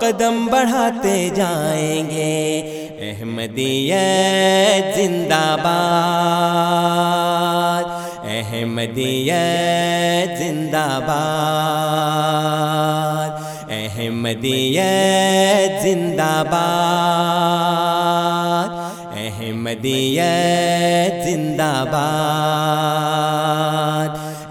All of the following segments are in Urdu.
قدم بڑھاتے جائیں گے۔ احمدیت زندہ باد۔ احمدیت زندہ باد۔ احمدیت زندہ باد۔ احمدیت زندہ باد۔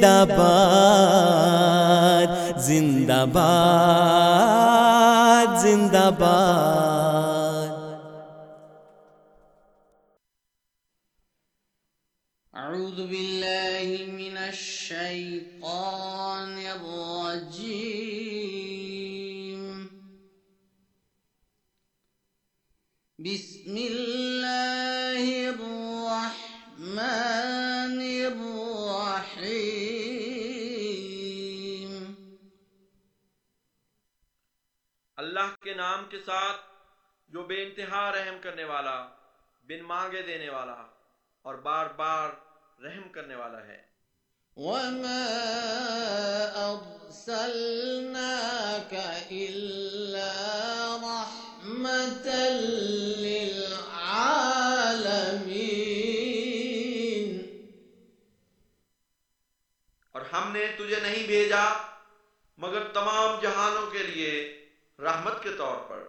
زندہ باد زندہ باد زندہ باد أعوذ بالله من الشيطان الرجيم. بسم الله الرحمن اللہ کے نام کے ساتھ جو بے انتہا رحم کرنے والا بن مانگے دینے والا اور بار بار رحم کرنے والا ہے۔ وما أرسلناك إلا رحمة للعالمين۔ اور ہم نے تجھے نہیں بھیجا مگر تمام جہانوں کے لیے رحمت کے طور پر۔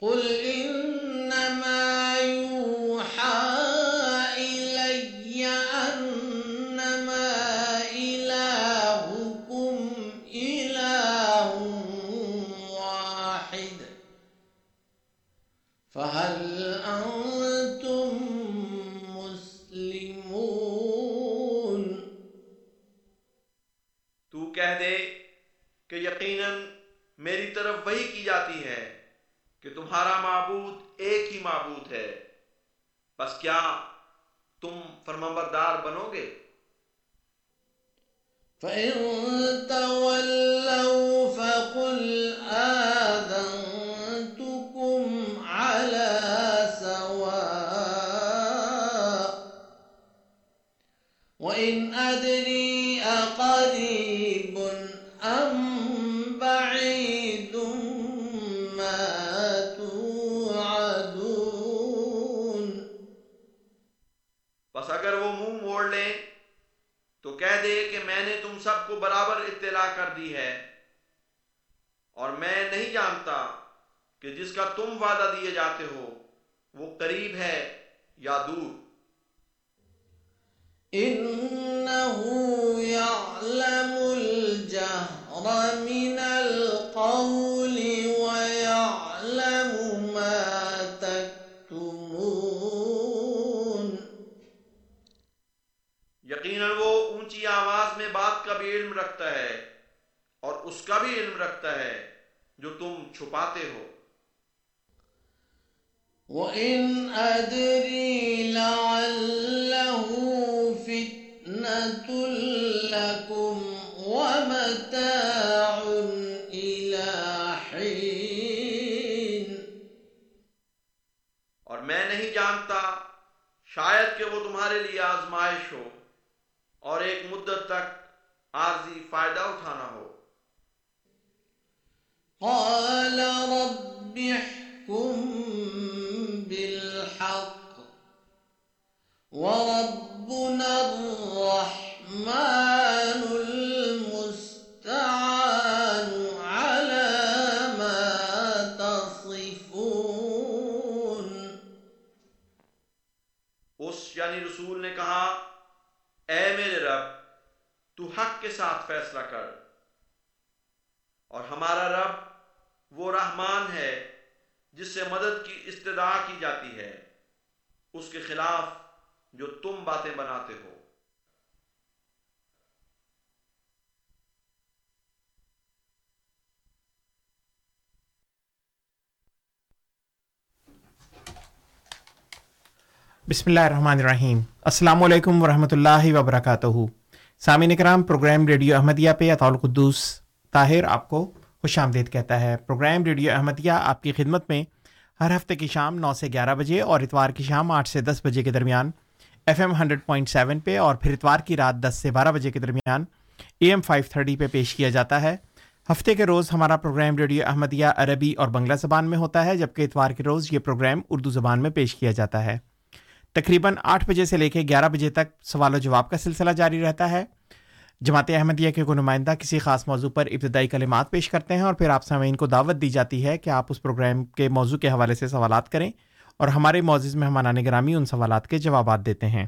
قل إنما يوحى إلي أنما إلهكم إله واحد۔ فهل میری طرف وہی کی جاتی ہے کہ تمہارا معبود ایک ہی معبود ہے۔ بس کیا تم فرمبردار بنو گے؟ فإن تولوا فقل آذنتكم کہہ دے کہ میں نے تم سب کو برابر اطلاع کر دی ہے۔ اور میں نہیں جانتا کہ جس کا تم وعدہ دیے جاتے ہو، وہ قریب ہے یا دور۔ إنه يعلم الجهر من القول۔ میں بات کا بھی علم رکھتا ہے اور اس کا بھی علم رکھتا ہے جو تم چھپاتے ہو۔ وإن أدري لعله فتنة لكم ومتاع إلى حين۔ اور میں نہیں جانتا شاید کہ وہ تمہارے لیے آزمائش ہو۔ اور ایک مدت تک عارضی فائدہ اٹھانا ہو۔ قال رب احكم بالحق وربنا الرحمن المستعان على ما تصفون۔ اس یعنی رسول نے کہا اے میرے رب، تو حق کے ساتھ فیصلہ کر۔ اور ہمارا رب وہ رحمان ہے جس سے مدد کی استدعا کی جاتی ہے، اس کے خلاف جو تم باتیں بناتے ہو۔ بسم اللہ الرحمن الرحیم۔ السلام علیکم ورحمۃ اللہ وبرکاتہ۔ سامعین کرام، پروگرام ریڈیو احمدیہ پہ اطول قدوس طاہر آپ کو خوش آمدید کہتا ہے۔ پروگرام ریڈیو احمدیہ آپ کی خدمت میں ہر ہفتے کی شام نو سے گیارہ بجے اور اتوار کی شام آٹھ سے دس بجے کے درمیان F M hundred point seven پہ اور پھر اتوار کی رات دس سے بارہ بجے کے درمیان اے ایم فائیو تھرٹی پہ پیش کیا جاتا ہے۔ ہفتے کے روز ہمارا پروگرام ریڈیو احمدیہ عربی اور بنگلہ زبان میں ہوتا ہے، جبکہ اتوار کے روز یہ پروگرام اردو زبان میں پیش کیا جاتا ہے۔ تقریباً آٹھ بجے سے لے کے گیارہ بجے تک سوال و جواب کا سلسلہ جاری رہتا ہے۔ جماعت احمدیہ کے کوئی نمائندہ کسی خاص موضوع پر ابتدائی کلمات پیش کرتے ہیں اور پھر آپ سامعین کو دعوت دی جاتی ہے کہ آپ اس پروگرام کے موضوع کے حوالے سے سوالات کریں اور ہمارے معزز مہمانان گرامی ان سوالات کے جوابات دیتے ہیں۔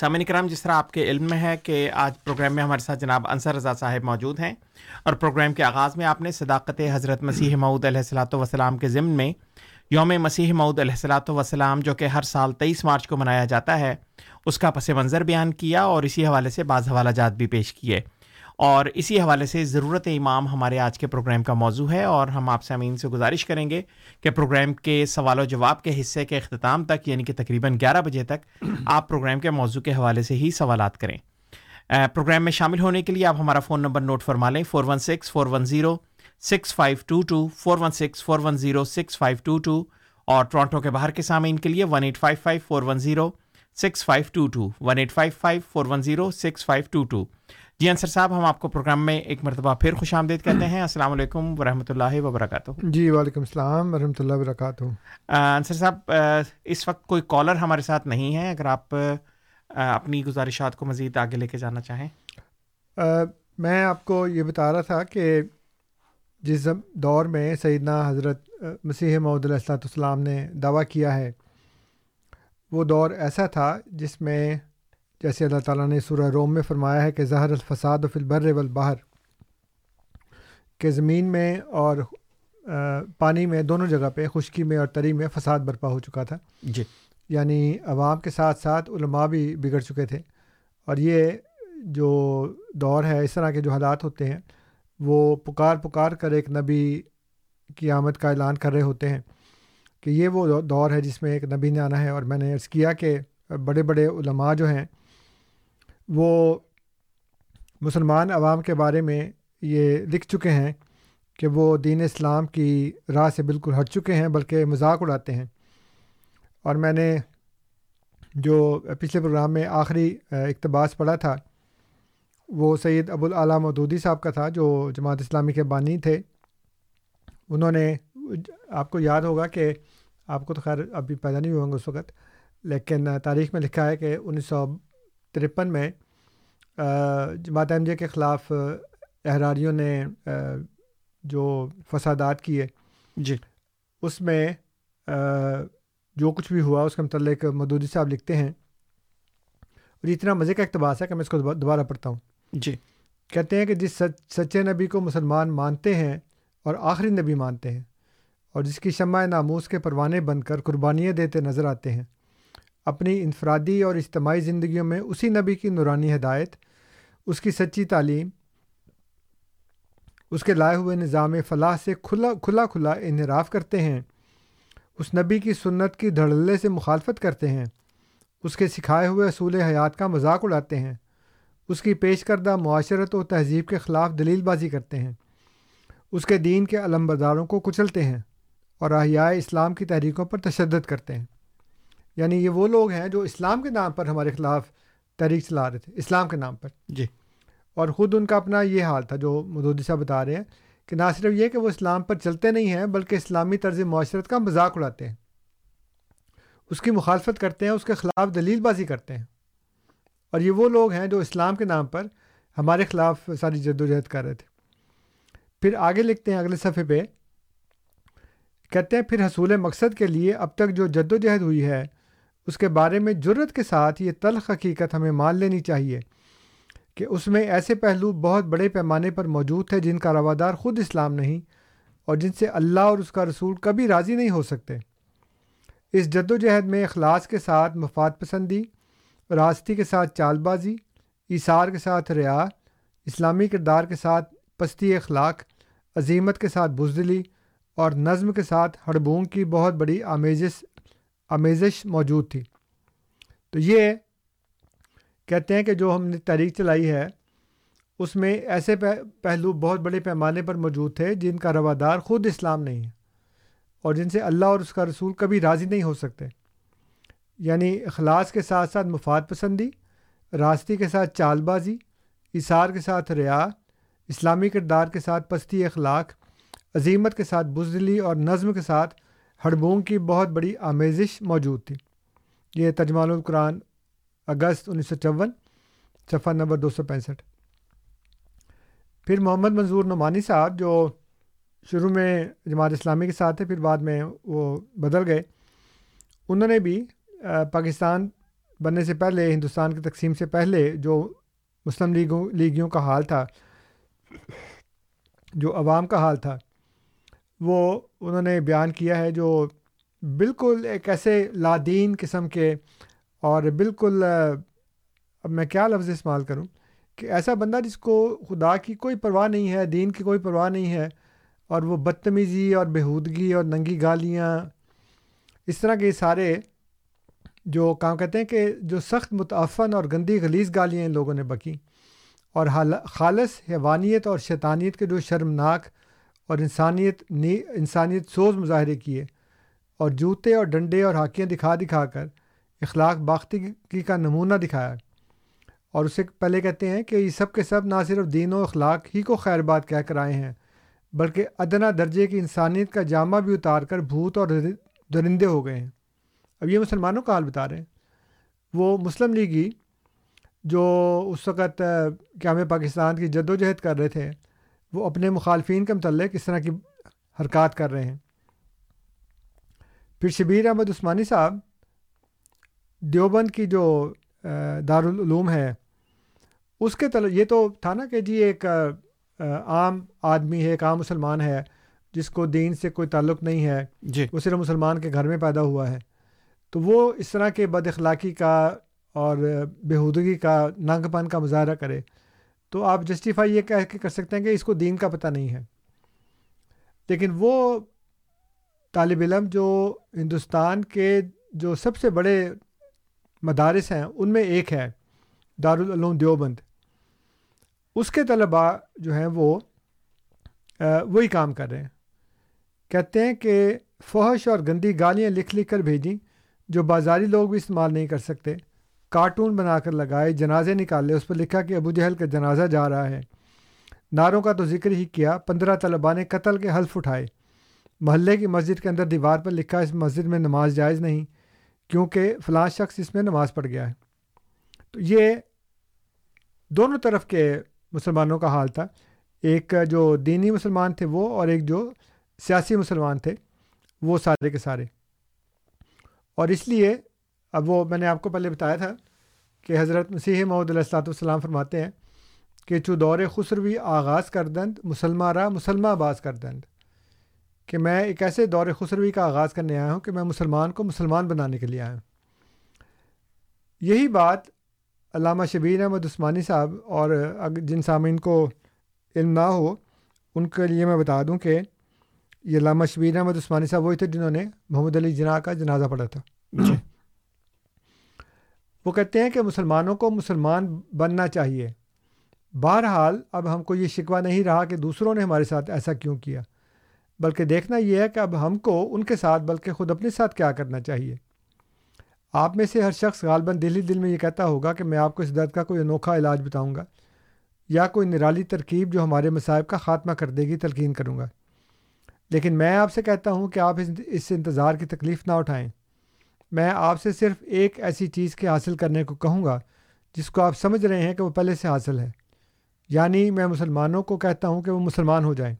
سامعین کرام، جس طرح آپ کے علم میں ہے کہ آج پروگرام میں ہمارے ساتھ جناب انصر رضا صاحب موجود ہیں اور پروگرام کے آغاز میں آپ نے صداقت حضرت مسیح معود علیہ السلاۃ وسلام کے ضمن میں یوم مسیح معود علیہ السلاۃ وسلام جو کہ ہر سال تیئیس مارچ کو منایا جاتا ہے، اس کا پس منظر بیان کیا اور اسی حوالے سے بعض حوالہ جات بھی پیش کیے۔ اور اسی حوالے سے ضرورت امام ہمارے آج کے پروگرام کا موضوع ہے اور ہم آپ سے امین سے گزارش کریں گے کہ پروگرام کے سوال و جواب کے حصے کے اختتام تک یعنی کہ تقریباً گیارہ بجے تک، آپ پروگرام کے موضوع کے حوالے سے ہی سوالات کریں۔ پروگرام میں شامل ہونے کے لیے آپ ہمارا فون نمبر نوٹ فرما لیں، four one six, four one zero six five two two four one six four one zero six five two two اور ٹورانٹو کے باہر کے سامعین کے لیے one eight five five four one zero six five two two one eight five five four one zero six five two two جی انصر صاحب ہم آپ کو پروگرام میں ایک مرتبہ پھر خوش آمدید کہتے ہیں۔ السلام علیکم ورحمۃ اللہ وبرکاتہ۔ جی وعلیکم السلام ورحمۃ اللہ وبرکاتہ۔ انصر صاحب اس وقت کوئی کالر ہمارے ساتھ نہیں ہے۔ اگر آپ اپنی گزارشات کو مزید آگے لے کے جانا چاہیں۔ میں آپ کو یہ بتا رہا تھا کہ جس دور میں سیدنا حضرت مسیح محدود علیہ السلاۃ والسلام نے دعویٰ کیا ہے وہ دور ایسا تھا جس میں جیسے اللہ تعالیٰ نے سورہ روم میں فرمایا ہے کہ زہر الفساد و فلبر والبحر کہ زمین میں اور پانی میں دونوں جگہ پہ خشکی میں اور تری میں فساد برپا ہو چکا تھا۔ جی۔ یعنی عوام کے ساتھ ساتھ علماء بھی بگڑ چکے تھے۔ اور یہ جو دور ہے اس طرح کے جو حالات ہوتے ہیں وہ پکار پکار کر ایک نبی کی آمد کا اعلان کر رہے ہوتے ہیں کہ یہ وہ دور ہے جس میں ایک نبی نے آنا ہے اور میں نے عرض کیا کہ بڑے بڑے علماء جو ہیں وہ مسلمان عوام کے بارے میں یہ لکھ چکے ہیں کہ وہ دین اسلام کی راہ سے بالکل ہٹ چکے ہیں بلکہ مذاق اڑاتے ہیں اور میں نے جو پچھلے پروگرام میں آخری اقتباس پڑھا تھا وہ سید ابو العلیٰ مودودی صاحب کا تھا جو جماعت اسلامی کے بانی تھے۔ انہوں نے آپ کو یاد ہوگا کہ آپ کو تو خیر ابھی پیدا نہیں ہوں گے اس وقت لیکن تاریخ میں لکھا ہے کہ انیس سو ترپن میں جماعت ایم جے کے خلاف احراریوں نے جو فسادات کیے۔ جی۔ اس میں جو کچھ بھی ہوا اس کے متعلق مدودی صاحب لکھتے ہیں۔ اور اتنا مزے کا اقتباس ہے کہ میں اس کو دوبارہ پڑھتا ہوں۔ جی۔ کہتے ہیں کہ جس سچے نبی کو مسلمان مانتے ہیں اور آخری نبی مانتے ہیں اور جس کی شمع ناموس کے پروانے بن کر قربانیاں دیتے نظر آتے ہیں، اپنی انفرادی اور اجتماعی زندگیوں میں اسی نبی کی نورانی ہدایت، اس کی سچی تعلیم، اس کے لائے ہوئے نظام فلاح سے کھلا کھلا کھلا انحراف کرتے ہیں، اس نبی کی سنت کی دھڑلے سے مخالفت کرتے ہیں، اس کے سکھائے ہوئے اصول حیات کا مذاق اڑاتے ہیں اس کی پیش کردہ معاشرت و تہذیب کے خلاف دلیل بازی کرتے ہیں۔ اس کے دین کے علم برداروں کو کچلتے ہیں اور احیائے اسلام کی تحریکوں پر تشدد کرتے ہیں۔ یعنی یہ وہ لوگ ہیں جو اسلام کے نام پر ہمارے خلاف تحریک چلا رہے تھے اسلام کے نام پر۔ جی۔ اور خود ان کا اپنا یہ حال تھا جو مدودی صاحب بتا رہے ہیں کہ نہ صرف یہ کہ وہ اسلام پر چلتے نہیں ہیں بلکہ اسلامی طرز معاشرت کا مذاق اڑاتے ہیں۔ اس کی مخالفت کرتے ہیں اس کے خلاف دلیل بازی کرتے ہیں۔ اور یہ وہ لوگ ہیں جو اسلام کے نام پر ہمارے خلاف ساری جد و جہد کر رہے تھے۔ پھر آگے لکھتے ہیں اگلے صفحے پہ۔ کہتے ہیں، پھر حصول مقصد کے لیے اب تک جو جد و جہد ہوئی ہے، اس کے بارے میں جرت کے ساتھ یہ تلخ حقیقت ہمیں مان لینی چاہیے کہ اس میں ایسے پہلو بہت بڑے پیمانے پر موجود تھے جن کا روادار خود اسلام نہیں اور جن سے اللہ اور اس کا رسول کبھی راضی نہیں ہو سکتے۔ اس جد و جہد میں اخلاص کے ساتھ مفاد پسندی راستی کے ساتھ چال بازی اثار کے ساتھ ریا، اسلامی کردار کے ساتھ پستی اخلاق، عظیمت کے ساتھ بزدلی اور نظم کے ساتھ ہڑبونگ کی بہت بڑی آمیزش آمیزش موجود تھی۔ تو یہ کہتے ہیں کہ جو ہم نے تحریک چلائی ہے، اس میں ایسے پہلو بہت بڑے پیمانے پر موجود تھے جن کا روادار خود اسلام نہیں ہے اور جن سے اللہ اور اس کا رسول کبھی راضی نہیں ہو سکتے۔ یعنی اخلاص کے ساتھ ساتھ مفاد پسندی، راستی کے ساتھ چال بازی اثار کے ساتھ ریا، اسلامی کردار کے ساتھ پستی اخلاق، عظیمت کے ساتھ بزدلی اور نظم کے ساتھ ہڑبونگ کی بہت بڑی آمیزش موجود تھی۔ یہ تجمال القرآن اگست انیس سو چون، صفحہ نمبر دو سو پینسٹھ۔ پھر محمد منظور نعمانی صاحب جو شروع میں جماعت اسلامی کے ساتھ تھے، پھر بعد میں وہ بدل گئے۔ انہوں نے بھی پاکستان بننے سے پہلے، ہندوستان کی تقسیم سے پہلے جو مسلم لیگوں، لیگیوں کا حال تھا، جو عوام کا حال تھا، وہ انہوں نے بیان کیا ہے جو بالکل ایک ایسے لادین قسم کے اور بالکل اب میں کیا لفظ استعمال کروں؟ کہ ایسا بندہ جس کو خدا کی کوئی پرواہ نہیں ہے، دین کی کوئی پرواہ نہیں ہے، اور وہ بدتمیزی اور بےحودگی اور ننگی گالیاں، اس طرح کے سارے جو کام کہتے ہیں کہ جو سخت متعفن اور گندی غلیظ گالیاں ان لوگوں نے بکیں اور خالص حیوانیت اور شیطانیت کے جو شرمناک اور انسانیت نی انسانیت سوز مظاہرے کیے اور جوتے اور ڈنڈے اور ہاکیاں دکھا دکھا کر اخلاق باختگی کا نمونہ دکھایا اور اسے پہلے کہتے ہیں کہ یہ سب کے سب نہ صرف دین و اخلاق ہی کو خیر بات کہہ کر آئے ہیں، بلکہ ادنا درجے کی انسانیت کا جامع بھی اتار کر بھوت اور درندے ہو گئے ہیں۔ اب یہ مسلمانوں کا حال بتا رہے ہیں۔ وہ مسلم لیگی جو اس وقت کیا میں پاکستان کی جد و جہد کر رہے تھے وہ اپنے مخالفین کے متعلق اس طرح کی حرکات کر رہے ہیں۔ پھر شبیر احمد عثمانی صاحب دیوبند کی جو دارالعلوم ہے اس کے تل یہ تو تھا نا کہ جی ایک عام آدمی ہے ایک عام مسلمان ہے جس کو دین سے کوئی تعلق نہیں ہے جی۔ وہ صرف مسلمان کے گھر میں پیدا ہوا ہے۔ تو وہ اس طرح کے بد اخلاقی کا اور بےحودگی کا ننگ پن کا مظاہرہ کرے تو آپ جسٹیفائی یہ کہہ کے کر سکتے ہیں کہ اس کو دین کا پتہ نہیں ہے۔ لیکن وہ طالب علم جو ہندوستان کے جو سب سے بڑے مدارس ہیں، ان میں ایک ہے، دارالعلوم دیوبند۔ اس کے طلباء جو ہیں وہ وہی کام کر رہے ہیں۔ کہتے ہیں کہ فحش اور گندی گالیاں لکھ لکھ کر بھیجیں۔ جو بازاری لوگ بھی استعمال نہیں کر سکتے، کارٹون بنا کر لگائے، جنازے نکالے اس پر لکھا کہ ابو جہل کا جنازہ جا رہا ہے۔ نعروں کا تو ذکر ہی کیا، پندرہ طلباء نے قتل کے حلف اٹھائے۔ محلے کی مسجد کے اندر دیوار پر لکھا، اس مسجد میں نماز جائز نہیں، کیونکہ فلاں شخص اس میں نماز پڑھ گیا ہے۔ تو یہ دونوں طرف کے مسلمانوں کا حال تھا۔ ایک جو دینی مسلمان تھے وہ اور ایک جو سیاسی مسلمان تھے، وہ سارے کے سارے۔ اور اس لیے اب وہ میں نے آپ کو پہلے بتایا تھا کہ حضرت مسیح محدود علیہ السلاۃ والسلام فرماتے ہیں کہ چو دور خسروی آغاز کر دند، مسلمہ را مسلمہ باز کر دند۔ کہ میں ایک ایسے دور خسروی کا آغاز کرنے آیا ہوں کہ میں مسلمان کو مسلمان بنانے کے لیے آیا ہوں۔ یہی بات علامہ شبیر احمد عثمانی صاحب اور جن سامعین کو علم نہ ہو، ان کے لیے میں بتا دوں کہ یہ علامہ شبیر احمد عثمانی صاحب وہی تھے جنہوں نے محمد علی جناح کا جنازہ پڑھا تھا۔ جی۔ وہ کہتے ہیں کہ مسلمانوں کو مسلمان بننا چاہیے۔ بہرحال اب ہم کو یہ شکوہ نہیں رہا کہ دوسروں نے ہمارے ساتھ ایسا کیوں کیا۔ بلکہ دیکھنا یہ ہے کہ اب ہم کو ان کے ساتھ بلکہ خود اپنے ساتھ کیا کرنا چاہیے۔ آپ میں سے ہر شخص غالباً دلی دل میں یہ کہتا ہوگا کہ میں آپ کو اس درد کا کوئی انوکھا علاج بتاؤں گا یا کوئی نرالی ترکیب جو ہمارے مصائب کا خاتمہ کر دے گی تلقین کروں گا۔ لیکن میں آپ سے کہتا ہوں کہ آپ اس انتظار کی تکلیف نہ اٹھائیں۔ میں آپ سے صرف ایک ایسی چیز کے حاصل کرنے کو کہوں گا جس کو آپ سمجھ رہے ہیں کہ وہ پہلے سے حاصل ہے۔ یعنی میں مسلمانوں کو کہتا ہوں کہ وہ مسلمان ہو جائیں۔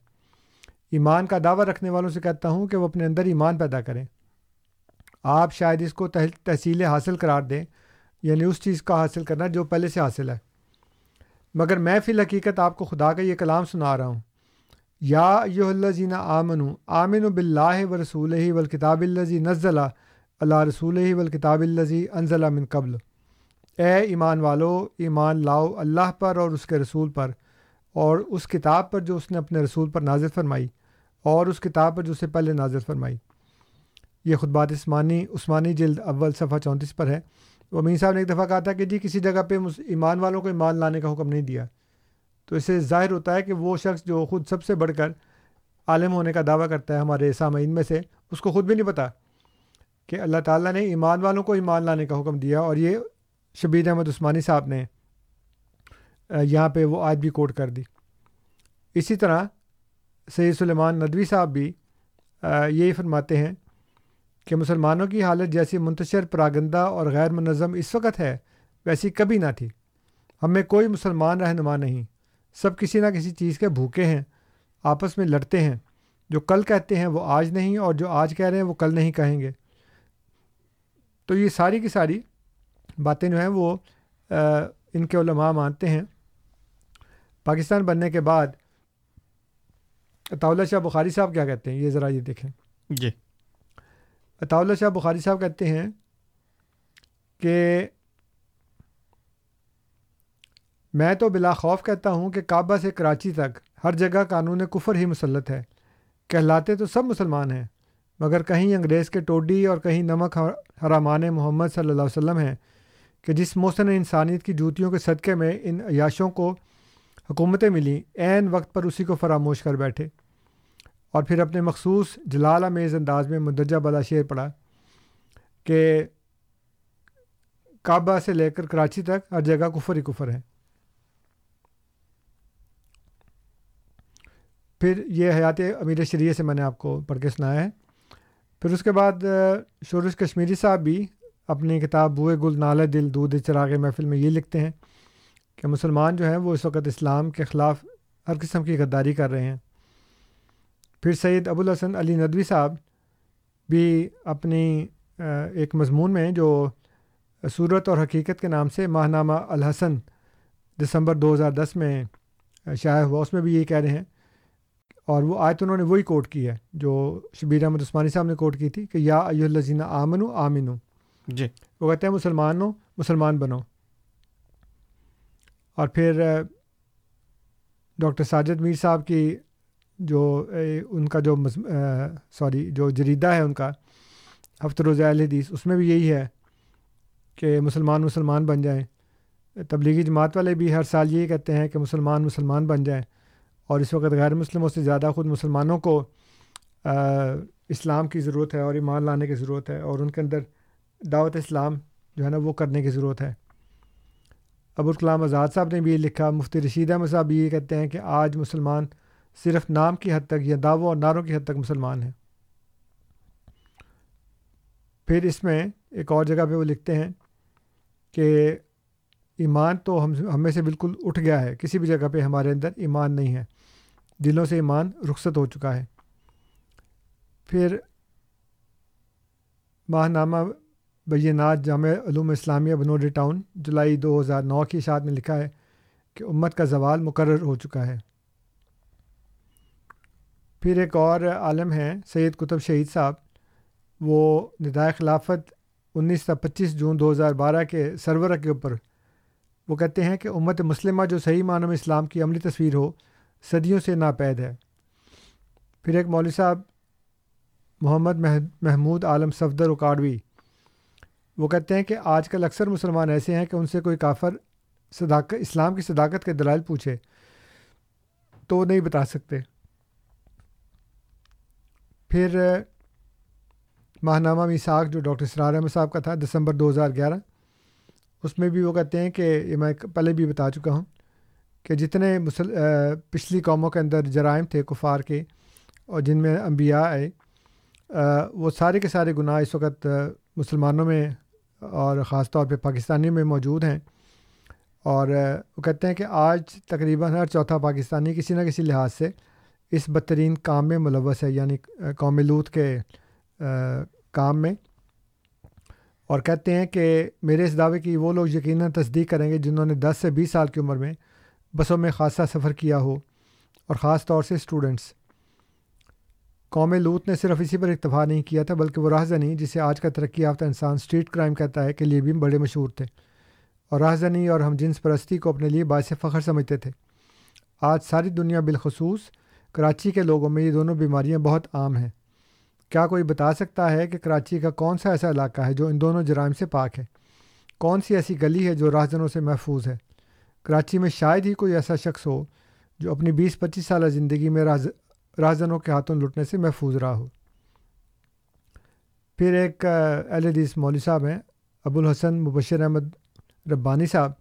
ایمان کا دعویٰ رکھنے والوں سے کہتا ہوں کہ وہ اپنے اندر ایمان پیدا کریں۔ آپ شاید اس کو تحصیل حاصل قرار دیں یعنی اس چیز کا حاصل کرنا جو پہلے سے حاصل ہے۔ مگر میں فی الحقیقت آپ کو خدا کا یہ کلام سنا رہا ہوں۔ یا یو اللہ زینہ آمن آمن و بلّہ و رسول ہی ولکتاب الزی نزلہ اللہ رسول ہی ولکتاب الزی انزلہ من قبل۔ اے ایمان والو، ایمان لاؤ اللہ پر اور اس کے رسول پر، اور اس کتاب پر جو اس نے اپنے رسول پر نازل فرمائی، اور اس کتاب پر جو اسے پہلے نازل فرمائی۔ یہ خود بات عثمانی عثمانی جلد اول صفحہ چونتیس پر ہے۔ وہ امین صاحب نے ایک دفعہ کہا تھا کہ جی کسی جگہ پہ ایمان والوں کو ایمان لانے کا حکم نہیں دیا۔ تو اس سے ظاہر ہوتا ہے کہ وہ شخص جو خود سب سے بڑھ کر عالم ہونے کا دعویٰ کرتا ہے ہمارے سامعین میں سے، اس کو خود بھی نہیں پتہ کہ اللہ تعالیٰ نے ایمان والوں کو ایمان لانے کا حکم دیا اور یہ شبیر احمد عثمانی صاحب نے یہاں پہ وہ آج بھی کوٹ کر دی۔ اسی طرح سید سلیمان ندوی صاحب بھی یہی فرماتے ہیں کہ مسلمانوں کی حالت جیسی منتشر، پراگندہ اور غیر منظم اس وقت ہے، ویسی کبھی نہ تھی۔ ہم میں کوئی مسلمان رہنما نہیں۔ سب کسی نہ کسی چیز کے بھوکے ہیں آپس میں لڑتے ہیں۔ جو کل کہتے ہیں وہ آج نہیں اور جو آج کہہ رہے ہیں وہ کل نہیں کہیں گے۔ تو یہ ساری کی ساری باتیں جو ہیں وہ ان کے علماء مانتے ہیں۔ پاکستان بننے کے بعد اطاولہ شاہ بخاری صاحب کیا کہتے ہیں؟ یہ ذرا یہ دیکھیں۔ جی۔ اطاولہ شاہ بخاری صاحب کہتے ہیں کہ میں تو بلا خوف کہتا ہوں کہ کعبہ سے کراچی تک ہر جگہ قانون کفر ہی مسلط ہے۔ کہلاتے تو سب مسلمان ہیں، مگر کہیں انگریز کے ٹوڈی اور کہیں نمک حرامان محمد صلی اللہ علیہ وسلم ہیں کہ جس موسن انسانیت کی جوتیوں کے صدقے میں ان عیاشوں کو حکومتیں ملیں، عین وقت پر اسی کو فراموش کر بیٹھے۔ اور پھر اپنے مخصوص جلال میز انداز میں مندرجہ بالا شعر پڑھا کہ کعبہ سے لے کر کراچی تک ہر جگہ کفر ہی کفر ہے۔ پھر یہ حیات امیر شریعہ سے میں نے آپ کو پڑھ کے سنایا ہے۔ پھر اس کے بعد شورش کشمیری صاحب بھی اپنی کتاب بوئے گل نالہ دل دودھ چراغ محفل میں یہ لکھتے ہیں کہ مسلمان جو ہیں وہ اس وقت اسلام کے خلاف ہر قسم کی غداری کر رہے ہیں۔ پھر سید ابو الحسن علی ندوی صاحب بھی اپنی ایک مضمون میں جو صورت اور حقیقت کے نام سے ماہ نامہ الحسن دسمبر دو ہزار دس میں شائع ہوا، اس میں بھی یہی کہہ رہے ہیں۔ اور وہ آیت انہوں نے وہی کوٹ کی ہے جو شبیر احمد عثمانی صاحب نے کوٹ کی تھی کہ یا الزینہ آمن آمن جی۔ وہ کہتے ہیں مسلمان ہو مسلمان بنو۔ اور پھر ڈاکٹر ساجد میر صاحب کی جو ان کا جو سوری جو جریدہ ہے ان کا ہفت روز حدیث اس میں بھی یہی ہے کہ مسلمان مسلمان بن جائیں۔ تبلیغی جماعت والے بھی ہر سال یہی کہتے ہیں کہ مسلمان مسلمان بن جائیں۔ اور اس وقت غیر مسلموں سے زیادہ خود مسلمانوں کو اسلام کی ضرورت ہے اور ایمان لانے کی ضرورت ہے اور ان کے اندر دعوت اسلام جو ہے نا وہ کرنے کی ضرورت ہے۔ ابوالکلام آزاد صاحب نے بھی یہ لکھا، مفتی رشید احمد صاحب بھی یہ کہتے ہیں کہ آج مسلمان صرف نام کی حد تک یا دعووں اور نعروں کی حد تک مسلمان ہیں۔ پھر اس میں ایک اور جگہ پہ وہ لکھتے ہیں کہ ایمان تو ہم ہمیں سے بالکل اٹھ گیا ہے۔ کسی بھی جگہ پہ ہمارے اندر ایمان نہیں ہے۔ دلوں سے ایمان رخصت ہو چکا ہے۔ پھر ماہ نامہ بینات جامع علوم اسلامیہ بنوڈی ٹاؤن، جولائی دو ہزار نو کی اشاعت میں لکھا ہے کہ امت کا زوال مقرر ہو چکا ہے۔ پھر ایک اور عالم ہیں، سید کتب شہید صاحب۔ وہ ندائے خلافت انیس سو پچیس جون دو ہزار بارہ کے سرورہ کے اوپر وہ کہتے ہیں کہ امت مسلمہ جو صحیح معنوں میں اسلام کی عملی تصویر ہو، صدیوں سے ناپید ہے۔ پھر ایک مولوی صاحب، محمد محمود عالم صفدر اکاڑوی، وہ کہتے ہیں کہ آج کل اکثر مسلمان ایسے ہیں کہ ان سے کوئی کافر صداقت اسلام کی صداقت کے دلائل پوچھے تو وہ نہیں بتا سکتے۔ پھر ماہنامہ میساک جو ڈاکٹر سرار احمد صاحب کا تھا، دسمبر دو ہزار گیارہ اس میں بھی وہ کہتے ہیں کہ یہ میں پہلے بھی بتا چکا ہوں کہ جتنے مسل پچھلی قوموں کے اندر جرائم تھے کفار کے اور جن میں انبیاء آئے وہ سارے کے سارے گناہ اس وقت مسلمانوں میں اور خاص طور پہ پاکستانیوں میں موجود ہیں اور وہ کہتے ہیں کہ آج تقریباً ہر چوتھا پاکستانی کسی نہ کسی لحاظ سے اس بدترین کام میں ملوث ہے یعنی قوم لوت کے کام میں۔ اور کہتے ہیں کہ میرے اس دعوے کی وہ لوگ یقیناً تصدیق کریں گے جنہوں نے دس سے بیس سال کی عمر میں بسوں میں خاصا سفر کیا ہو اور خاص طور سے اسٹوڈنٹس قوم لوت نے صرف اسی پر اتفاق نہیں کیا تھا بلکہ وہ راہزنی، جسے آج کا ترقی یافتہ انسان اسٹریٹ کرائم کہتا ہے کہ لیے بھی بڑے مشہور تھے۔ اور راہزنی اور ہم جنس پرستی کو اپنے لیے باعث فخر سمجھتے تھے۔ آج ساری دنیا بالخصوص کراچی کے لوگوں میں یہ دونوں بیماریاں بہت عام ہیں۔ کیا کوئی بتا سکتا ہے کہ کراچی کا کون سا ایسا علاقہ ہے جو ان دونوں جرائم سے پاک ہے؟ کون سی ایسی گلی ہے جو راہزنوں سے محفوظ ہے؟ کراچی میں شاید ہی کوئی ایسا شخص ہو جو اپنی بیس پچیس سالہ زندگی میں راز کے ہاتھوں لٹنے سے محفوظ رہا ہو۔ پھر ایک اہل حدیث مولوی صاحب ہیں ابو الحسن مبشر احمد ربانی صاحب۔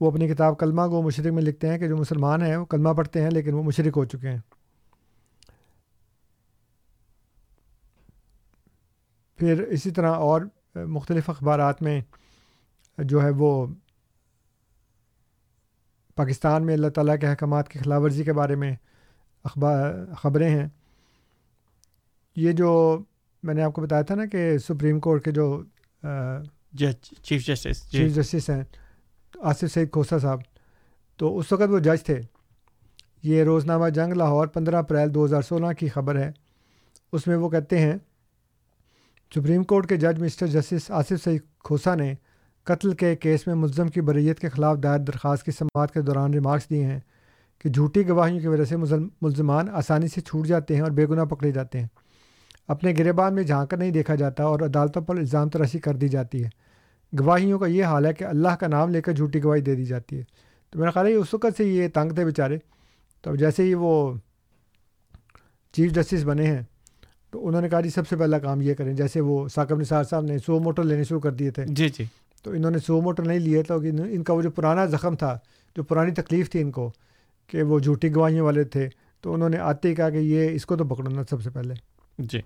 وہ اپنی کتاب کلمہ کو مشرق میں لکھتے ہیں کہ جو مسلمان ہیں وہ کلمہ پڑھتے ہیں لیکن وہ مشرق ہو چکے ہیں۔ پھر اسی طرح اور مختلف اخبارات میں جو ہے وہ پاکستان میں اللہ تعالیٰ کے احکامات کی خلاف ورزی کے بارے میں اخبار خبریں ہیں۔ یہ جو میں نے آپ کو بتایا تھا نا کہ سپریم کورٹ کے جو جج چیف جسٹس چیف جسٹس ہیں آصف سعید کھوسا صاحب تو اس وقت وہ جج تھے۔ یہ روزنامہ جنگ لاہور پندرہ اپریل دو ہزار سولہ کی خبر ہے۔ اس میں وہ کہتے ہیں سپریم کورٹ کے جج مسٹر جسٹس آصف سعید کھوسا نے قتل کے کیس میں ملزم کی بریت کے خلاف دائر درخواست کی سماعت کے دوران ریمارکس دیے ہیں کہ جھوٹی گواہیوں کی وجہ سے ملزمان آسانی سے چھوٹ جاتے ہیں اور بے گناہ پکڑے جاتے ہیں۔ اپنے گربان میں جھانک نہیں دیکھا جاتا اور عدالتوں پر الزام تراشی کر دی جاتی ہے۔ گواہیوں کا یہ حال ہے کہ اللہ کا نام لے کر جھوٹی گواہی دے دی جاتی ہے۔ تو میرا خیال ہے اس وقت سے یہ تنگ تھے بیچارے۔ تو اب جیسے ہی وہ چیف جسٹس بنے ہیں تو انہوں نے کہا جی سب سے پہلا کام یہ کریں جیسے وہ ثاقب نثار صاحب نے سو موٹر لینے شروع کر دیے تھے۔ جی جی۔ تو انہوں نے سو موٹر نہیں لیے تو ان کا وہ جو پرانا زخم تھا جو پرانی تکلیف تھی ان کو کہ وہ جھوٹی گواہیوں والے تھے تو انہوں نے آتے ہی کہا کہ یہ اس کو تو پکڑنا سب سے پہلے۔ جی۔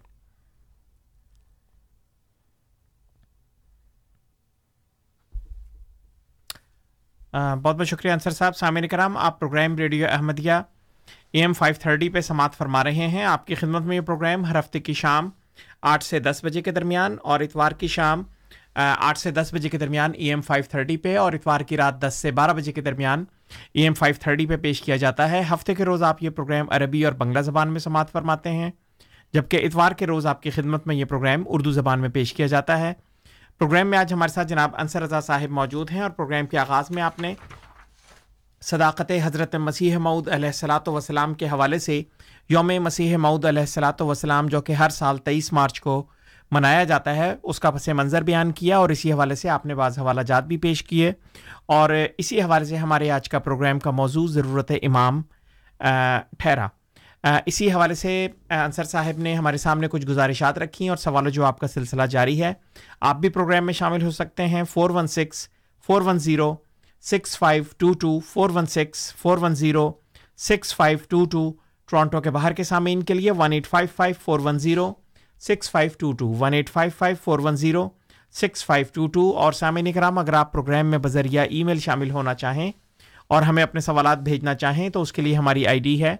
بہت بہت شکریہ انصر صاحب سامع کرام آپ programme radio Ahmadiyya A M five thirty پہ سماعت فرما رہے ہیں۔ آپ کی خدمت میں یہ پروگرام ہر ہفتے کی شام آٹھ سے دس بجے کے درمیان اور اتوار کی شام آٹھ سے دس بجے کے درمیان ای ایم فائیو تھرٹی پہ اور اتوار کی رات دس سے بارہ بجے کے درمیان ای ایم فائیو تھرٹی پہ پیش کیا جاتا ہے۔ ہفتے کے روز آپ یہ پروگرام عربی اور بنگلہ زبان میں سماعت فرماتے ہیں، جبکہ اتوار کے روز آپ کی خدمت میں یہ پروگرام اردو زبان میں پیش کیا جاتا ہے۔ پروگرام میں آج ہمارے ساتھ جناب انصر رضا صاحب موجود ہیں اور پروگرام کے آغاز میں آپ نے صداقت حضرت مسیح معود علیہ السلاۃ وسلام کے حوالے سے یوم مسیح معود علیہ السلاۃ وسلام جو کہ ہر سال تیئیس مارچ کو منایا جاتا ہے، اس کا پس منظر بیان کیا اور اسی حوالے سے آپ نے بعض حوالہ جات بھی پیش کیے۔ اور اسی حوالے سے ہمارے آج کا پروگرام کا موضوع ضرورت امام ٹھہرا۔ اسی حوالے سے انصر صاحب نے ہمارے سامنے کچھ گزارشات رکھی اور سوال و جواب کا سلسلہ جاری ہے۔ آپ بھی پروگرام میں شامل ہو سکتے ہیں۔ Four one six, four one zero six five two two four one six four one zero six five two two Toronto کے باہر کے سامعین کے لیے one eight five five four one zero six five two two one eight five five four one zero six five two two اور سامعین کرام اگر آپ پروگرام میں بذریعہ ای میل شامل ہونا چاہیں اور ہمیں اپنے سوالات بھیجنا چاہیں تو اس کے لیے ہماری آئی ڈی ہے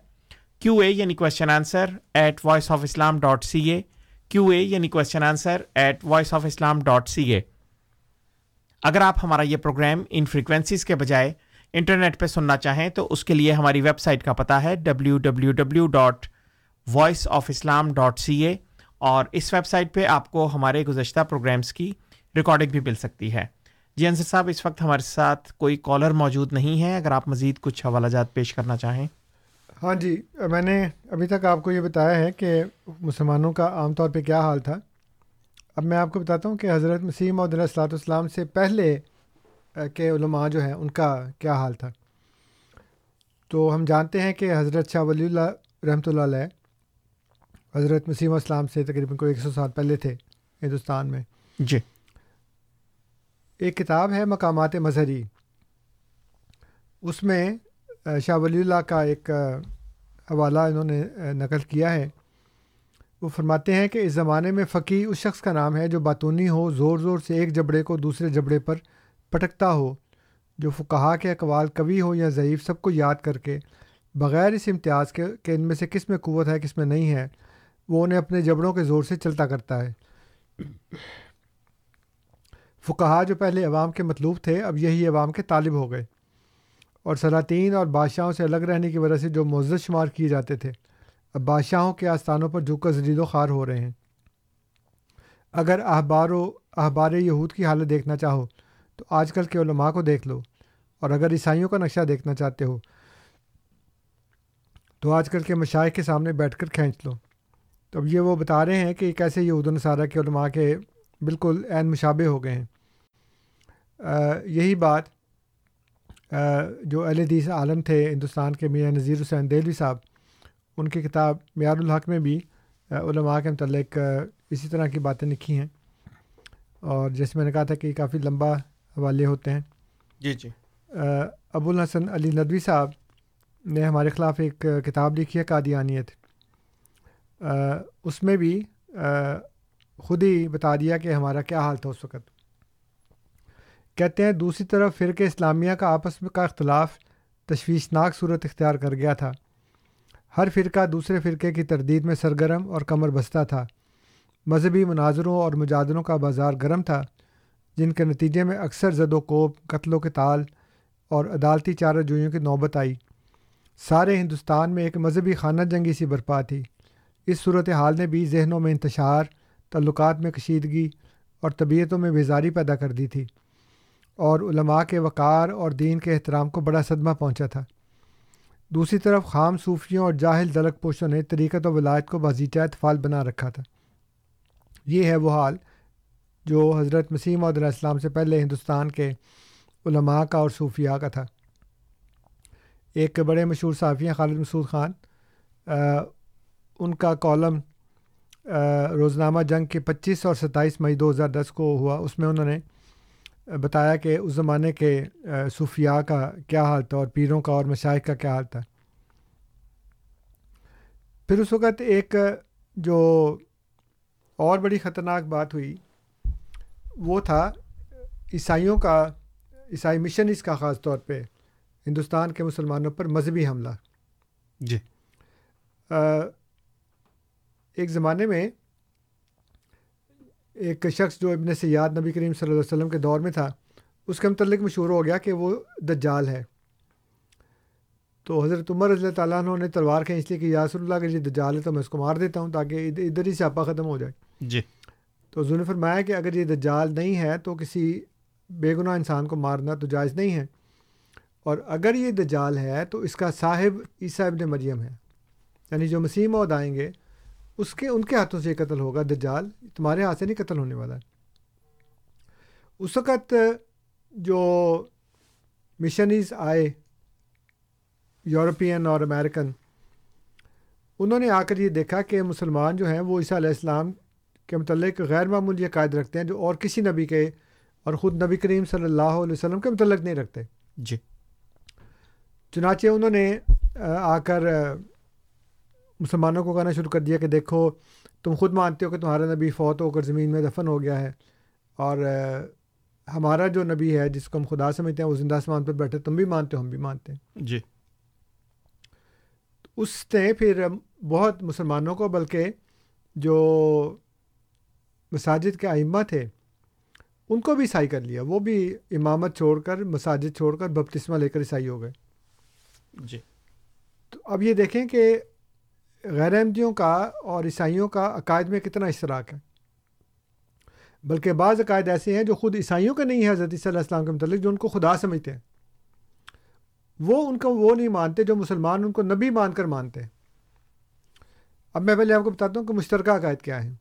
کیو اے یعنی question answer at voice of Islam dot C A Q A یعنی question answer at voice of Islam dot C A اگر آپ ہمارا یہ پروگرام ان فریکوینسیز کے بجائے انٹرنیٹ پہ سننا چاہیں تو اس کے لیے ہماری ویب سائٹ کا پتہ ہے W W W dot voice of Islam dot C A اور اس ویب سائٹ پہ آپ کو ہمارے گزشتہ پروگرامس کی ریکارڈنگ بھی مل سکتی ہے۔ جی انصر صاحب، اس وقت ہمارے ساتھ کوئی کالر موجود نہیں ہے۔ اگر آپ مزید کچھ حوالہ جات پیش کرنا چاہیں۔ ہاں جی میں نے ابھی تک آپ کو یہ بتایا ہے کہ مسلمانوں کا عام طور پہ کیا حال تھا۔ اب میں آپ کو بتاتا ہوں کہ حضرت مسیم علیہ السلاۃ والسلام سے پہلے کے علماء جو ہیں ان کا کیا حال تھا؟ تو ہم جانتے ہیں کہ حضرت شاہ ولی اللہ رحمۃ اللہ علیہ حضرت مسیم السلام سے تقریباً کوئی ایک سو سال پہلے تھے ہندوستان میں۔ جی۔ ایک کتاب ہے مقامات مظہری۔ اس میں شاہ ولی اللہ کا ایک حوالہ انہوں نے نقل کیا ہے۔ وہ فرماتے ہیں کہ اس زمانے میں فقی اس شخص کا نام ہے جو باتونی ہو، زور زور سے ایک جبڑے کو دوسرے جبڑے پر پٹکتا ہو، جو فکہ کے اقوال کبھی ہو یا ضعیف سب کو یاد کر کے، بغیر اس امتیاز کے کہ ان میں سے کس میں قوت ہے، کس میں نہیں ہے، وہ انہیں اپنے جبڑوں کے زور سے چلتا کرتا ہے۔ فکہ جو پہلے عوام کے مطلوب تھے، اب یہی عوام کے طالب ہو گئے۔ اور سلاطین اور بادشاہوں سے الگ رہنے کی وجہ سے جو معزز شمار کیے جاتے تھے۔ اب بادشاہوں کے آستانوں پر جھک کر زدید و خوار ہو رہے ہیں۔ اگر احبار و احبار یہود کی حالت دیکھنا چاہو، تو آج کل کے علماء کو دیکھ لو۔ اور اگر عیسائیوں کا نقشہ دیکھنا چاہتے ہو، تو آج کل کے مشائق کے سامنے بیٹھ کر کھینچ لو۔ تو اب یہ وہ بتا رہے ہیں کہ کیسے یہود النصارہ کے علماء کے بالکل عین مشابے ہو گئے ہیں۔ یہی بات جو اہل حدیث عالم تھے، ہندوستان کے میاں نذیر حسین دہلوی صاحب ان کی کتاب معیار الحق میں بھی علماء کے متعلق اسی طرح کی باتیں لکھی ہیں۔ اور جیسے میں نے کہا تھا کہ کافی لمبا حوالے ہوتے ہیں۔ جی جی۔ ابو الحسن علی ندوی صاحب نے ہمارے خلاف ایک کتاب لکھی ہے قادیانیت۔ اس میں بھی خود ہی بتا دیا کہ ہمارا کیا حال تھا اس وقت۔ کہتے ہیں دوسری طرف فرق اسلامیہ کا آپس میں کا اختلاف تشویشناک صورت اختیار کر گیا تھا۔ ہر فرقہ دوسرے فرقے کی تردید میں سرگرم اور کمر بستہ تھا۔ مذہبی مناظروں اور مجادلوں کا بازار گرم تھا، جن کے نتیجے میں اکثر زد و کوپ قتل کے تال اور عدالتی چارہ جوئیوں کی نوبت آئی۔ سارے ہندوستان میں ایک مذہبی خانہ جنگی سی برپا تھی۔ اس صورت حال نے بھی ذہنوں میں انتشار، تعلقات میں کشیدگی اور طبیعتوں میں بیزاری پیدا کر دی تھی اور علماء کے وقار اور دین کے احترام کو بڑا صدمہ پہنچا تھا۔ دوسری طرف خام صوفیوں اور جاہل دلک پوشوں نے طریقت و ولایت کو بازیچہ اتفال بنا رکھا تھا۔ یہ ہے وہ حال جو حضرت مسیم علیہ السلام سے پہلے ہندوستان کے علماء کا اور صوفیاء کا تھا۔ ایک بڑے مشہور صحافی ہیں خالد مسعود خان ان کا کالم روزنامہ جنگ کے پچیس اور ستائیس مئی دو ہزار دس کو ہوا، اس میں انہوں نے بتایا کہ اس زمانے کے صوفیاء کا کیا حال تھا اور پیروں کا اور مشائق کا کیا حال تھا؟ پھر اس وقت ایک جو اور بڑی خطرناک بات ہوئی وہ تھا عیسائیوں کا عیسائی مشن اس کا خاص طور پہ ہندوستان کے مسلمانوں پر مذہبی حملہ۔ جی۔ ایک زمانے میں ایک شخص جو ابن سیاد نبی کریم صلی اللہ علیہ وسلم کے دور میں تھا اس کے متعلق مشہور ہو گیا کہ وہ دجال ہے۔ تو حضرت عمر رضی اللہ تعالیٰ عنہ نے تلوار کھینچ لی کہ یاسر اللہ کا یہ دجال ہے تو میں اس کو مار دیتا ہوں تاکہ ادھر ہی سیاپا ختم ہو جائے۔ جی۔ تو نے فرمایا کہ اگر یہ دجال نہیں ہے تو کسی بے گناہ انسان کو مارنا تو جائز نہیں ہے۔ اور اگر یہ دجال ہے تو اس کا صاحب عیسیٰ ابن مریم ہے یعنی جو مسیح مود آئیں گے اس کے ان کے ہاتھوں سے یہ قتل ہوگا دجال تمہارے ہاتھ سے نہیں قتل ہونے والا۔ اس وقت جو مشنریز آئے یورپین اور امریکن انہوں نے آ کر یہ دیکھا کہ مسلمان جو ہیں وہ عیسیٰ علیہ السلام کے متعلق غیر معمولی عقائد رکھتے ہیں جو اور کسی نبی کے اور خود نبی کریم صلی اللہ علیہ وسلم کے متعلق نہیں رکھتے۔ جی۔ چنانچہ انہوں نے آ کر مسلمانوں کو کہنا شروع کر دیا کہ دیکھو تم خود مانتے ہو کہ تمہارا نبی فوت ہو کر زمین میں دفن ہو گیا ہے اور ہمارا جو نبی ہے جس کو ہم خدا سمجھتے ہیں وہ زندہ آسمان پر بیٹھے تم بھی مانتے ہو ہم بھی مانتے ہیں۔ جی۔ اس نے پھر بہت مسلمانوں کو بلکہ جو مساجد کے آئمہ تھے ان کو بھی عیسائی کر لیا۔ وہ بھی امامت چھوڑ کر مساجد چھوڑ کر بپتسمہ لے کر عیسائی ہو گئے۔ جی۔ تو اب یہ دیکھیں کہ غیر احمدیوں کا اور عیسائیوں کا عقائد میں کتنا اشتراک ہے؟ بلکہ بعض عقائد ایسے ہیں جو خود عیسائیوں کے نہیں ہیں، حضرت صلی اللہ علیہ السلام کے متعلق، جو ان کو خدا سمجھتے ہیں۔ وہ ان کو وہ نہیں مانتے جو مسلمان ان کو نبی مان کر مانتے ہیں۔ اب میں پہلے آپ کو بتاتا ہوں کہ مشترکہ عقائد کیا ہیں۔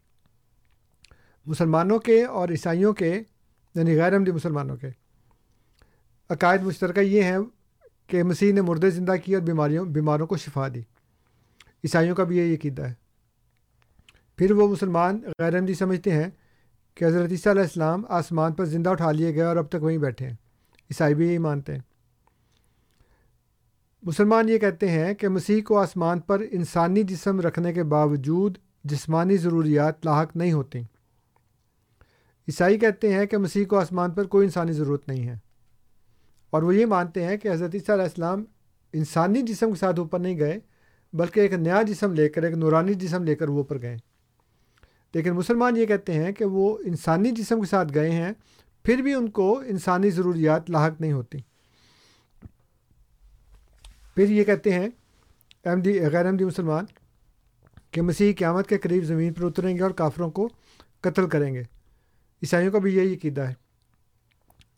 مسلمانوں کے اور عیسائیوں کے یعنی غیر احمدی مسلمانوں کے عقائد مشترکہ یہ ہیں کہ مسیح نے مردے زندہ کی اور بیماریوں، بیماروں کو شفا دی۔ عیسائیوں کا بھی یہی عقیدہ ہے۔ پھر وہ مسلمان غیر احمدی سمجھتے ہیں کہ حضرت عیسیٰ علیہ السلام آسمان پر زندہ اٹھا لیے گئے اور اب تک وہیں بیٹھے ہیں۔ عیسائی بھی یہی مانتے ہیں۔ مسلمان یہ کہتے ہیں کہ مسیح کو آسمان پر انسانی جسم رکھنے کے باوجود جسمانی ضروریات لاحق نہیں ہوتی عیسائی کہتے ہیں کہ مسیح کو آسمان پر کوئی انسانی ضرورت نہیں ہے۔ اور وہ یہ مانتے ہیں کہ حضرت عیسیٰ علیہ السلام انسانی جسم کے ساتھ اوپر نہیں گئے بلکہ ایک نیا جسم لے کر، ایک نورانی جسم لے کر وہ اوپر گئے۔ لیکن مسلمان یہ کہتے ہیں کہ وہ انسانی جسم کے ساتھ گئے ہیں، پھر بھی ان کو انسانی ضروریات لاحق نہیں ہوتی۔ پھر یہ کہتے ہیں احمدی غیر احمدی مسلمان، کہ مسیح قیامت کے قریب زمین پر اتریں گے اور کافروں کو قتل کریں گے۔ عیسائیوں کا بھی یہی عقیدہ ہے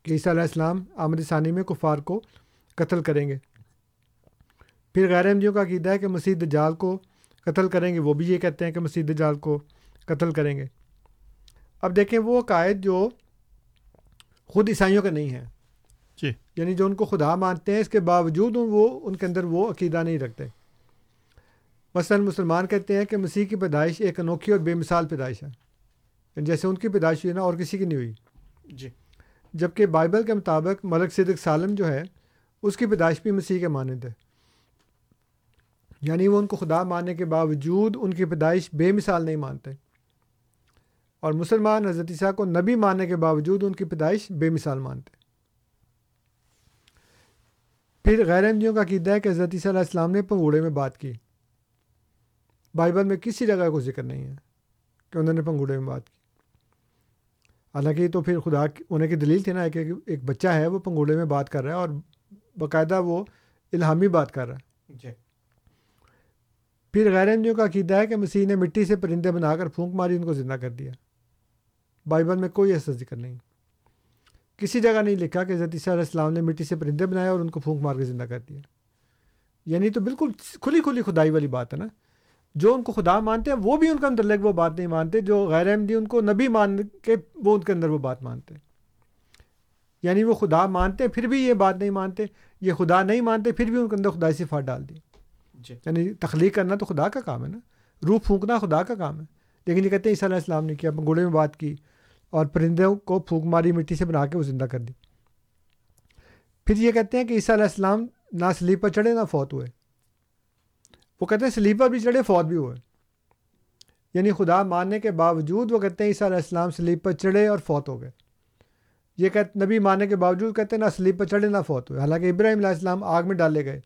کہ عیسیٰ علیہ السلام آمد ثانی میں کفار کو قتل کریں گے۔ پھر غیر احمدیوں کا عقیدہ ہے کہ مسیح دجال کو قتل کریں گے وہ بھی یہ کہتے ہیں کہ مسیح دجال کو قتل کریں گے۔ اب دیکھیں وہ قائد جو خود عیسائیوں کے نہیں ہیں۔ جی۔ یعنی جو ان کو خدا مانتے ہیں اس کے باوجود وہ ان کے اندر وہ عقیدہ نہیں رکھتے۔ مثلاً مسلمان کہتے ہیں کہ مسیح کی پیدائش ایک انوکھی اور بے مثال پیدائش ہے۔ یعنی جیسے ان کی پیدائش ہوئی نا اور کسی کی نہیں ہوئی۔ جی۔ جبکہ بائبل کے مطابق ملک صدق سالم جو ہے اس کی پیدائش بھی مسیح کے مانند ہے۔ یعنی وہ ان کو خدا ماننے کے باوجود ان کی پیدائش بے مثال نہیں مانتے۔ اور مسلمان حضرت عیسیٰ کو نبی ماننے کے باوجود ان کی پیدائش بے مثال مانتے۔ پھر غیر احمدیوں کا عقیدہ ہے کہ حضرت عیسیٰ علیہ السلام نے پنگوڑے میں بات کی۔ بائبل میں کسی جگہ کو ذکر نہیں ہے کہ انہوں نے پنگوڑے میں بات کی۔ حالانکہ تو پھر خدا ہونے کی دلیل تھی نا کہ ایک بچہ ہے وہ پنگوڑے میں بات کر رہا ہے اور باقاعدہ وہ الہامی بات کر رہا ہے۔ جی۔ پھر غیر کا عقیدہ ہے کہ مسیح نے مٹی سے پرندے بنا کر پھونک ماری، ان کو زندہ کر دیا۔ بائبل میں کوئی ایسا ذکر نہیں۔ کسی جگہ نہیں لکھا کہ حضرت عیسیٰ علیہ السلام نے مٹی سے پرندے بنائے اور ان کو پھونک مار کے زندہ کر دیا۔ یعنی تو بالکل کھلی کھلی خدائی والی بات ہے نا۔ جو ان کو خدا مانتے ہیں، وہ بھی ان کا متعلق وہ بات نہیں مانتے۔ جو غیر احمدی، ان کو نبی مان کے وہ ان کے اندر وہ بات مانتے یعنی وہ خدا مانتے پھر بھی یہ بات نہیں مانتے، یہ خدا نہیں مانتے، پھر بھی ان کے اندر خدائی صفات ڈال دی۔ جی یعنی تخلیق کرنا تو خدا کا کام ہے نا۔ روح پھونکنا خدا کا کام ہے۔ لیکن یہ کہتے ہیں عیسیٰ علیہ السلام نے کیا گھوڑے میں بات کی اور پرندوں کو پھونک ماری، مٹی سے بنا کے وہ زندہ کر دی۔ پھر یہ کہتے ہیں کہ عیسیٰ علیہ السلام نہ سلیپ پر چڑھے، نہ فوت ہوئے۔ وہ کہتے ہیں سلیپ پر بھی چڑھے، فوت بھی ہوئے۔ یعنی خدا ماننے کے باوجود وہ کہتے ہیں عیسیٰ علیہ السلام سلیپ پر چڑھے اور فوت ہو گئے۔ یہ کہتے، نبی ماننے کے باوجود کہتے ہیں نہ سلیپ پر چڑھے، نہ فوت ہوئے۔ حالانکہ ابراہیم علیہ السلام آگ میں ڈالے گئے۔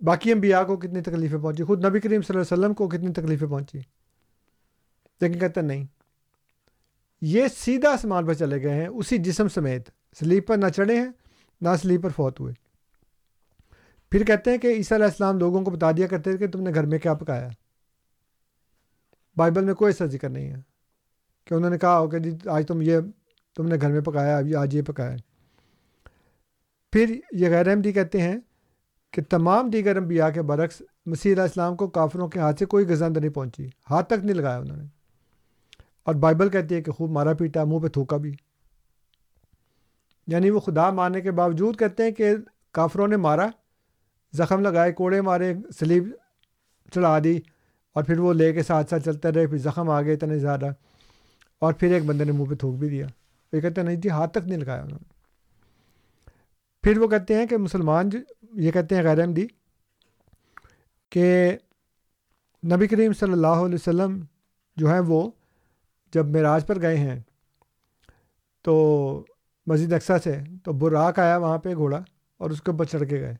باقی انبیاء کو کتنی تکلیفیں پہنچی؟ خود نبی کریم صلی اللہ علیہ وسلم کو کتنی تکلیفیں پہنچی؟ لیکن کہتے ہیں نہیں۔ یہ سیدھا آسمان پر چلے گئے ہیں، اسی جسم سمیت۔ سلیپ پر نہ چڑھے ہیں، نہ سلیپ پر فوت ہوئے۔ پھر کہتے ہیں کہ عیسیٰ علیہ السلام لوگوں کو بتا دیا کرتے تھے کہ تم نے گھر میں کیا پکایا۔ بائبل میں کوئی ایسا ذکر نہیں ہے کہ انہوں نے کہا ہو کہ جی آج تم یہ، تم نے گھر میں پکایا ابھی آج یہ پکایا۔ پھر یہ غیر احمدی کہتے ہیں کہ تمام دیگر انبیاء کے برعکس مسیح علیہ السلام کو کافروں کے ہاتھ سے کوئی غزند نہیں پہنچی، ہاتھ تک نہیں لگایا انہوں نے۔ اور بائبل کہتی ہے کہ خوب مارا پیٹا، منہ پہ تھوکا بھی۔ یعنی وہ خدا مارنے کے باوجود کہتے ہیں کہ کافروں نے مارا، زخم لگائے، کوڑے مارے سلیب چڑھا دی اور پھر وہ لے کے ساتھ ساتھ چلتے رہے، پھر زخم آ گئے اتنے زیادہ۔ اور پھر ایک بندے نے منہ پہ تھوک بھی دیا۔ وہ کہتے ہیں، نہیں جی ہاتھ تک نہیں لگایا انہوں نے۔ پھر وہ کہتے ہیں کہ مسلمان جو یہ کہتے ہیں غیر احمدی کہ نبی کریم صلی اللہ علیہ وسلم جو ہیں وہ جب معراج پر گئے ہیں تو مسجد اقسا سے تو براق آیا وہاں پہ گھوڑا اور اس کے اوپر چڑھ کے گئے۔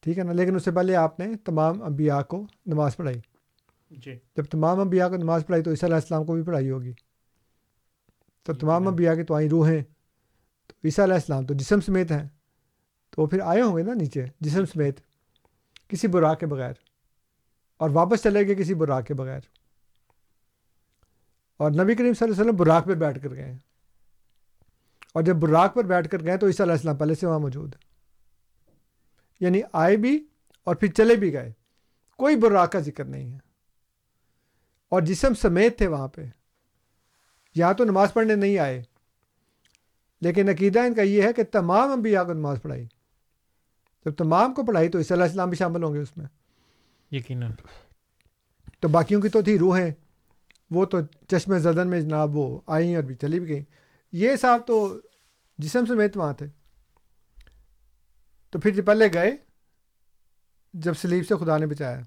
ٹھیک ہے نا؟ لیکن اس سے پہلے آپ نے تمام انبیاء کو نماز پڑھائی۔ جی۔ جب تمام انبیاء کو نماز پڑھائی تو عیسیٰ علیہ السلام کو بھی پڑھائی ہوگی۔ تو تمام انبیاء کی تو آئی روحیں۔ تو عیسیٰ علیہ السلام تو جسم سمیت ہیں۔ تو وہ پھر آئے ہوں گے نا نیچے، جسم سمیت، کسی براق کے بغیر۔ اور واپس چلے گئے کسی براق کے بغیر۔ اور نبی کریم صلی اللہ علیہ وسلم براق پہ بیٹھ کر گئے اور جب براق پر بیٹھ کر گئے تو عیسیٰ علیہ السلام پہلے سے وہاں موجود ہے یعنی آئے بھی اور پھر چلے بھی گئے۔ کوئی براق کا ذکر نہیں ہے۔ اور جسم سمیت تھے وہاں پہ۔ یہاں تو نماز پڑھنے نہیں آئے۔ لیکن عقیدہ ان کا یہ ہے کہ تمام انبیاء کو نماز پڑھائی۔ جب تمام کو پڑھائی تو عیسیٰ علیہ السلام بھی شامل ہوں گے اس میں۔ یقیناً۔ تو باقیوں کی تو تھی روحیں وہ تو چشم زدن میں جناب وہ آئیں اور بھی چلی بھی گئیں۔ یہ صاحب تو جسم سمیت وہاں تھے۔ تو پھر جو پہلے گئے جب سلیب سے خدا نے بچایا۔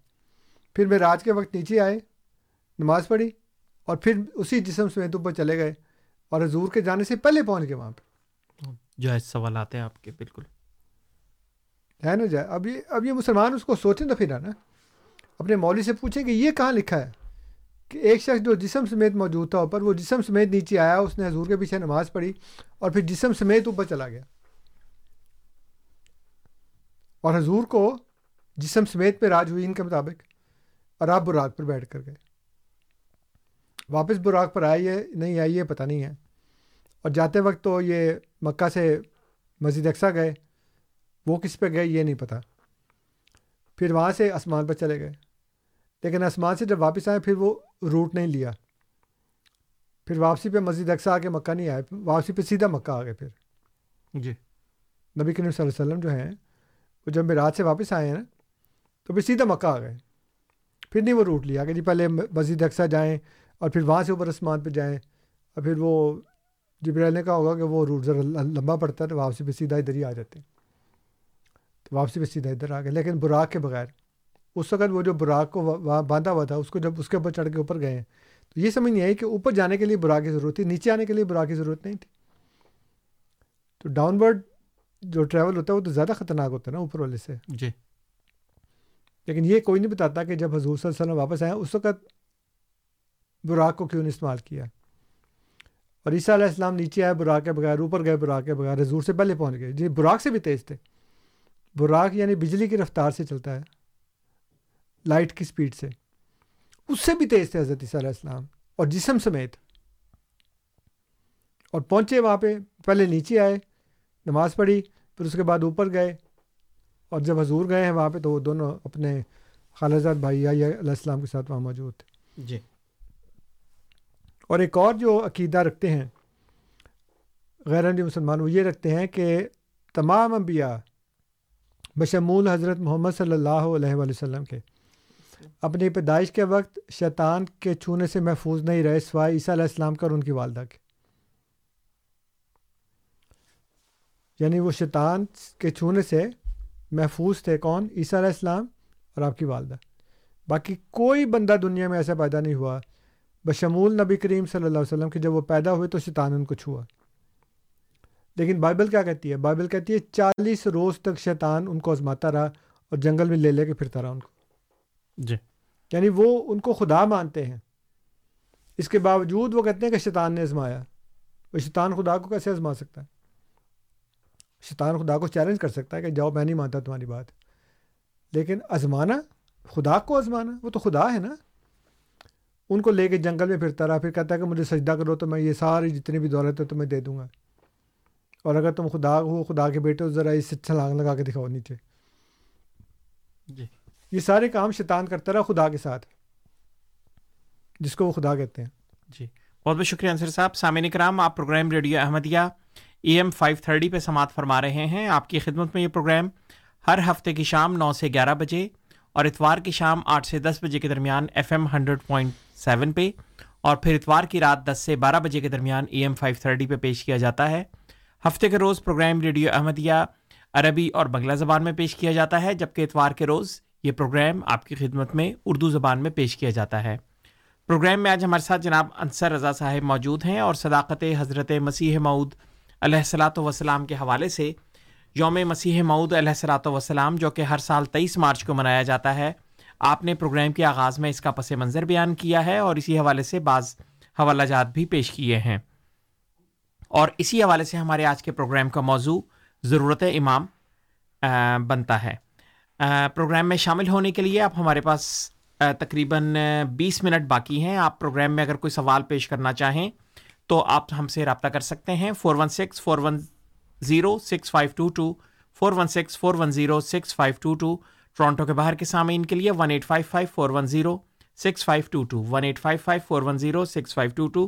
پھر میں رات کے وقت نیچے آئے نماز پڑھی اور پھر اسی جسم سمیت اوپر چلے گئے اور حضور کے جانے سے پہلے پہنچ گئے وہاں پہ۔ جائز سوال آتے ہیں آپ کے بالکل۔ ہے نا جائے اب یہ اب یہ مسلمان اس کو سوچیں تو پھر ہے نا۔ اپنے مولوی سے پوچھیں کہ یہ کہاں لکھا ہے کہ ایک شخص جو جسم سمیت موجود تھا اوپر، وہ جسم سمیت نیچے آیا، اس نے حضور کے پیچھے نماز پڑھی اور پھر جسم سمیت اوپر چلا گیا۔ اور حضور کو جسم سمیت پہ راج ہوئی ان کے مطابق اور آپ براق پر بیٹھ کر گئے۔ واپس براق پر آئی ہے نہیں آئی ہے پتہ نہیں ہے۔ اور جاتے وقت تو یہ مکہ سے مسجد اقسا گئے۔ وہ کس پہ گئے یہ نہیں پتہ پھر وہاں سے آسمان پر چلے گئے۔ لیکن آسمان سے جب واپس آئے پھر وہ روٹ نہیں لیا۔ پھر واپسی پہ مسجد اقسا آ کے مکہ نہیں آئے واپسی پہ سیدھا مکہ آ گئے پھر۔ جی۔ نبی کریم صلی اللہ علیہ وسلم جو ہیں وہ جب میں رات سے واپس آئے ہیں نا تو پھر سیدھا مکہ آ گئے۔ پھر نہیں وہ روٹ لیا۔ کہ جی پہلے مسجد اقسا جائیں اور پھر وہاں سے اوپر آسمان پہ جائیں اور پھر وہ جبریل نے کہا ہوگا کہ وہ روٹ ذرا لمبا پڑتا ہے تو واپسی پہ سیدھا ادھر ہی آ جاتے۔ ہیں تو واپسی پہ سیدھا ادھر آ گئے لیکن براق کے بغیر۔ اس وقت وہ جو براق کو وہاں باندھا ہوا تھا اس کو جب اس کے اوپر چڑھ کے اوپر گئے تو یہ سمجھ نہیں آئی کہ اوپر جانے کے لیے براق کی ضرورت تھی نیچے آنے کے لیے براق کی ضرورت نہیں تھی۔ تو ڈاؤن ورڈ جو ٹریول ہوتا ہے وہ تو زیادہ خطرناک ہوتا ہے نا اوپر والے سے۔ جی۔ لیکن یہ کوئی نہیں بتاتا کہ جب حضور صلی اللہ علیہ وسلم واپس آئے اس وقت براق کو کیوں نہیں استعمال کیا۔ اور عیسیٰ علیہ السلام نیچے آئے براق کے بغیر اوپر گئے براق کے بغیر حضور سے پہلے پہنچ گئے۔ جی براق سے بھی تیز تھے۔ براق یعنی بجلی کی رفتار سے چلتا ہے لائٹ کی سپیڈ سے۔ اس سے بھی تیز تھے حضرت عیسیٰ علیہ السلام اور جسم سمیت۔ اور پہنچے وہاں پہ پہلے نیچے آئے نماز پڑھی پھر اس کے بعد اوپر گئے۔ اور جب حضور گئے ہیں وہاں پہ تو وہ دونوں اپنے خالزاد بھائی علیہ السلام کے ساتھ وہاں موجود تھے۔ جی۔ اور ایک اور جو عقیدہ رکھتے ہیں غیر مسلمان وہ یہ رکھتے ہیں کہ تمام انبیاء بشمول حضرت محمد صلی اللہ علیہ وآلہ وسلم کے۔ اپنی پیدائش کے وقت شیطان کے چھونے سے محفوظ نہیں رہے سوائے عیسیٰ علیہ السلام کا اور ان کی والدہ کے۔ یعنی وہ شیطان کے چھونے سے محفوظ تھے کون؟ عیسیٰ علیہ السلام اور آپ کی والدہ۔ باقی کوئی بندہ دنیا میں ایسا پیدا نہیں ہوا۔ بشمول نبی کریم صلی اللہ علیہ وسلم کہ جب وہ پیدا ہوئے تو شیطان ان کو چھوا۔ لیکن بائبل کیا کہتی ہے؟ بائبل کہتی ہے چالیس روز تک شیطان ان کو آزماتا رہا اور جنگل میں لے لے کے پھرتا رہا ان کو۔ جی۔ یعنی وہ ان کو خدا مانتے ہیں۔ اس کے باوجود وہ کہتے ہیں کہ شیطان نے آزمایا۔ وہ شیطان خدا کو کیسے آزما سکتا ہے؟ شیطان خدا کو چیلنج کر سکتا ہے کہ جاؤ میں نہیں مانتا تمہاری بات۔ لیکن آزمانا خدا کو آزمانا وہ تو خدا ہے نا۔ ان کو لے کے جنگل میں پھرتا رہا پھر کہتا ہے کہ مجھے سجدہ کرو تو میں یہ ساری جتنی بھی دولت ہے تمہیں دے دوں گا۔ اور اگر تم خدا ہو خدا کے بیٹے ہو ذرا اس چھلانگ لگا کے دکھاؤ نیچے۔ جی۔ یہ سارے کام شیطان کرتا رہا خدا کے ساتھ جس کو وہ خدا کہتے ہیں۔ جی۔ بہت بہت شکریہ انصر صاحب۔ سامعین کرام آپ programme radio Ahmadiyya A M five thirty پہ سماعت فرما رہے ہیں۔ آپ کی خدمت میں یہ پروگرام ہر ہفتے کی شام نو سے گیارہ بجے اور اتوار کی شام آٹھ سے دس بجے کے درمیان F M hundred point seven پہ اور پھر اتوار کی رات دس سے بارہ بجے کے درمیان ای ایم فائیو تھرٹی پہ پیش کیا جاتا ہے۔ ہفتے کے روز پروگرام ریڈیو احمدیہ عربی اور بنگلہ زبان میں پیش کیا جاتا ہے، جبکہ اتوار کے روز یہ پروگرام آپ کی خدمت میں اردو زبان میں پیش کیا جاتا ہے۔ پروگرام میں آج ہمارے ساتھ جناب انصر رضا صاحب موجود ہیں اور صداقت حضرت مسیح معود علیہ السلاۃ وسلام کے حوالے سے یوم مسیح معود علیہ السلاۃ وسلام جو کہ ہر سال تیئیس مارچ کو منایا جاتا ہے، آپ نے پروگرام کے آغاز میں اس کا پس منظر بیان کیا ہے اور اسی حوالے سے بعض حوالہ جات بھی پیش کیے ہیں۔ اور اسی حوالے سے ہمارے آج کے پروگرام کا موضوع ضرورت امام بنتا ہے۔ پروگرام میں شامل ہونے کے لیے آپ ہمارے پاس تقریباً بیس منٹ باقی ہیں۔ آپ پروگرام میں اگر کوئی سوال پیش کرنا چاہیں تو آپ ہم سے رابطہ کر سکتے ہیں۔ Four one six, four one zero, six five two two. Four one six, four one zero, six five two two. Toronto کے باہر کے سامعین کے لیے one eight five five, four one zero, six five two two. One eight five five, four one zero, six five two two.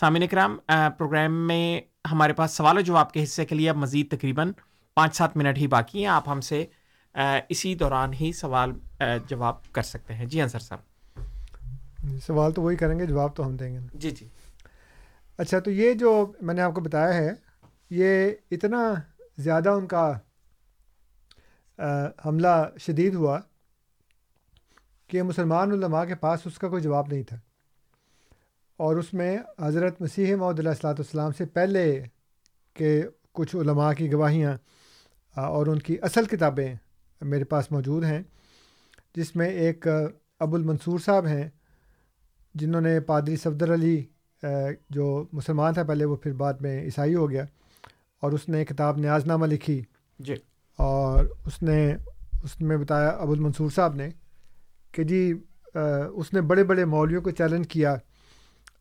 سامعین کرام پروگرام میں ہمارے پاس سوال و جواب کے حصے کے لیے اب مزید تقریباً پانچ سات منٹ ہی باقی ہیں۔ آپ ہم سے اسی دوران ہی سوال جواب کر سکتے ہیں۔ جی انصر صاحب۔ سوال تو وہی کریں گے جواب تو ہم دیں گے۔ جی جی۔ اچھا تو یہ جو میں نے آپ کو بتایا ہے یہ اتنا زیادہ ان کا حملہ شدید ہوا کہ مسلمان علماء کے پاس اس کا کوئی جواب نہیں تھا۔ اور اس میں حضرت مسیح محدود علیہ السلاۃ والسلام سے پہلے کے کچھ علماء کی گواہیاں اور ان کی اصل کتابیں میرے پاس موجود ہیں جس میں ایک ابو المنصور صاحب ہیں جنہوں نے پادری صفدر علی جو مسلمان تھا پہلے وہ پھر بعد میں عیسائی ہو گیا اور اس نے کتاب نیاز نامہ لکھی۔ جی۔ اور اس نے اس میں بتایا ابو المنصور صاحب نے کہ جی اس نے بڑے بڑے مولویوں کو چیلنج کیا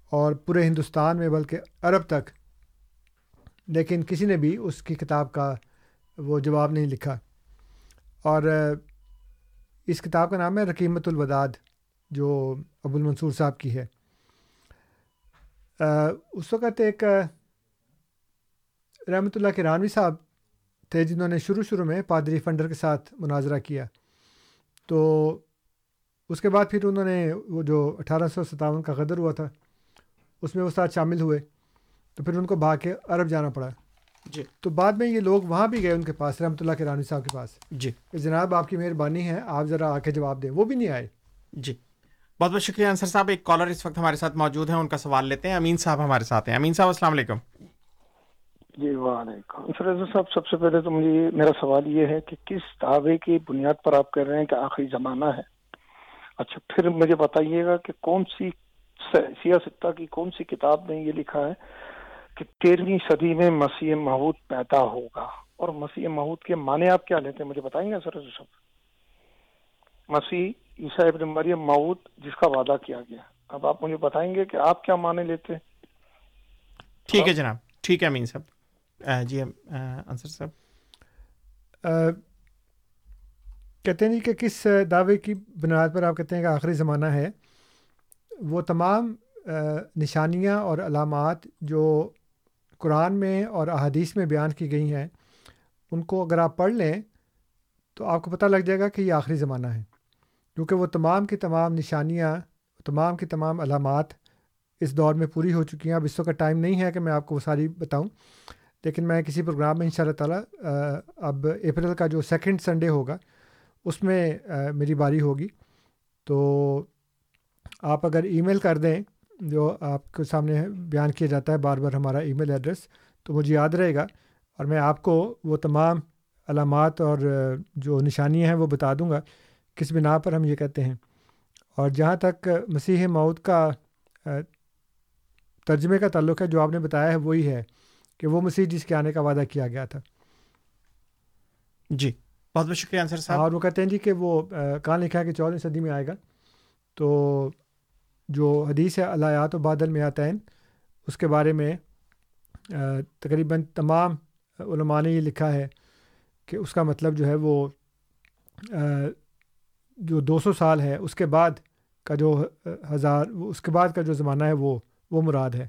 اور پورے ہندوستان میں، بلکہ عرب تک۔ لیکن کسی نے بھی اس کی کتاب کا وہ جواب نہیں لکھا۔ اور اس کتاب کا نام ہے رقیمت الوداد جو ابو المنصور صاحب کی ہے۔ اس وقت ایک رحمۃ اللہ کے رانوی صاحب تھے، جنہوں نے شروع شروع میں پادری فنڈر کے ساتھ مناظرہ کیا۔ تو اس کے بعد پھر انہوں نے وہ جو اٹھارہ سو ستاون کا غدر ہوا تھا اس میں وہ ساتھ شامل ہوئے تو پھر ان کو بھاگ کے عرب جانا پڑا۔ جی۔ تو بعد میں یہ لوگ وہاں بھی گئے ان کے پاس رحمۃ اللہ کے رانی صاحب کے پاس۔ جی۔ کہ جناب آپ کی مہربانی ہے آپ ذرا آ کے جواب دیں۔ وہ بھی نہیں آئے۔ جی۔ بہت بہت شکریہ انصر صاحب۔ ایک کالر اس وقت ہمارے ساتھ موجود ہیں ان کا سوال لیتے ہیں۔ امین صاحب ہمارے ساتھ ہیں۔ امین صاحب السلام علیکم۔ جی وعلیکم۔ سر صاحب سب سے پہلے تو مجھے میرا سوال یہ ہے کہ کس دعوے کی بنیاد پر آپ کہہ رہے ہیں کہ آخری زمانہ ہے؟ اچھا پھر مجھے بتائیے گا کہ کون سی سیاستہ کی کون سی کتاب میں یہ لکھا ہے کہ تیرہویں صدی میں مسیح محود پیدا ہوگا؟ اور مسیح محود کے معنی آپ کیا لیتے ہیں؟ مجھے بتائیں گے سر صاحب مسیح عیسیٰ ابن مریم محود جس کا وعدہ کیا گیا۔ اب آپ مجھے بتائیں گے کہ آپ کیا معنی لیتے ہیں؟ ٹھیک ہے جناب۔ ٹھیک ہے امین صاحب۔ جی انصر صاحب۔ کہتے ہیں جی کہ کس دعوے کی بنیاد پر آپ کہتے ہیں کہ آخری زمانہ ہے؟ وہ تمام نشانیاں اور علامات جو قرآن میں اور احادیث میں بیان کی گئی ہیں، ان کو اگر آپ پڑھ لیں تو آپ کو پتہ لگ جائے گا کہ یہ آخری زمانہ ہے۔ کیونکہ وہ تمام کی تمام نشانیاں، تمام کی تمام علامات اس دور میں پوری ہو چکی ہیں۔ اب اس وقت ٹائم نہیں ہے کہ میں آپ کو وہ ساری بتاؤں، لیکن میں کسی پروگرام میں ان شاء اللہ تعالیٰ اب اپریل کا جو سیکنڈ سنڈے ہوگا، اس میں میری باری ہوگی۔ تو آپ اگر ای میل کر دیں جو آپ کے سامنے بیان کیا جاتا ہے بار بار ہمارا ای میل ایڈریس تو مجھے یاد رہے گا اور میں آپ کو وہ تمام علامات اور جو نشانیاں ہیں وہ بتا دوں گا کس بنا پر ہم یہ کہتے ہیں۔ اور جہاں تک مسیح موت کا ترجمے کا تعلق ہے جو آپ نے بتایا ہے وہی ہے کہ وہ مسیح جس کے آنے کا وعدہ کیا گیا تھا۔ جی بہت بہت شکریہ انصر صاحب۔ اور وہ کہتے ہیں جی کہ وہ کہاں لکھا ہے کہ چودہ صدی میں آئے گا۔ تو جو حدیث ہے علیات و بادل میں آتا اس کے بارے میں تقریباً تمام علماء نے یہ لکھا ہے کہ اس کا مطلب جو ہے وہ جو دو سو سال ہے، اس کے بعد کا جو ہزار، اس کے بعد کا جو زمانہ ہے وہ وہ مراد ہے۔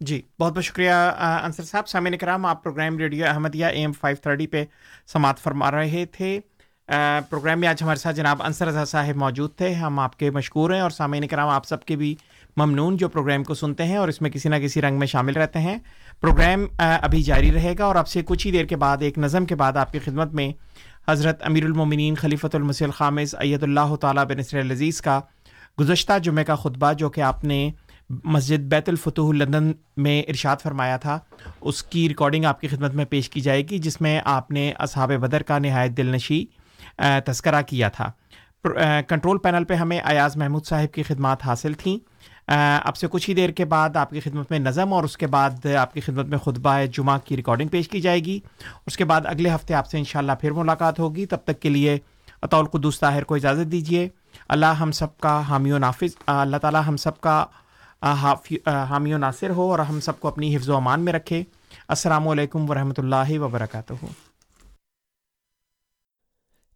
جی بہت بہت شکریہ انصر صاحب۔ سامعین کرام، آپ programme radio Ahmadiyya A M five thirty پہ سماعت فرما رہے تھے۔ پروگرام میں آج ہمارے ساتھ جناب انصر رضا صاحب موجود تھے۔ ہم آپ کے مشکور ہیں اور سامعین کرام آپ سب کے بھی ممنون جو پروگرام کو سنتے ہیں اور اس میں کسی نہ کسی رنگ میں شامل رہتے ہیں۔ پروگرام ابھی جاری رہے گا اور اب سے کچھ ہی دیر کے بعد، ایک نظم کے بعد آپ کی خدمت میں حضرت امیر المومنین خلیفۃ المسی الخامز ایت اللہ تعالیٰ بنصر العزیز کا گزشتہ جمعہ کا خطبہ، جو کہ آپ نے مسجد بیت الفتح لندن میں ارشاد فرمایا تھا، اس کی ریکارڈنگ آپ کی خدمت میں پیش کی جائے گی، جس میں آپ نے اصحاب بدر کا نہایت دل نشی تذکرہ کیا تھا۔ کنٹرول پینل پہ ہمیں ایاز محمود صاحب کی خدمات حاصل تھیں۔ اب سے کچھ ہی دیر کے بعد آپ کی خدمت میں نظم اور اس کے بعد آپ کی خدمت میں خطبہ جمعہ کی ریکارڈنگ پیش کی جائے گی۔ اس کے بعد اگلے ہفتے آپ سے انشاءاللہ پھر ملاقات ہوگی۔ تب تک کے لیے اطول قدوس طاہر کو اجازت دیجیے اللہ ہم سب کا حامی و نافذ اللہ تعالیٰ ہم سب کا حامی و ناصر ہو اور ہم سب کو اپنی حفظ و امان میں رکھے۔ السلام علیکم ورحمۃ اللہ وبرکاتہ۔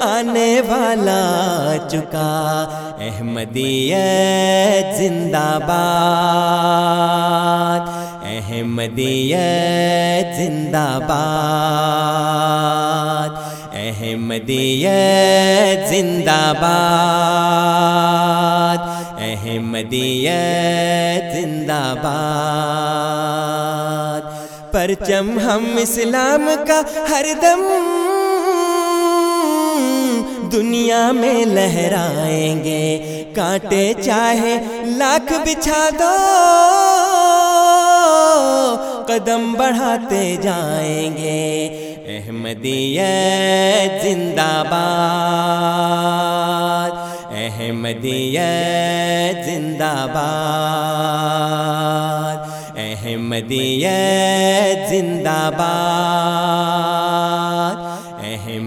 آنے والا چکا۔ احمدیت زندہ باد۔ احمدیت زندہ باد۔ احمدیت زندہ باد۔ احمدیت زندہ باد۔ پرچم ہم اسلام کا ہر دم دنیا میں لہرائیں گے۔ کانٹے چاہے لاکھ بچھا دو۔ قدم بڑھاتے جائیں گے۔ احمدیت زندہ باد۔ احمدیت زندہ باد۔ احمدیت زندہ باد۔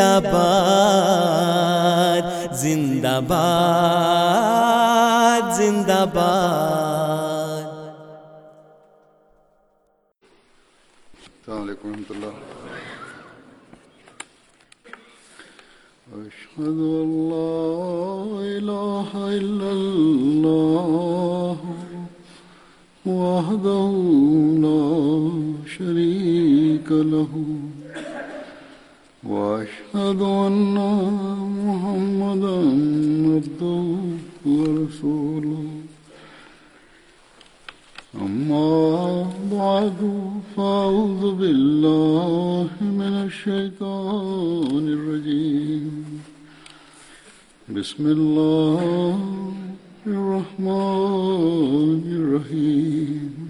زندہ باد زندہ باد زندہ باد السلام علیکم ورحمۃ اللہ. أشهد أن لا إله إلا الله وحده لا شريك له. وأشهد أن محمدا عبده ورسوله. أما بعد، فأعوذ بالله من الشيطان الرجيم. بسم الله الرحمن الرحيم.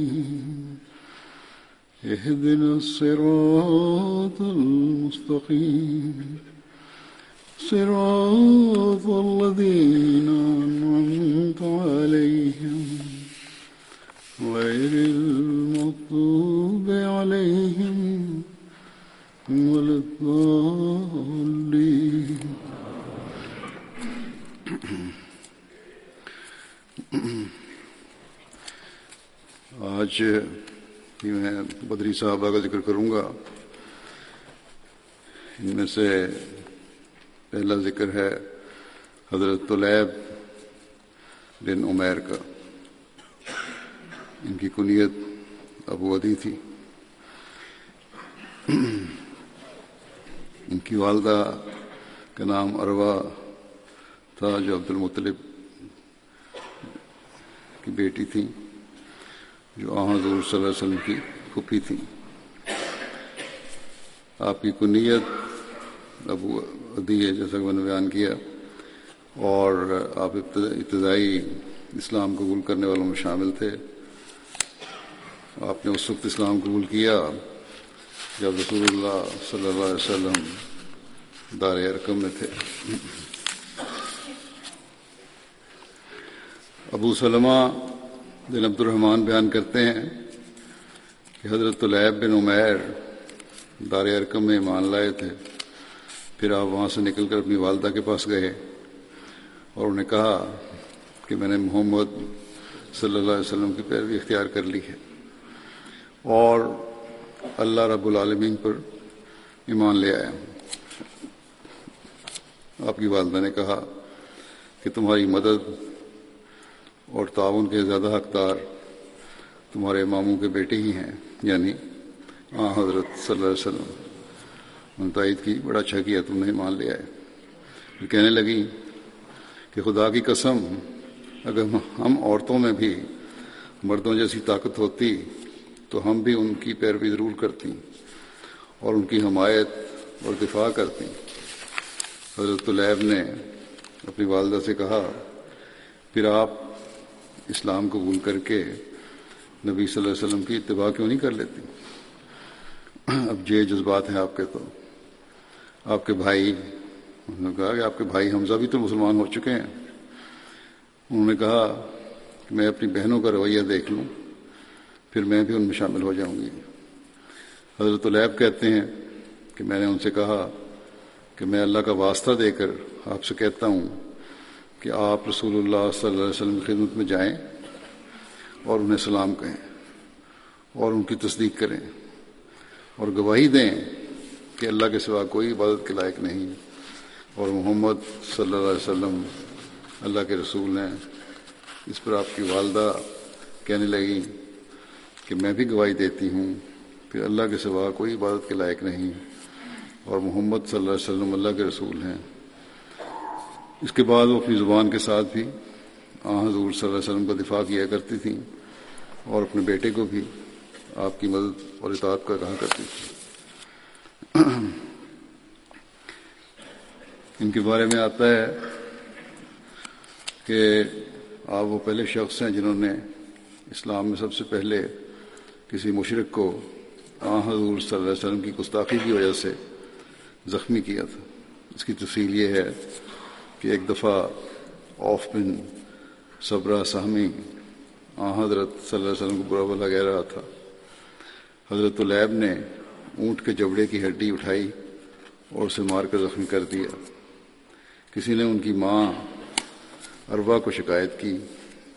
اهدنا الصراط المستقيم. صراط الذين أنعمت عليهم. غير المغضوب عليهم ولا الضالين. آج بھی میں بدری صاحبہ کا ذکر کروں گا۔ ان میں سے پہلا ذکر ہے حضرت طلیب بن عمیر کا۔ ان کی کنیت ابو ادی تھی۔ ان کی والدہ کا نام اروا تھا، جو عبد المطلب کی بیٹی تھی جو آ حضور صلی اللہ علیہ وسلم کی پھپھی تھی۔ آپ کی کنیت ابو ادی ہے جیسا کہ میں نے بیان کیا، اور آپ ابتدائی اسلام قبول کرنے والوں میں شامل تھے۔ آپ نے اس وقت اسلام قبول کیا جب رسول اللہ صلی اللہ علیہ وسلم دار ارکم میں تھے۔ ابو سلمہ بن عبد الرحمن بیان کرتے ہیں کہ حضرت طلیب بن عمیر دار ارکم میں ایمان لائے تھے۔ پھر آپ وہاں سے نکل کر اپنی والدہ کے پاس گئے اور انہیں کہا کہ میں نے محمد صلی اللہ علیہ وسلم کی پیروی اختیار کر لی ہے اور اللہ رب العالمین پر ایمان لے آیا آپ کی والدہ نے کہا کہ تمہاری مدد اور تعاون کے زیادہ حقدار تمہارے ماموں کے بیٹے ہی ہیں یعنی آ حضرت صلی اللہ علیہ وسلم۔ منتعد کی، بڑا اچھا کیا تم نے، مان لیا ہے۔ پھر کہنے لگی کہ خدا کی قسم، اگر ہم عورتوں میں بھی مردوں جیسی طاقت ہوتی تو ہم بھی ان کی پیروی ضرور کرتی اور ان کی حمایت اور دفاع کرتی۔ حضرت العیب نے اپنی والدہ سے کہا، پھر آپ اسلام قبول کر کے نبی صلی اللہ علیہ وسلم کی اتباع کیوں نہیں کر لیتی؟ اب یہ جذبات ہیں آپ کے تو۔ آپ کے بھائی، انہوں نے کہا کہ آپ کے بھائی حمزہ بھی تو مسلمان ہو چکے ہیں۔ انہوں نے کہا کہ میں اپنی بہنوں کا رویہ دیکھ لوں، پھر میں بھی ان میں شامل ہو جاؤں گی۔ حضرت العیب کہتے ہیں کہ میں نے ان سے کہا کہ میں اللہ کا واسطہ دے کر آپ سے کہتا ہوں کہ آپ رسول اللہ صلی اللہ علیہ وسلم کی خدمت میں جائیں اور انہیں سلام کہیں اور ان کی تصدیق کریں اور گواہی دیں کہ اللہ کے سوا کوئی عبادت کے لائق نہیں اور محمد صلی اللہ علیہ وسلم اللہ کے رسول ہیں۔ اس پر آپ کی والدہ کہنے لگی کہ میں بھی گواہی دیتی ہوں کہ اللہ کے سوا کوئی عبادت کے لائق نہیں اور محمد صلی اللہ علیہ وسلم اللہ کے رسول ہیں۔ اس کے بعد وہ اپنی زبان کے ساتھ بھی، آ، حضور صلی اللہ علیہ وسلم کا دفاع کیا کرتی تھیں اور اپنے بیٹے کو بھی آپ کی مدد اور اطاعت کا کہا کرتی تھی ان کے بارے میں آتا ہے کہ آپ وہ پہلے شخص ہیں جنہوں نے اسلام میں سب سے پہلے کسی مشرق کو، آ، حضور صلی اللہ علیہ وسلم کی گستاخی کی وجہ سے زخمی کیا تھا۔ اس کی تفصیل یہ ہے کہ ایک دفعہ آف بن صبرہ سہمی، آ، حضرت صلی اللہ علیہ وسلم کو برا بلا کہہ رہا تھا۔ حضرت العیب نے اونٹ کے جبڑے کی ہڈی اٹھائی اور اسے مار کر زخمی کر دیا۔ کسی نے ان کی ماں اروا کو شکایت کی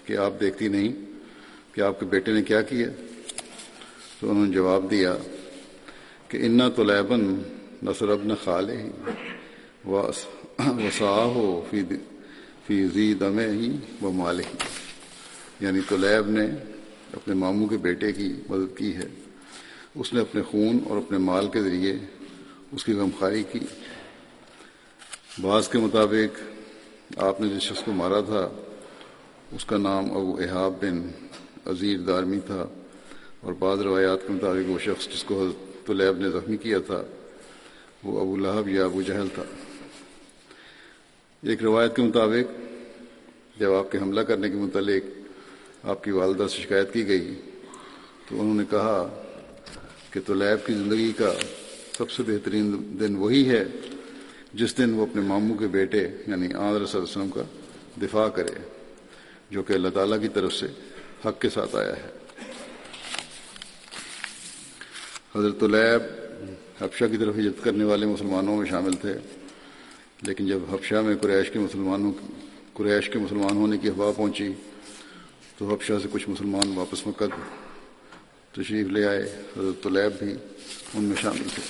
کہ آپ دیکھتی نہیں کہ آپ کے بیٹے نے کیا کیا؟ تو انہوں نے جواب دیا کہ انا تو لیبن نصر ابن خال ہی وسا ہو فی فی زی دم ہی و مال ہی یعنی طلیب نے اپنے ماموں کے بیٹے کی مدد کی ہے۔ اس نے اپنے خون اور اپنے مال کے ذریعے اس کی غمخاری کی۔ بعض کے مطابق آپ نے جس شخص کو مارا تھا، اس کا نام ابو احاب بن عزیر دارمی تھا۔ اور بعض روایات کے مطابق وہ شخص جس کو حضرت طلیب نے زخمی کیا تھا، وہ ابو لہب یا ابو جہل تھا۔ ایک روایت کے مطابق جب آپ کے حملہ کرنے کے متعلق آپ کی والدہ سے شکایت کی گئی، تو انہوں نے کہا کہ طلیب کی زندگی کا سب سے بہترین دن وہی ہے جس دن وہ اپنے ماموں کے بیٹے یعنی آدر صلی اللہ علیہ وسلم کا دفاع کرے، جو کہ اللہ تعالیٰ کی طرف سے حق کے ساتھ آیا ہے۔ حضرت طلیب حفشہ کی طرف ہجرت کرنے والے مسلمانوں میں شامل تھے۔ لیکن جب حفشہ میں قریش کے مسلمانوں قریش کے مسلمان ہونے کی افواہ پہنچی، تو حفشہ سے کچھ مسلمان واپس مکہ تشریف لے آئے، حضرت طلیب بھی ان میں شامل تھے۔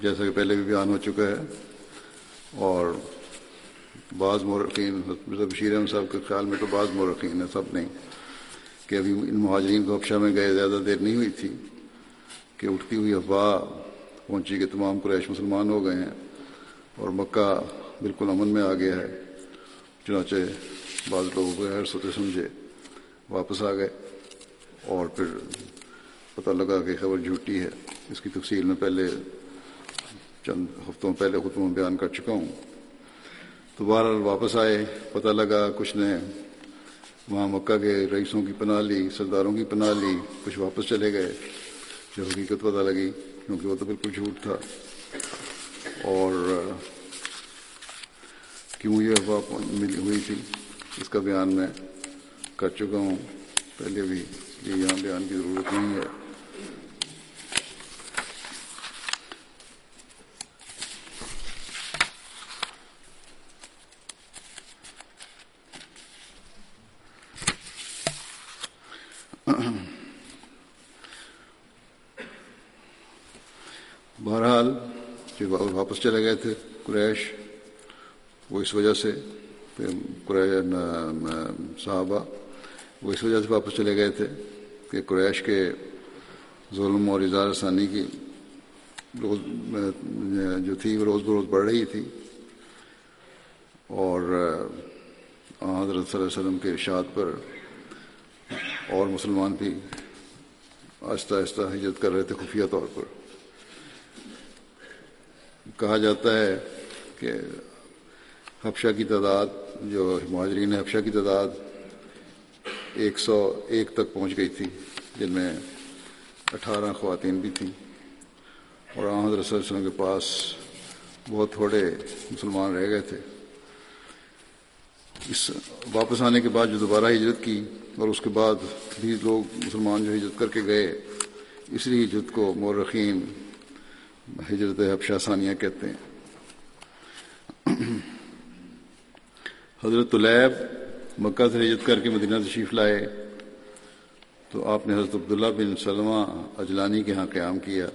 جیسا کہ پہلے بھی بیان ہو چکا ہے، اور بعض مورخین بشیر احمد صاحب کے خیال میں تو بعض مورخین ہیں، سب نہیں۔ کہ ابھی ان مہاجرین کو حفشہ میں گئے، زیادہ دیر نہیں ہوئی تھی کہ اٹھتی ہوئی افواہ پہنچی کہ تمام قریش مسلمان ہو گئے ہیں اور مکہ بالکل امن میں آ گیا ہے۔ چنانچہ بعض لوگوں کو غیر سوچے سمجھے واپس آ گئے اور پھر پتہ لگا کہ خبر جھوٹی ہے۔ اس کی تفصیل میں پہلے چند ہفتوں پہلے خطبوں میں بیان کر چکا ہوں۔ تو بہرحال واپس آئے، پتہ لگا کچھ نے وہاں مکہ کے رئیسوں کی پناہ لی، سرداروں کی پناہ لی، کچھ واپس چلے گئے۔ جب حقیقت پتہ لگی کیونکہ وہ تو بالکل جھوٹ تھا۔ اور کیوں یہ افواہ ملی ہوئی تھی؟ اس کا بیان میں کر چکا ہوں۔ پہلے بھی یہ یہاں بیان کی ضرورت نہیں ہے۔ بہرحال جب واپس چلے گئے تھے قریش، وہ اس وجہ سے صحابہ، وہ اس وجہ سے واپس چلے گئے تھے کہ قریش کے ظلم اور اظہار ثانی کی روز، جو تھی وہ روز بروز بڑھ رہی تھی اور حضرت صلی اللہ علیہ وسلم کے ارشاد پر اور مسلمان بھی آہستہ آہستہ ہجرت کر رہے تھے خفیہ طور پر۔ کہا جاتا ہے کہ حفشہ کی تعداد جو مہاجرین حفشہ کی تعداد ایک سو ایک تک پہنچ گئی تھی، جن میں اٹھارہ خواتین بھی تھیں۔ اور حضرت صلی اللہ علیہ وسلم کے پاس بہت تھوڑے مسلمان رہ گئے تھے۔ اس واپس آنے کے بعد جو دوبارہ ہجرت کی اور اس کے بعد بھی لوگ مسلمان جو ہجرت کر کے گئے اس لیے ہجرت کو مورخین ہجرت حفشہ ثانیہ کہتے ہیں۔ حضرت طلیب مکہ سے ہجرت کر کے مدینہ تشریف لائے۔ تو آپ نے حضرت عبداللہ بن سلمہ اجلانی کے ہاں قیام کیا۔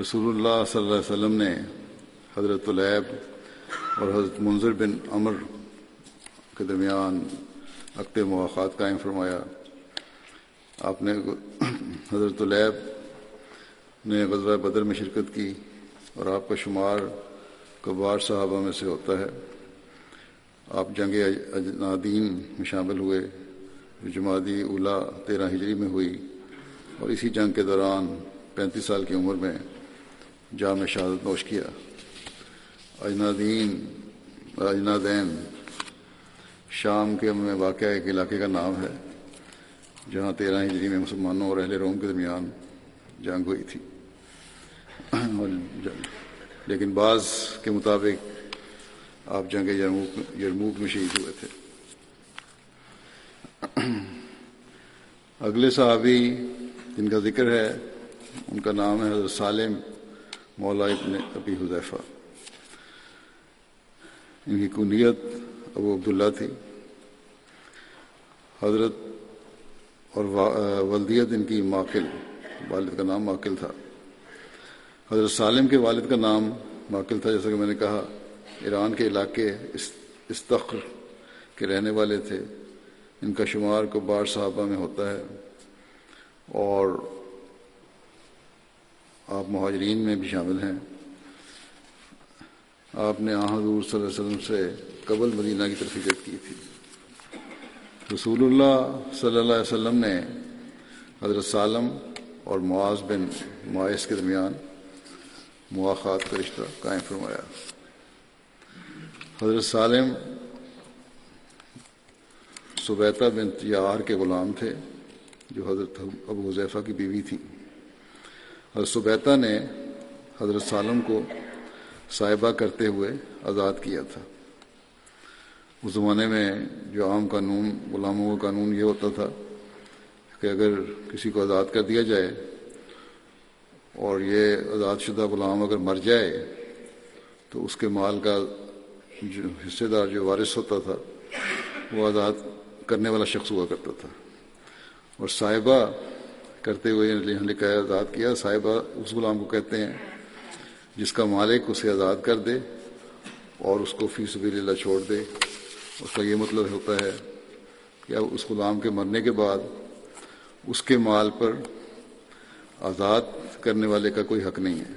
رسول اللہ صلی اللہ علیہ وسلم نے حضرت طلیب اور حضرت منظر بن عمر کے درمیان عقد مواقع قائم فرمایا۔ آپ نے حضرت طلیب نے غزوہ بدر میں شرکت کی اور آپ کا شمار کبار صحابہ میں سے ہوتا ہے۔ آپ جنگ اجنادین میں شامل ہوئے۔ جو جماعتی اولا تیرہ ہجری میں ہوئی اور اسی جنگ کے دوران پینتیس سال کی عمر میں جامع شہادت نوش کیا۔ اجنادین اجنادین، شام کے میں واقع ایک علاقے کا نام ہے جہاں تیرہ ہجری میں مسلمانوں اور اہل روم کے درمیان جنگ ہوئی تھی۔ لیکن بعض کے مطابق آپ جنگ یرموک میں شہید ہوئے تھے۔ اگلے صحابی جن کا ذکر ہے، ان کا نام ہے حضرت سالم مولا ابن ابی حذیفہ۔ ان کی کنیت ابو عبداللہ تھی۔ حضرت اور ولدیت ان کی ماکل، والد کا نام ماکل تھا۔ حضرت سالم کے والد کا نام ماکل تھا، جیسا کہ میں نے کہا، ایران کے علاقے استخر کے رہنے والے تھے۔ ان کا شمار کو بار صحابہ میں ہوتا ہے۔ اور آپ مہاجرین میں بھی شامل ہیں۔ آپ نے آ حضور صلی اللہ علیہ وسلم سے قبل مدینہ کی طرف ہجرت کی تھی۔ رسول اللہ صلی اللہ علیہ وسلم نے حضرت سالم اور معاذ بن معاذ کے درمیان مواقعات کا رشتہ قائم فرمایا۔ حضرت سالم سبیتا بن یار کے غلام تھے، جو حضرت ابو حذیفہ کی بیوی تھی۔ حضرت سبیتا نے حضرت سالم کو صاحبہ کرتے ہوئے آزاد کیا تھا۔ اس زمانے میں جو عام قانون، غلاموں کا قانون یہ ہوتا تھا کہ اگر کسی کو آزاد کر دیا جائے اور یہ آزاد شدہ غلام اگر مر جائے تو اس کے مال کا جو حصے دار جو وارث ہوتا تھا، وہ آزاد کرنے والا شخص ہوا کرتا تھا۔ اور صاحبہ کرتے ہوئے یعنی لکھا ہے آزاد کیا، صاحبہ اس غلام کو کہتے ہیں، جس کا مالک اسے آزاد کر دے اور اس کو فی سبیل اللہ چھوڑ دے۔ اس کا یہ مطلب ہوتا ہے کہ اب اس غلام کے مرنے کے بعد اس کے مال پر آزاد کرنے والے کا کوئی حق نہیں ہے۔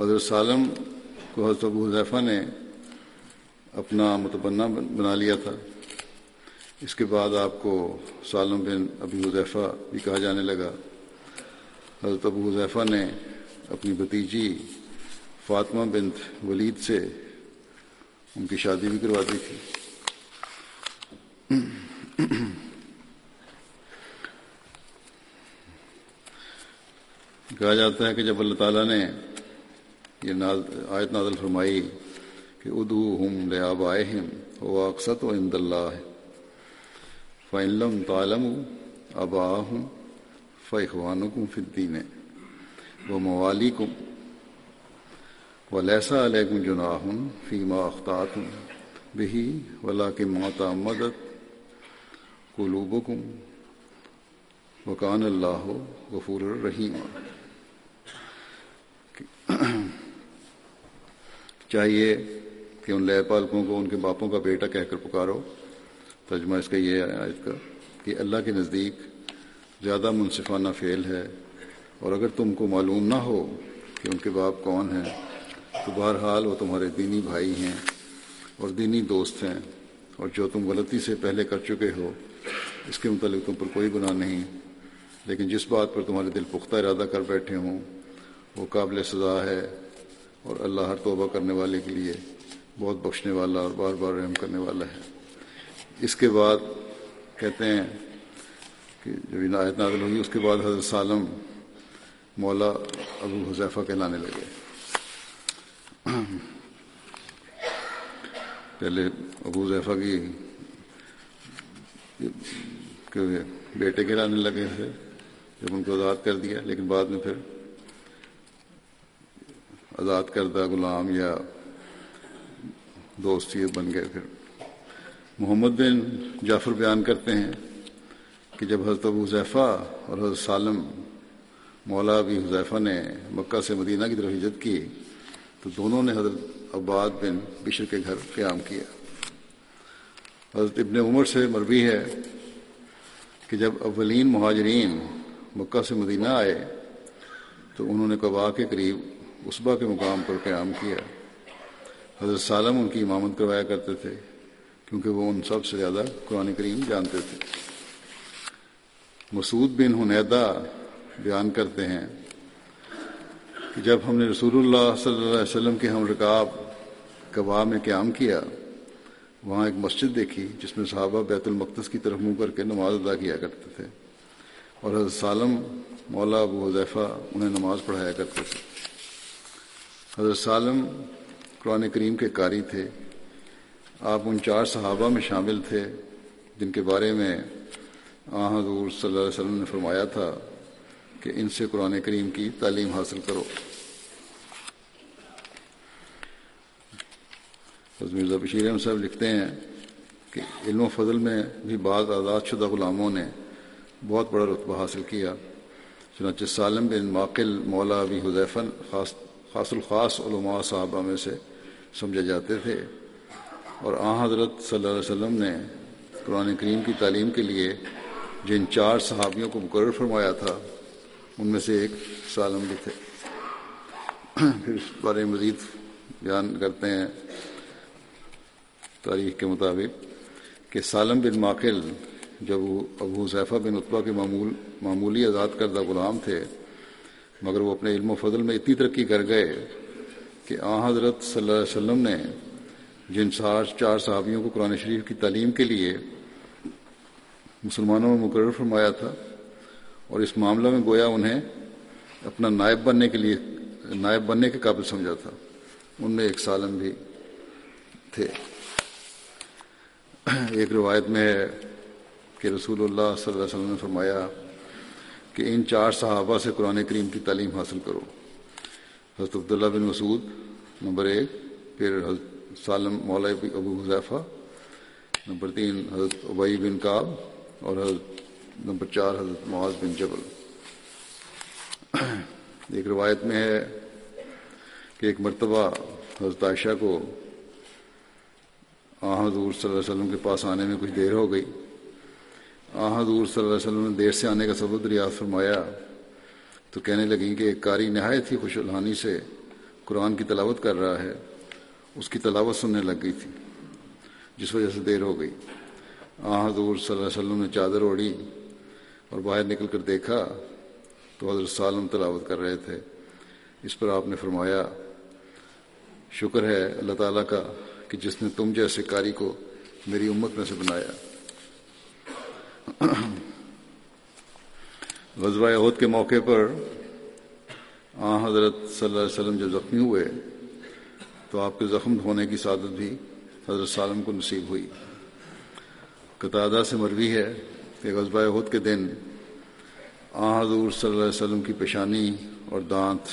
حضرت سالم کو حضرت ابو حضیفہ نے اپنا متبنہ بنا لیا تھا۔ اس کے بعد آپ کو سالم بن ابی حضیفہ بھی کہا جانے لگا۔ حضرت ابو حضیفہ نے اپنی بتیجی فاطمہ بنت ولید سے ان کی شادی بھی کروا دی تھی۔ کہا جاتا ہے کہ جب اللہ تعالیٰ نے یہ ناز آیت نازل فرمائی کہ ادو ہم لے آب آئے ہیں وہ اکثر و اند اللہ فعلم تعلم ابا ہوں فیخوان کم فدین و موالی کم و لیسا علیکم جناح فیما اختاط بہی ولا کے ماتا مدد قلوب کم وکان اللہ غفور الرحیم۔ چاہیے کہ ان لے پالکوں کو، ان کے باپوں کا بیٹا کہہ کر پکارو۔ ترجمہ اس کا یہ ہے آج کا، کہ اللہ کے نزدیک زیادہ منصفانہ فعل ہے۔ اور اگر تم کو معلوم نہ ہو کہ ان کے باپ کون ہیں، تو بہرحال وہ تمہارے دینی بھائی ہیں اور دینی دوست ہیں۔ اور جو تم غلطی سے پہلے کر چکے ہو اس کے متعلق تم پر کوئی گناہ نہیں، لیکن جس بات پر تمہارے دل پختہ ارادہ کر بیٹھے ہوں، وہ قابل سزا ہے اور اللہ ہر توبہ کرنے والے کے لیے بہت بخشنے والا اور بار بار رحم کرنے والا ہے۔ اس کے بعد کہتے ہیں کہ جب عنایت نازل ہوگی اس کے بعد حضرت سالم مولا ابو حذیفہ کہلانے لگے۔ پہلے ابو حذیفہ کی بیٹے کہلانے لگے تھے جب ان کو آزاد کر دیا، لیکن بعد میں پھر آزاد کردہ غلام یا دوست یہ بن گئے پھر۔ محمد بن جعفر بیان کرتے ہیں کہ جب حضرت ابو حذیفہ اور حضرت سالم مولا ابی حذیفہ نے مکہ سے مدینہ کی طرف ہجرت کی، تو دونوں نے حضرت عباد بن بشر کے گھر قیام کیا۔ حضرت ابن عمر سے مربی ہے۔ کہ جب اولین مہاجرین مکہ سے مدینہ آئے تو انہوں نے قبا کے قریب اسبا کے مقام پر قیام کیا۔ حضرت سالم ان کی امامت کروایا کرتے تھے کیونکہ وہ ان سب سے زیادہ قرآن کریم جانتے تھے۔ مسعود بن حنیدہ بیان کرتے ہیں کہ جب ہم نے رسول اللہ صلی اللہ علیہ وسلم کے ہم رکاب کبا میں قیام کیا وہاں ایک مسجد دیکھی جس میں صحابہ بیت المقدس کی طرف منہ کر کے نماز ادا کیا کرتے تھے اور حضرت سالم، مولا ابو حذیفہ انہیں نماز پڑھایا کرتے تھے۔ حضرت سالم قرآن کریم کے قاری تھے۔ آپ ان چار صحابہ میں شامل تھے جن کے بارے میں آ حضور صلی اللہ علیہ وسلم نے فرمایا تھا کہ ان سے قرآن کریم کی تعلیم حاصل کرو۔ مرزا بشیر احمد صاحب لکھتے ہیں کہ علم و فضل میں بھی بعض آزاد شدہ غلاموں نے بہت بڑا رتبہ حاصل کیا۔ چنانچہ سالم بن ماقل مولا ابی حذیفن خاص خاص الخاص علماء صحابہ میں سے سمجھے جاتے تھے۔ اور آ حضرت صلی اللہ علیہ وسلم نے قرآن کریم کی تعلیم کے لیے جن چار صحابیوں کو مقرر فرمایا تھا، ان میں سے ایک سالم بھی تھے۔ پھر اس بارے میں مزید بیان کرتے ہیں۔ تاریخ کے مطابق کہ سالم بن ماقل جب وہ ابو حذیفہ بن اتبا کے معمول معمولی آزاد کردہ غلام تھے، مگر وہ اپنے علم و فضل میں اتنی ترقی کر گئے کہ آ حضرت صلی اللہ علیہ وسلم نے جن چار صحابیوں کو قرآن شریف کی تعلیم کے لیے مسلمانوں میں مقرر فرمایا تھا اور اس معاملہ میں گویا انہیں اپنا نائب بننے کے لیے نائب بننے کے قابل سمجھا تھا۔ ان میں ایک سالم بھی تھے۔ ایک روایت میں ہے کہ رسول اللہ صلی اللہ علیہ وسلم نے فرمایا کہ ان چار صحابہ سے قرآن کریم کی تعلیم حاصل کرو۔ حضرت عبداللہ بن مسعود نمبر ایک، پھر حضرت سالم مولا ابو حذیفہ نمبر تین، حضرت ابئی بن کاب اور حضرت نمبر چار، حضرت معاذ بن جبل۔ ایک روایت میں ہے کہ ایک مرتبہ حضرت عائشہ کو آ حضور صلی اللہ علیہ وسلم کے پاس آنے میں کچھ دیر ہو گئی۔ آ حضور صلی اللہ علیہ وسلم نے دیر سے آنے کا سبب ریاض فرمایا۔ تو کہنے لگیں کہ ایک قاری نہایت ہی خوش الحانی سے قرآن کی تلاوت کر رہا ہے۔ اس کی تلاوت سننے لگ گئی تھی، جس وجہ سے دیر ہو گئی۔ آ حضور صلی اللہ علیہ وسلم نے چادر اوڑی اور باہر نکل کر دیکھا تو حضرت سالم تلاوت کر رہے تھے۔ اس پر آپ نے فرمایا، شکر ہے اللہ تعالیٰ کا۔ کہ جس نے تم جیسے کاری کو میری امت میں سے بنایا۔ غزوہ عہد کے موقع پر آ حضرت صلی اللہ علیہ وسلم جب زخمی ہوئے، تو آپ کے زخم دھونے کی سعادت بھی حضرت سالم کو نصیب ہوئی۔ قطادہ سے مروی ہے کہ غزبۂ عہد کے دن آ حضور صلی اللہ علیہ وسلم کی پیشانی اور دانت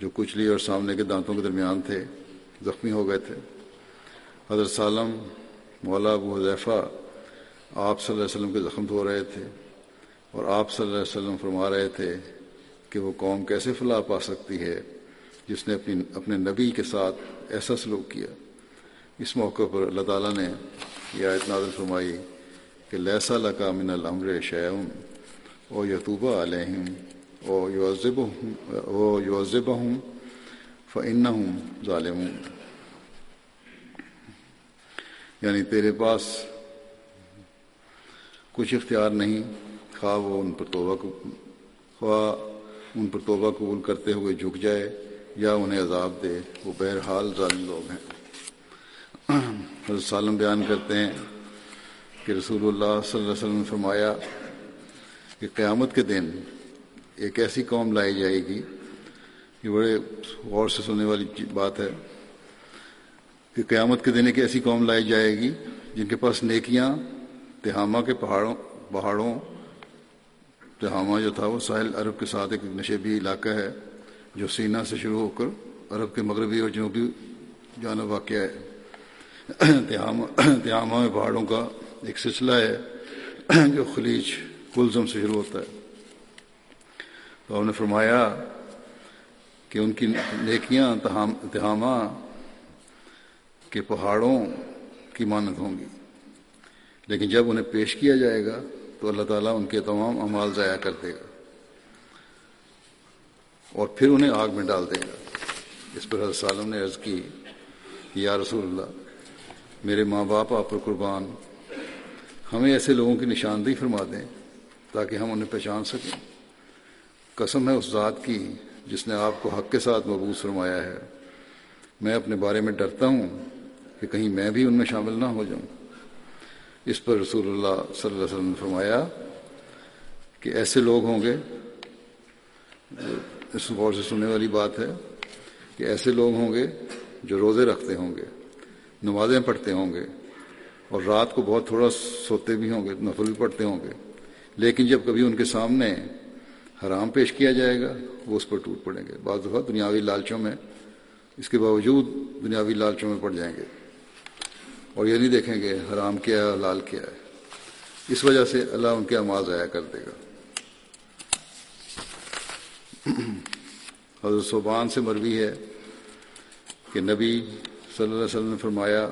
جو کچلی اور سامنے کے دانتوں کے درمیان تھے، زخمی ہو گئے تھے۔ حضرت سالم، مولا ابو حضیفہ آپ صلی اللہ علیہ وسلم کے زخم دھو رہے تھے اور آپ صلی اللہ علیہ وسلم فرما رہے تھے کہ وہ قوم کیسے فلاح پا سکتی ہے جس نے اپنی اپنے نبی کے ساتھ ایسا سلوک کیا۔ اس موقع پر اللہ تعالیٰ نے یہ آیت نازل فرمائی کہ لیسا لکا من العمر شعم او یتوبہ علیہم، او یوزب او یوزب ہوں فن ہوں ظالم یعنی تیرے پاس کچھ اختیار نہیں خواہ وہ ان پر توبہ خواہ ان پر توبہ قبول کرتے ہوئے جھک جائے یا انہیں عذاب دے۔ وہ بہرحال ظالم لوگ ہیں۔ حضرت سالم بیان کرتے ہیں کہ رسول اللہ صلی اللہ علیہ وسلم نے فرمایا کہ قیامت کے دن ایک ایسی قوم لائی جائے گی، یہ بڑے غور سے سننے والی بات ہے۔ کہ قیامت کے دن ایک ایسی قوم لائی جائے گی جن کے پاس نیکیاں، تہامہ کے پہاڑوں پہاڑوں تہامہ جو تھا وہ ساحل عرب کے ساتھ ایک نشیبی علاقہ ہے، جو سینا سے شروع ہو کر عرب کے مغربی اور جنوبی جانب واقع ہے۔ تہامہ میں پہاڑوں کا ایک سلسلہ ہے، جو خلیج کلزم سے شروع ہوتا ہے۔ تو ہم نے فرمایا کہ ان کی نیکیاں تہامہ کے پہاڑوں کی مانت ہوں گی۔ لیکن جب انہیں پیش کیا جائے گا تو اللہ تعالیٰ ان کے تمام اعمال ضائع کر دے گا۔ اور پھر انہیں آگ میں ڈال دے گا۔ اس پر حضرت سالم نے عرض کی، یا رسول اللہ، میرے ماں باپ، آپ پر قربان، ہمیں ایسے لوگوں کی نشاندہی فرما دیں تاکہ ہم انہیں پہچان سکیں۔ قسم ہے اس ذات کی جس نے آپ کو حق کے ساتھ مبوس فرمایا ہے۔ میں اپنے بارے میں ڈرتا ہوں کہ کہیں میں بھی ان میں شامل نہ ہو جاؤں۔ اس پر رسول اللہ صلی اللہ علیہ وسلم نے فرمایا کہ ایسے لوگ ہوں گے، اس غور سے سننے والی بات ہے، کہ ایسے لوگ ہوں گے جو روزے رکھتے ہوں گے، نمازیں پڑھتے ہوں گے، اور رات کو بہت تھوڑا سوتے بھی ہوں گے، نفل بھی پڑھتے ہوں گے۔ لیکن جب کبھی ان کے سامنے حرام پیش کیا جائے گا، وہ اس پر ٹوٹ پڑیں گے۔ بعض دفعہ دنیاوی لالچوں میں، اس کے باوجود دنیاوی لالچوں میں پڑ جائیں گے۔ اور یہ نہیں دیکھیں گے حرام کیا ہے لال کیا ہے۔ اس وجہ سے اللہ ان کے اعمال ضائع کر دے گا۔ حضرت صوبان سے مروی ہے کہ نبی صلی اللہ علیہ وسلم نے فرمایا،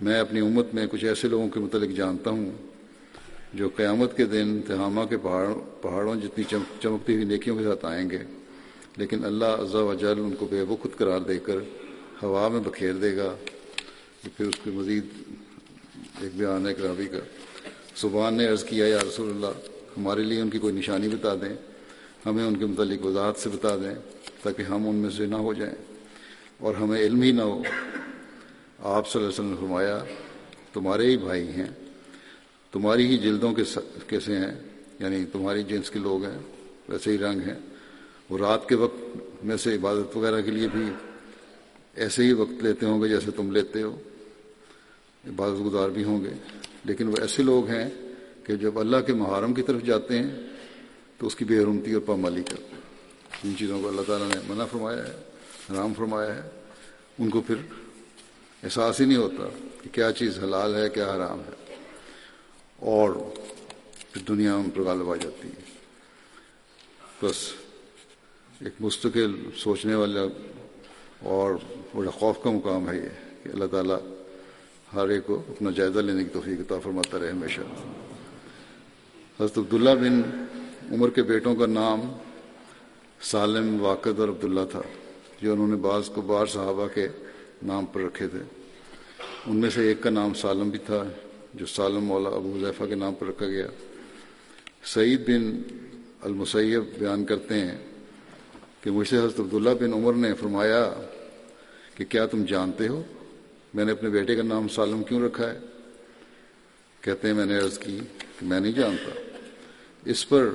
میں اپنی امت میں کچھ ایسے لوگوں کے متعلق جانتا ہوں جو قیامت کے دن تہامہ کے پہاڑ پہاڑوں جتنی چمک چمکتی ہوئی نیکیوں کے ساتھ آئیں گے، لیکن اللہ عزا و جل ان کو بے وقت قرار دے کر ہوا میں بکھیر دے گا۔ پھر اس کے مزید ایک بیان ہے کرابی کا۔ صبح نے عرض کیا، یا رسول اللہ، ہمارے لیے ان کی کوئی نشانی بتا دیں، ہمیں ان کے متعلق وضاحت سے بتا دیں تاکہ ہم ان میں سے نہ ہو جائیں اور ہمیں علم ہی نہ ہو۔ آپ صلی اللہ علیہ وسلم نے فرمایا، تمہارے ہی بھائی ہیں، تمہاری ہی جلدوں کے کیسے ہیں یعنی تمہاری جنس کے لوگ ہیں، ویسے ہی رنگ ہیں۔ وہ رات کے وقت میں سے عبادت وغیرہ کے لیے بھی ایسے ہی وقت لیتے ہوں گے جیسے تم لیتے ہو۔ عبادت گزار بھی ہوں گے۔ لیکن وہ ایسے لوگ ہیں کہ جب اللہ کے محرم کی طرف جاتے ہیں، تو اس کی بے حرمتی اور پامالی کرتے ہیں۔ ان چیزوں کو اللہ تعالیٰ نے منع فرمایا ہے، حرام فرمایا ہے۔ ان کو پھر احساس ہی نہیں ہوتا کہ کیا چیز حلال ہے، کیا حرام ہے۔ اور پھر دنیا میں پر غالب آ جاتی ہے۔ بس ایک مستقل سوچنے والا اور بڑا خوف کا مقام ہے یہ کہ اللہ تعالیٰ ہر ایک کو اپنا جائزہ لینے کی توفیق عطا فرماتا رہے ہمیشہ۔ حضرت عبداللہ بن عمر کے بیٹوں کا نام سالم واقد اور عبداللہ تھا، جو انہوں نے بعض کو بار صحابہ کے نام پر رکھے تھے۔ ان میں سے ایک کا نام سالم بھی تھا، جو سالم مولا ابو حضیفہ کے نام پر رکھا گیا۔ سعید بن المسیب بیان کرتے ہیں کہ مجھ سے حضرت عبداللہ بن عمر نے فرمایا کہ کیا تم جانتے ہو؟ میں نے اپنے بیٹے کا نام سالم کیوں رکھا ہے؟ کہتے ہیں میں نے عرض کی کہ میں نہیں جانتا۔ اس پر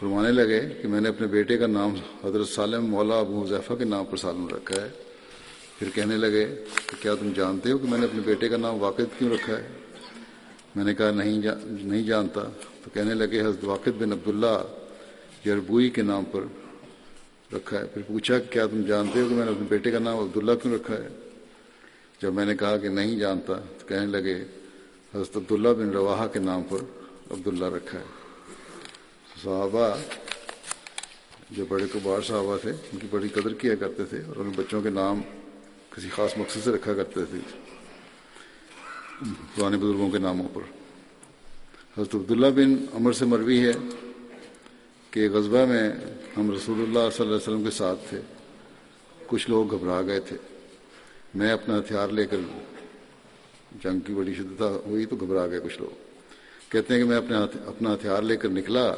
فرمانے لگے کہ میں نے اپنے بیٹے کا نام حضرت سالم مولا ابو حضیفہ کے نام پر سالم رکھا ہے۔ پھر کہنے لگے کہ کیا تم جانتے ہو کہ میں نے اپنے بیٹے کا نام واقع کیوں رکھا ہے؟ میں نے کہا نہیں جا، نہیں جانتا۔ تو کہنے لگے حضرت واقع بن عبداللہ یربوئی کے نام پر رکھا ہے۔ پھر پوچھا کہ کیا تم جانتے ہو کہ میں نے اپنے بیٹے کا نام عبداللہ کیوں رکھا ہے؟ جب میں نے کہا کہ نہیں جانتا، تو کہنے لگے، حضرت عبداللہ بن روا کے نام پر عبداللہ رکھا ہے۔ صحابہ جو بڑے کبار صحابہ تھے، ان کی بڑی قدر کیا کرتے تھے اور ان بچوں کے نام کسی خاص مقصد سے رکھا کرتے تھے۔ پرانے بزرگوں کے ناموں پر۔ حضرت عبداللہ بن عمر سے مروی ہے کہ غذبہ میں ہم رسول اللہ صلی اللہ علیہ وسلم کے ساتھ تھے۔ کچھ لوگ گھبرا گئے تھے۔ میں اپنا ہتھیار لے کر جنگ کی بڑی شدت ہوئی تو گھبرا گئے کچھ لوگ۔ کہتے ہیں کہ میں اپنے اپنا ہتھیار لے کر نکلا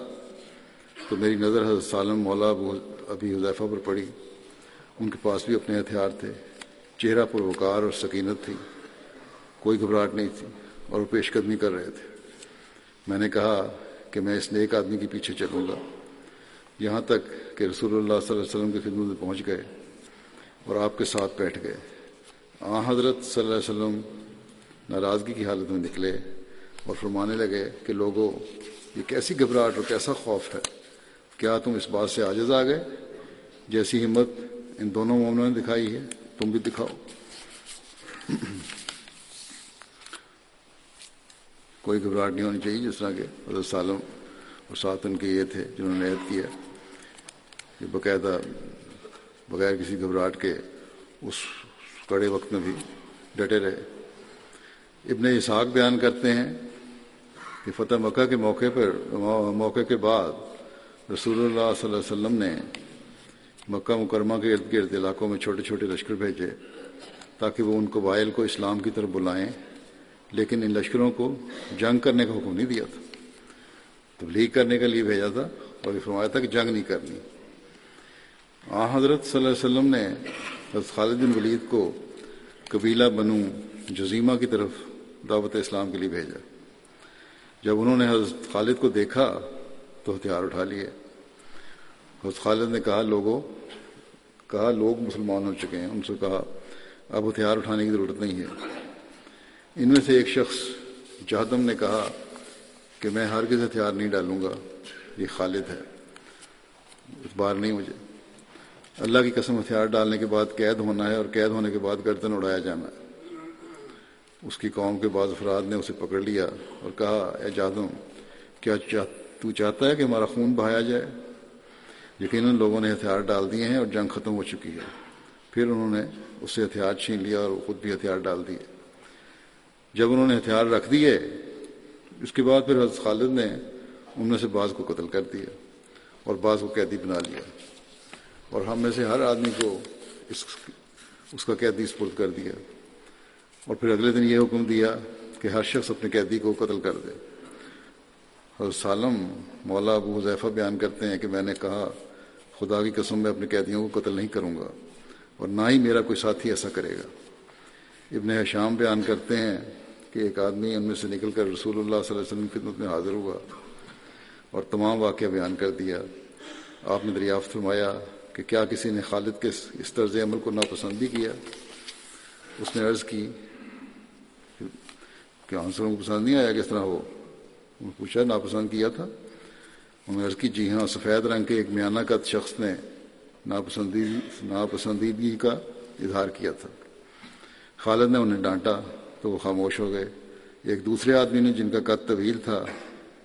تو میری نظر حضرت سالم مولا ابھی حذیفہ پر پڑی۔ ان کے پاس بھی اپنے ہتھیار تھے۔ چہرہ پر وقار اور سکینت تھی۔ کوئی گھبراہٹ نہیں تھی اور وہ پیش قدمی کر رہے تھے۔ میں نے کہا کہ میں اس نیک آدمی کے پیچھے چلوں گا۔ یہاں تک کہ رسول اللہ صلی اللہ علیہ وسلم کی خدمت میں پہنچ گئے اور آپ کے ساتھ بیٹھ گئے۔ آ، حضرت صلی اللہ علیہ وسلم ناراضگی کی حالت میں نکلے اور فرمانے لگے کہ لوگوں، یہ کیسی گھبراہٹ اور کیسا خوف ہے؟ کیا تم اس بات سے عاجز آ گئے؟ جیسی ہمت ان دونوں مومنوں نے دکھائی ہے، تم بھی دکھاؤ۔ کوئی گھبراہٹ نہیں ہونی چاہیے، جس طرح کے حضرت سالم اور ساتھ ان کے یہ تھے، جنہوں نے عید کیا۔ کہ باقاعدہ بغیر کسی گھبراہٹ کے اس کڑے وقت میں بھی ڈٹے رہے۔ ابن اسحاق بیان کرتے ہیں کہ فتح مکہ کے موقع پر، موقع کے بعد رسول اللہ صلی اللہ علیہ وسلم نے مکہ مکرمہ کے ارد گرد علاقوں میں چھوٹے چھوٹے لشکر بھیجے تاکہ وہ ان کو وائل کو اسلام کی طرف بلائیں، لیکن ان لشکروں کو جنگ کرنے کا حکم نہیں دیا تھا۔ تبلیغ کرنے کے لیے بھیجا تھا اور یہ فرمایا تھا کہ جنگ نہیں کرنی۔ آ، حضرت صلی اللہ علیہ وسلم نے حضرت خالد بن ولید کو قبیلہ بنو جزیمہ کی طرف دعوت اسلام کے لیے بھیجا۔ جب انہوں نے حضرت خالد کو دیکھا تو ہتھیار اٹھا لیے۔ حضرت خالد نے کہا، لوگوں، کہا، لوگ مسلمان ہو چکے ہیں۔ ان سے کہا، اب ہتھیار اٹھانے کی ضرورت نہیں ہے۔ ان میں سے ایک شخص جہدم نے کہا کہ میں ہرگز ہتھیار نہیں ڈالوں گا، یہ خالد ہے۔ اس بار نہیں مجھے۔ اللہ کی قسم ہتھیار ڈالنے کے بعد قید ہونا ہے اور قید ہونے کے بعد گردن اڑایا جانا ہے۔ اس کی قوم کے بعض افراد نے اسے پکڑ لیا اور کہا، اے جادم کیا تو چاہتا ہے کہ ہمارا خون بہایا جائے؟ یقیناً لوگوں نے ہتھیار ڈال دیے ہیں اور جنگ ختم ہو چکی ہے۔ پھر انہوں نے اس سے ہتھیار چھین لیا اور خود بھی ہتھیار ڈال دیے۔ جب انہوں نے ہتھیار رکھ دیے، اس کے بعد پھر حضرت خالد نے ان میں سے بعض کو قتل کر دیا اور بعض کو قیدی بنا لیا۔ اور ہم میں سے ہر آدمی کو اس اس کا قیدی سپرد کر دیا۔ اور پھر اگلے دن یہ حکم دیا کہ ہر شخص اپنے قیدی کو قتل کر دے۔ حضرت سالم مولا ابو حذیفہ بیان کرتے ہیں کہ میں نے کہا، خدا کی قسم میں اپنے قیدیوں کو قتل نہیں کروں گا اور نہ ہی میرا کوئی ساتھی ایسا کرے گا۔ ابن حشام بیان کرتے ہیں کہ ایک آدمی ان میں سے نکل کر رسول اللہ صلی اللہ علیہ وسلم کی خدمت میں حاضر ہوا اور تمام واقعہ بیان کر دیا۔ آپ نے دریافت فرمایا کہ کیا کسی نے خالد کے اس طرز عمل کو ناپسند بھی کیا؟ اس نے عرض کی کہ ہاں، آنسروں کو پسند نہیں آیا کس طرح ہو انہوں نے پوچھا، ناپسند کیا تھا؟ انہوں نے عرض کی جی ہاں سفید رنگ کے ایک میانہ کا شخص نے ناپسندیدگی ناپسندیدگی کا اظہار کیا تھا۔ خالد نے انہیں ڈانٹا تو وہ خاموش ہو گئے۔ ایک دوسرے آدمی نے جن کا قد طویل تھا،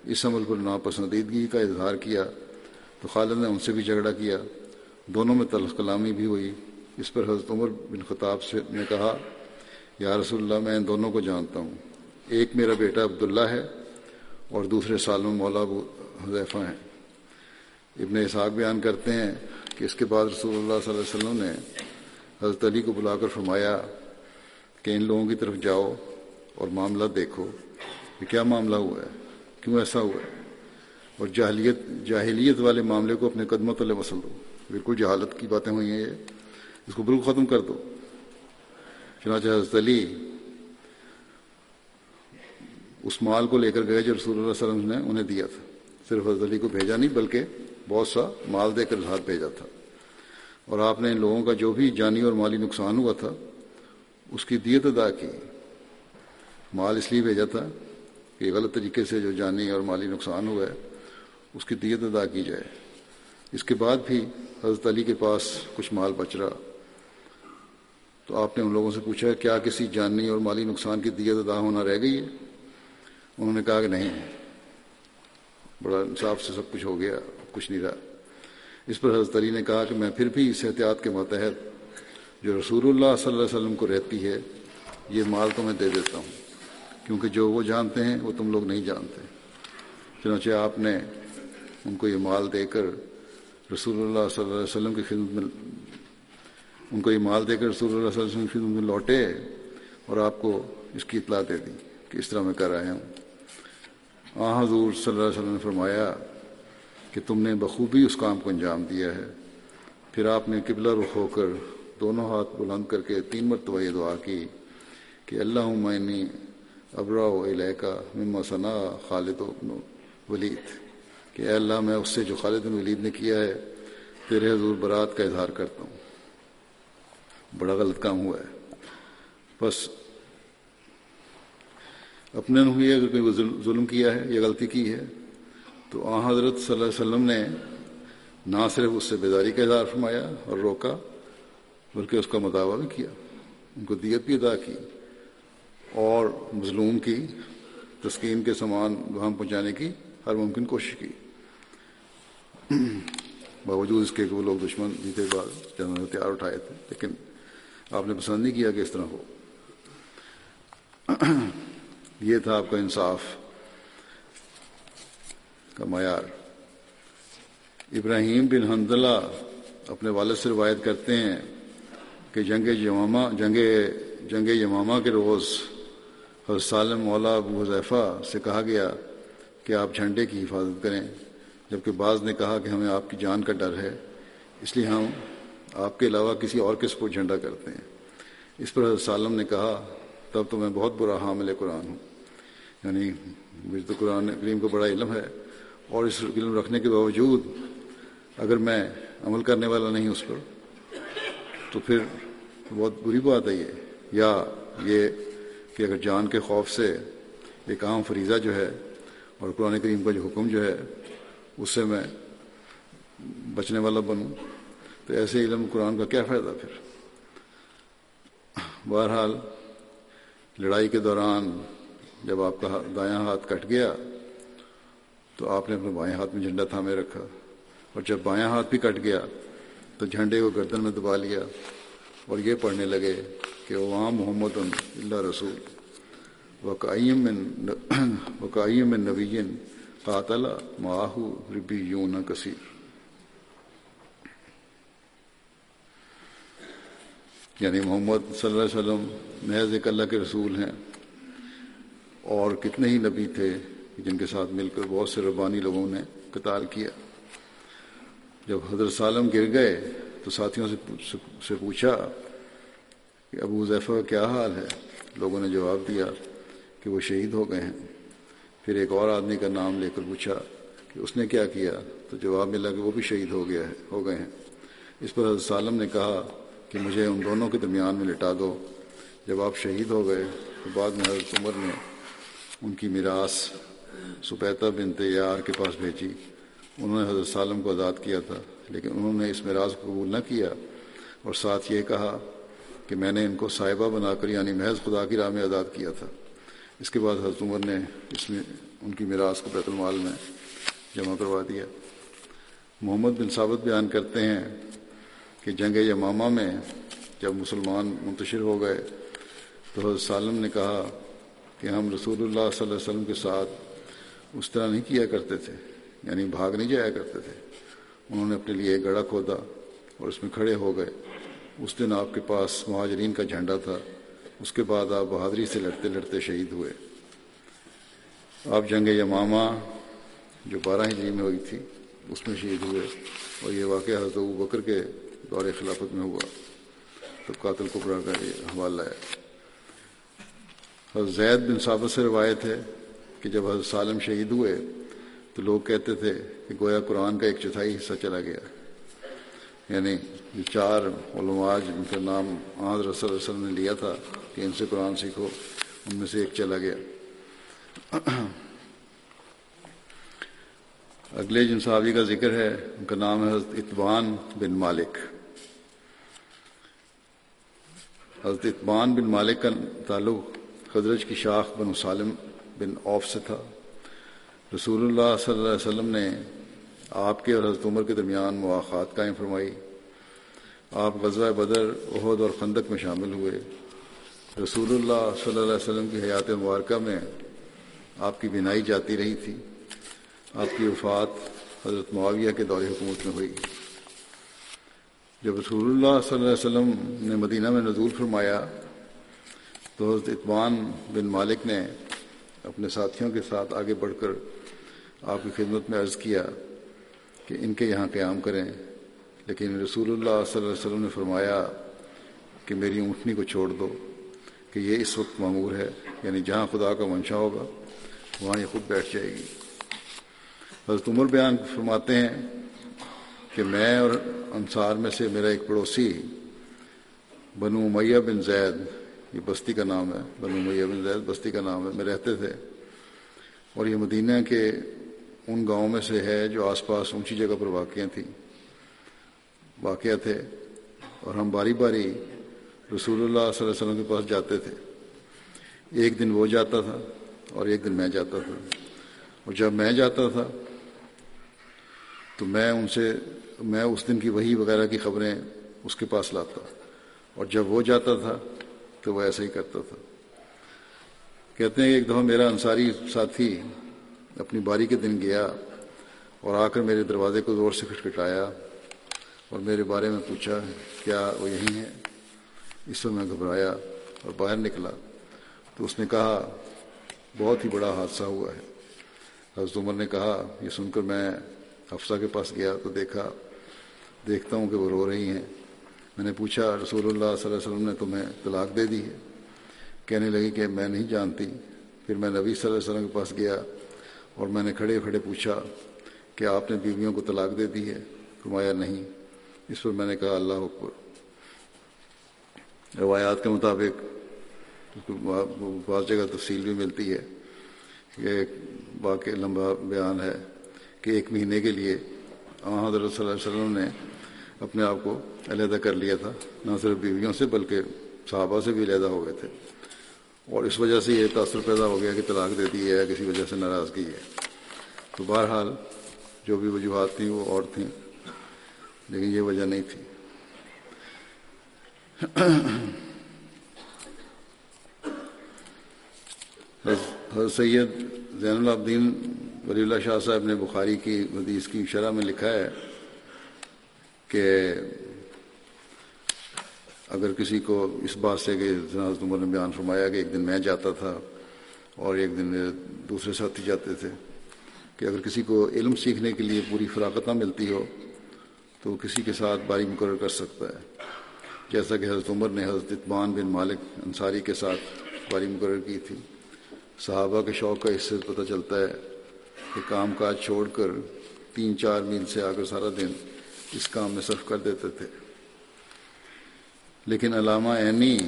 اس عمل پر ناپسندیدگی کا اظہار کیا تو خالد نے ان سے بھی جھگڑا کیا۔ دونوں میں تلخ کلامی بھی ہوئی۔ اس پر حضرت عمر بن خطاب سے نے کہا، یا رسول اللہ، میں ان دونوں کو جانتا ہوں۔ ایک میرا بیٹا عبداللہ ہے اور دوسرے سالوں مولا ابو حضیفہ ہیں۔ ابن اسحاق بیان کرتے ہیں کہ اس کے بعد رسول اللہ صلی اللہ علیہ وسلم نے حضرت علی کو بلا کر فرمایا کہ ان لوگوں کی طرف جاؤ اور معاملہ دیکھو کہ کیا معاملہ ہوا ہے، کیوں ایسا ہوا ہے؟ اور جاہلیت جاہلیت والے معاملے کو اپنے قدموں تلے مسل دو۔ بالکل جہالت کی باتیں ہوئی ہیں یہ۔ اس کو بالکل ختم کر دو۔ چنانچہ حضرت علی اس مال کو لے کر گئے جو رسول اللہ علیہ وسلم نے انہیں دیا تھا۔ صرف حضرت علی کو بھیجا نہیں، بلکہ بہت سا مال دے کر ہاتھ بھیجا تھا۔ اور آپ نے ان لوگوں کا جو بھی جانی اور مالی نقصان ہوا تھا، اس کی دیت ادا کی۔ مال اس لیے بھیجا تھا کہ غلط طریقے سے جو جانی اور مالی نقصان ہوا ہے، اس کی دیت ادا کی جائے۔ اس کے بعد بھی حضرت علی کے پاس کچھ مال بچ رہا۔ تو آپ نے ان لوگوں سے پوچھا، کیا کسی جانی اور مالی نقصان کی دیت ادا ہونا رہ گئی ہے؟ انہوں نے کہا کہ نہیں۔ بڑا انصاف سے سب کچھ ہو گیا، کچھ نہیں رہا۔ اس پر حضرت علی نے کہا کہ میں پھر بھی اس احتیاط کے ماتحت جو رسول اللہ صلی اللہ علیہ وسلم کو رہتی ہے، یہ مال تو میں دے دیتا ہوں۔ کیونکہ جو وہ جانتے ہیں، وہ تم لوگ نہیں جانتے۔ چنانچہ آپ نے ان کو یہ مال دے کر رسول اللہ صلی اللہ علیہ وسلم کی خدمت میں ان کو یہ مال دے کر رسول اللہ صلی اللہ علیہ وسلم کی خدمت میں لوٹے اور آپ کو اس کی اطلاع دے دی کہ اس طرح میں کر رہے ہوں۔ آ حضور صلی اللہ علیہ وسلم نے فرمایا کہ تم نے بخوبی اس کام کو انجام دیا ہے۔ پھر آپ نے قبلہ رخ ہو کر دونوں ہاتھ بلند کر کے تین مرتبہ یہ دعا کی کہ اللہ عمنی ابرا و علیہ کا مما ثنا خالد و ولید۔ کہ اے اللہ میں اس سے جو خالد ولید نے کیا ہے، تیرے حضور برات کا اظہار کرتا ہوں۔ بڑا غلط کام ہوا ہے۔ بس اپنے نے اگر کوئی ظلم کیا ہے یا غلطی کی ہے، تو آ حضرت صلی اللہ علیہ وسلم نے نہ صرف اس سے بیداری کا اظہار فرمایا اور روکا، بلکہ اس کا مداوع بھی کیا۔ ان کو دیت بھی ادا کی اور مظلوم کی، تسکین کے سامان وہاں پہنچانے کی ہر ممکن کوشش کی۔ باوجود اس کے کہ وہ لوگ دشمن جیتے بعد جنہوں نے ہتھیار اٹھائے تھے، لیکن آپ نے پسند نہیں کیا کہ اس طرح ہو۔ یہ تھا آپ کا انصاف کا معیار۔ ابراہیم بن حمدلہ اپنے والد سے روایت کرتے ہیں کہ جنگ یمامہ، جنگ جنگ یمامہ کے روز حضرت سالم مولا ابو حضیفہ سے کہا گیا کہ آپ جھنڈے کی حفاظت کریں۔ جبکہ بعض نے کہا کہ ہمیں آپ کی جان کا ڈر ہے، اس لیے ہم آپ کے علاوہ کسی اور کے سپورٹ جھنڈا کرتے ہیں۔ اس پر حضرت سالم نے کہا، تب تو میں بہت برا حامل قرآن ہوں۔ یعنی مجھے تو قرآن کریم کو بڑا علم ہے اور اس علم رکھنے کے باوجود اگر میں عمل کرنے والا نہیں اس پر، تو پھر بہت بری بات ہے یہ۔ یا یہ کہ کہ اگر جان کے خوف سے ایک عام فریضہ جو ہے اور قرآن کریم کا جو حکم جو ہے، اس سے میں بچنے والا بنوں۔ تو ایسے علم قرآن کا کیا فائدہ پھر؟ بہرحال، لڑائی کے دوران جب آپ کا دایاں ہاتھ کٹ گیا، تو آپ نے اپنے بائیں ہاتھ میں جھنڈا تھامے رکھا۔ اور جب بایاں ہاتھ بھی کٹ گیا، تو جھنڈے کو گردن میں دبا لیا اور یہ پڑھنے لگے کہ وہاں محمد اللہ رسول۔ وقائم وقائم نبین قاتل ماہو ربی یون کثیر۔ یعنی محمد صلی اللہ علیہ وسلم محض ایک اللہ کے رسول ہیں اور کتنے ہی نبی تھے جن کے ساتھ مل کر بہت سے ربانی لوگوں نے قتال کیا۔ جب حضرت سالم گر گئے تو ساتھیوں سے پوچھا کہ ابو ظیفہ کا کیا حال ہے؟ لوگوں نے جواب دیا کہ وہ شہید ہو گئے ہیں۔ پھر ایک اور آدمی کا نام لے کر پوچھا کہ اس نے کیا کیا؟ تو جواب ملا کہ وہ بھی شہید ہو گیا ہے، ہو گئے ہیں۔ اس پر حضرت سالم نے کہا کہ مجھے ان دونوں کے درمیان میں لٹا دو۔ جب آپ شہید ہو گئے تو بعد میں حضرت عمر نے ان کی میراث سپیتا بنت یار کے پاس بھیجی۔ انہوں نے حضرت سالم کو آزاد کیا تھا، لیکن انہوں نے اس میراث کو قبول نہ کیا اور ساتھ یہ کہا کہ میں نے ان کو صاحبہ بنا کر یعنی محض خدا کی راہ میں آزاد کیا تھا۔ اس کے بعد حضرت عمر نے اس میں ان کی میراث کو بیت المال میں جمع کروا دیا۔ محمد بن ثابت بیان کرتے ہیں کہ جنگ یمامہ میں جب مسلمان منتشر ہو گئے تو حضرت سالم نے کہا کہ ہم رسول اللہ صلی اللہ علیہ وسلم کے ساتھ اس طرح نہیں کیا کرتے تھے یعنی بھاگ نہیں جایا کرتے تھے۔ انہوں نے اپنے لیے ایک گڑھا کھودا اور اس میں کھڑے ہو گئے۔ اس دن آپ کے پاس مہاجرین کا جھنڈا تھا۔ اس کے بعد آپ بہادری سے لڑتے لڑتے شہید ہوئے۔ آپ جنگ یمامہ، جو بارہ ہجری میں ہوئی تھی، اس میں شہید ہوئے اور یہ واقعہ حضرت بکر کے دور خلافت میں ہوا۔ تو قاتل قبرا کا یہ حوالہ ہے۔ حضرت زید بن ثابت سے روایت ہے کہ جب حضرت سالم شہید ہوئے تو لوگ کہتے تھے کہ گویا قرآن کا ایک چوتھائی حصہ چلا گیا۔ یعنی جو چار علماء جن کا نام آج رسول وسلم نے لیا تھا کہ ان سے قرآن سیکھو، ان میں سے ایک چلا گیا۔ اگلے جن صحابی کا ذکر ہے، ان کا نام ہے حضرت اطبان بن مالک۔ حضرت اطبان بن مالک کا تعلق خدرج کی شاخ بن سالم بن اوف سے تھا۔ رسول اللہ صلی اللہ علیہ وسلم نے آپ کے اور حضرت عمر کے درمیان مواقع قائم فرمائی۔ آپ غزوہ بدر عہد اور خندق میں شامل ہوئے۔ رسول اللہ صلی اللہ علیہ وسلم کی حیات مبارکہ میں آپ کی بینائی جاتی رہی تھی۔ آپ کی وفات حضرت معاویہ کے دور حکومت میں ہوئی۔ جب رسول اللہ صلی اللہ علیہ وسلم نے مدینہ میں نزول فرمایا تو حضرت اطمان بن مالک نے اپنے ساتھیوں کے ساتھ آگے بڑھ کر آپ کی خدمت میں عرض کیا کہ ان کے یہاں قیام کریں۔ لیکن رسول اللہ صلی اللہ علیہ وسلم نے فرمایا کہ میری اونٹنی کو چھوڑ دو۔ کہ یہ اس وقت معمور ہے یعنی جہاں خدا کا منشا ہوگا، وہاں یہ خود بیٹھ جائے گی۔ حضرت عمر بیان فرماتے ہیں کہ میں اور انصار میں سے میرا ایک پڑوسی، بنو میہ بن زید، یہ بستی کا نام ہے، بنو میہ بن زید بستی کا نام ہے، میں رہتے تھے۔ اور یہ مدینہ کے ان گاؤں میں سے ہے جو آس پاس اونچی جگہ پر واقع تھیں واقع تھے۔ اور ہم باری باری رسول اللہ صلی اللہ علیہ وسلم کے پاس جاتے تھے۔ ایک دن وہ جاتا تھا اور ایک دن میں جاتا تھا۔ اور جب میں جاتا تھا تو میں ان سے، میں اس دن کی وہی وغیرہ کی خبریں اس کے پاس لاتا۔ اور جب وہ جاتا تھا تو وہ ایسا ہی کرتا تھا۔ کہتے ہیں کہ ایک دفعہ میرا انصاری ساتھی اپنی باری کے دن گیا اور آ کر میرے دروازے کو زور سے کھٹکھٹایا اور میرے بارے میں پوچھا، کیا وہ یہی ہے اس میں میں گھبرایا اور باہر نکلا تو اس نے کہا، بہت ہی بڑا حادثہ ہوا ہے. حضرت عمر نے کہا، یہ سن کر میں حفصہ کے پاس گیا تو دیکھا، دیکھتا ہوں کہ وہ رو رہی ہیں. میں نے پوچھا، رسول اللہ صلی اللہ علیہ وسلم نے تمہیں طلاق دے دی ہے؟ کہنے لگی کہ میں نہیں جانتی۔ پھر میں نبی صلی اللہ علیہ وسلم کے پاس گیا اور میں نے کھڑے کھڑے پوچھا کہ آپ نے بیویوں کو طلاق دے دی ہے؟ فرمایا، نہیں. اس پر میں نے کہا، اللہ اکبر. روایات کے مطابق بعض جگہ تفصیل بھی ملتی ہے یہ واقع لمبا بیان ہے کہ ایک مہینے کے لیے حضرت صلی اللہ علیہ وسلم نے اپنے آپ کو علیحدہ کر لیا تھا، نہ صرف بیویوں سے بلکہ صحابہ سے بھی علیحدہ ہو گئے تھے۔ اور اس وجہ سے یہ تاثر پیدا ہو گیا کہ طلاق دے دی ہے یا کسی وجہ سے ناراضگی ہے۔ تو بہرحال جو بھی وجوہات تھیں وہ اور تھیں، لیکن یہ وجہ نہیں تھی۔ حضرت سید زین العابدین ولی اللہ شاہ صاحب نے بخاری کی حدیث کی شرح میں لکھا ہے کہ اگر کسی کو اس بات سے کہ عمر نے بیان فرمایا کہ ایک دن میں جاتا تھا اور ایک دن دوسرے ساتھی جاتے تھے، کہ اگر کسی کو علم سیکھنے کے لیے پوری فراغت نہ ملتی ہو تو کسی کے ساتھ باری مقرر کر سکتا ہے۔ جیسا کہ حضرت عمر نے حضرت اطمان بن مالک انصاری کے ساتھ باری مقرر کی تھی، صحابہ کے شوق کا اس سے پتہ چلتا ہے کہ کام کاج چھوڑ کر تین چار میل سے آ کر سارا دن اس کام میں صرف کر دیتے تھے۔ لیکن علامہ عینی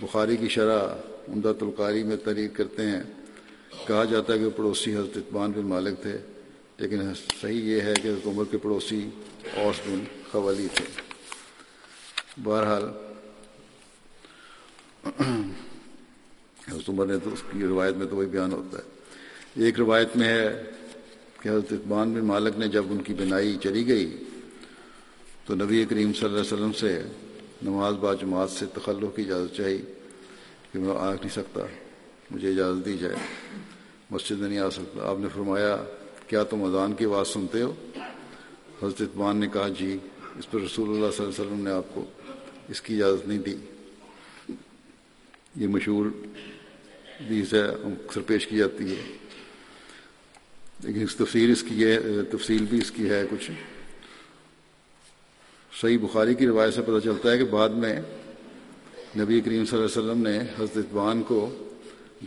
بخاری کی شرح عمدہ تلقاری میں تحریر کرتے ہیں۔ کہا جاتا ہے کہ پڑوسی حضرت اطمان بن مالک تھے، لیکن صحیح یہ ہے کہ حضرت عمر کے پڑوسی اوس بن قوالی تھے بہرحال، حضرت عمر نے تو اس کی روایت میں تو وہی بیان ہوتا ہے۔ ایک روایت میں ہے کہ حضرت اطمان بن مالک نے جب ان کی بنائی چلی گئی، تو نبی کریم صلی اللہ علیہ وسلم سے نماز با جماعت سے تخلق کی اجازت چاہی کہ میں آ نہیں سکتا، مجھے اجازت دی جائے۔ مسجد میں نہیں آ سکتا۔ آپ نے فرمایا، کیا تم اذان کی آواز سنتے ہو؟ حضرت اطمان نے کہا جی۔ اس پر رسول اللہ صلی اللہ علیہ وسلم نے آپ کو اس کی اجازت نہیں دی۔ یہ مشہور بھی سے اکثر پیش کی جاتی ہے۔ لیکن اس تفصیل اس کی یہ تفصیل بھی اس کی ہے کچھ۔ صحیح بخاری کی روایت سے پتہ چلتا ہے کہ بعد میں نبی کریم صلی اللہ علیہ وسلم نے حضرت اطبان کو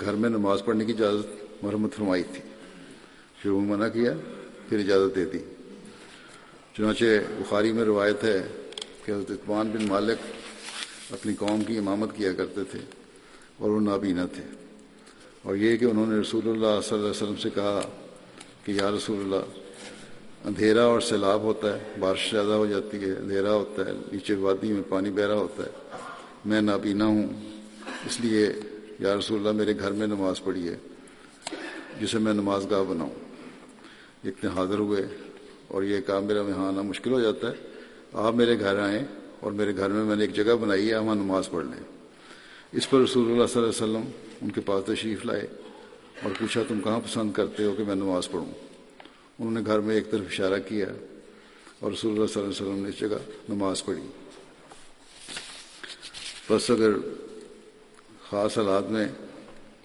گھر میں نماز پڑھنے کی اجازت مرمت فرمائی تھی۔ شروع میں منع کیا، پھر اجازت دے دی۔ چنانچہ بخاری میں روایت ہے کہ حضرت اطبان بن مالک اپنی قوم کی امامت کیا کرتے تھے اور وہ نابینا تھے۔ اور یہ کہ انہوں نے رسول اللہ صلی اللہ علیہ وسلم سے کہا کہ یا رسول اللہ، اندھیرا اور سیلاب ہوتا ہے، بارش زیادہ ہو جاتی ہے، اندھیرا ہوتا ہے، نیچے وادی میں پانی بہرا ہوتا ہے، میں نابینا ہوں، اس لیے یا رسول اللہ میرے گھر میں نماز پڑھی ہے، جسے میں نماز گاہ بناؤں اتنے حاضر ہوئے۔ اور یہ کام میرا وہاں آنا مشکل ہو جاتا ہے۔ آپ میرے گھر آئیں اور میرے گھر میں میں نے ایک جگہ بنائی ہے وہاں نماز پڑھ لیں۔ اس پر رسول اللہ صلی اللہ علیہ وسلم ان کے پاس تشریف لائے اور پوچھا، تم کہاں پسند کرتے ہو کہ میں نماز پڑھوں؟ انہوں نے گھر میں ایک طرف اشارہ کیا اور رسول اللہ صلی اللہ علیہ وسلم نے اس جگہ نماز پڑھی۔ بس اگر خاص حالات میں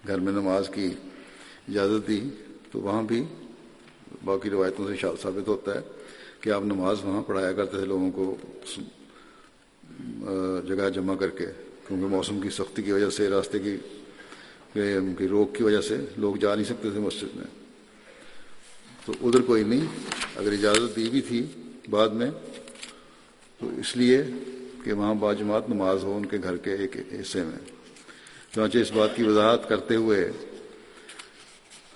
گھر میں نماز کی اجازت دی تو وہاں بھی باقی روایتوں سے ثابت ہوتا ہے کہ آپ نماز وہاں پڑھایا کرتے تھے لوگوں کو جگہ جمع کر کے، کیونکہ موسم کی سختی کی وجہ سے، راستے کی کی روک کی وجہ سے لوگ جا نہیں سکتے تھے مسجد میں۔ تو ادھر کوئی نہیں، اگر اجازت دی بھی تھی بعد میں، تو اس لیے کہ وہاں باجماعت نماز ہو ان کے گھر کے ایک حصے میں۔ چانچہ اس بات کی وضاحت کرتے ہوئے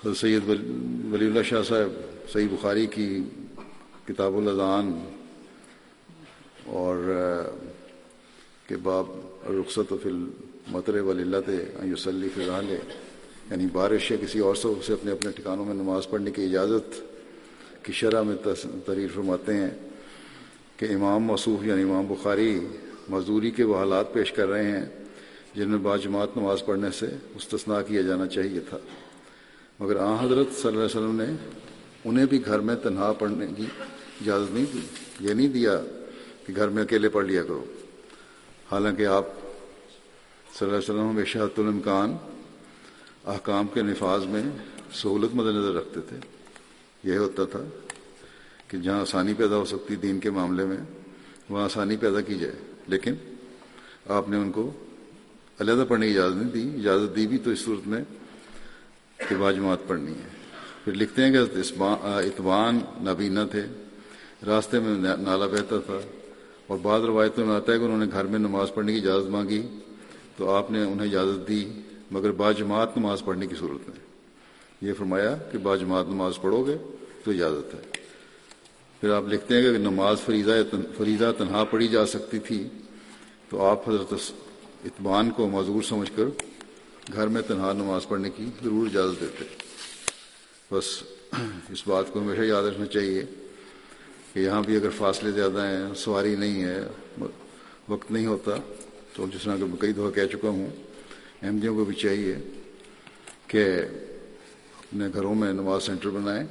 حضرت سید ولی اللہ شاہ صاحب سعید بخاری کی کتاب الاذان اور کے باب رخصت فل مطر ولی اللہ یوسلی فی الحال یعنی بارش یا کسی اور سے اسے اپنے اپنے ٹھکانوں میں نماز پڑھنے کی اجازت کی شرح میں تحریر فرماتے ہیں کہ امام مصوف یعنی امام بخاری مزدوری کے وہ حالات پیش کر رہے ہیں جن میں باجماعت نماز پڑھنے سے مستثنا کیا جانا چاہیے تھا۔ مگر آ حضرت صلی اللہ علیہ وسلم نے انہیں بھی گھر میں تنہا پڑھنے کی اجازت نہیں دی۔ یہ نہیں دیا کہ گھر میں اکیلے پڑھ لیا کرو۔ حالانکہ آپ صلی اللہ علیہ وسلم ہمیشہ الامکان احکام کے نفاذ میں سہولت مد نظر رکھتے تھے۔ یہ ہوتا تھا کہ جہاں آسانی پیدا ہو سکتی دین کے معاملے میں، وہاں آسانی پیدا کی جائے۔ لیکن آپ نے ان کو علیحدہ پڑھنے کی اجازت نہیں دی۔ اجازت دی بھی تو اس صورت میں کہ باجماعت پڑھنی ہے۔ پھر لکھتے ہیں کہ اتوان نابینا تھے، راستے میں نالا بہتا تھا اور بعض روایتوں میں آتا ہے کہ انہوں نے گھر میں نماز پڑھنے کی اجازت مانگی تو آپ نے انہیں اجازت دی، مگر با جماعت نماز پڑھنے کی صورت میں۔ یہ فرمایا کہ با جماعت نماز پڑھو گے تو اجازت ہے۔ پھر آپ لکھتے ہیں کہ نماز فریضہ فریضہ تنہا پڑھی جا سکتی تھی تو آپ حضرت اطبان کو معذور سمجھ کر گھر میں تنہا نماز پڑھنے کی ضرور اجازت دیتے۔ بس اس بات کو ہمیشہ یاد رکھنا چاہیے کہ یہاں بھی اگر فاصلے زیادہ ہیں، سواری نہیں ہے، وقت نہیں ہوتا، تو جس طرح کہ میں کئی دفعہ کہہ چکا ہوں احمدیوں کو بھی چاہیے کہ اپنے گھروں میں نماز سینٹر بنائیں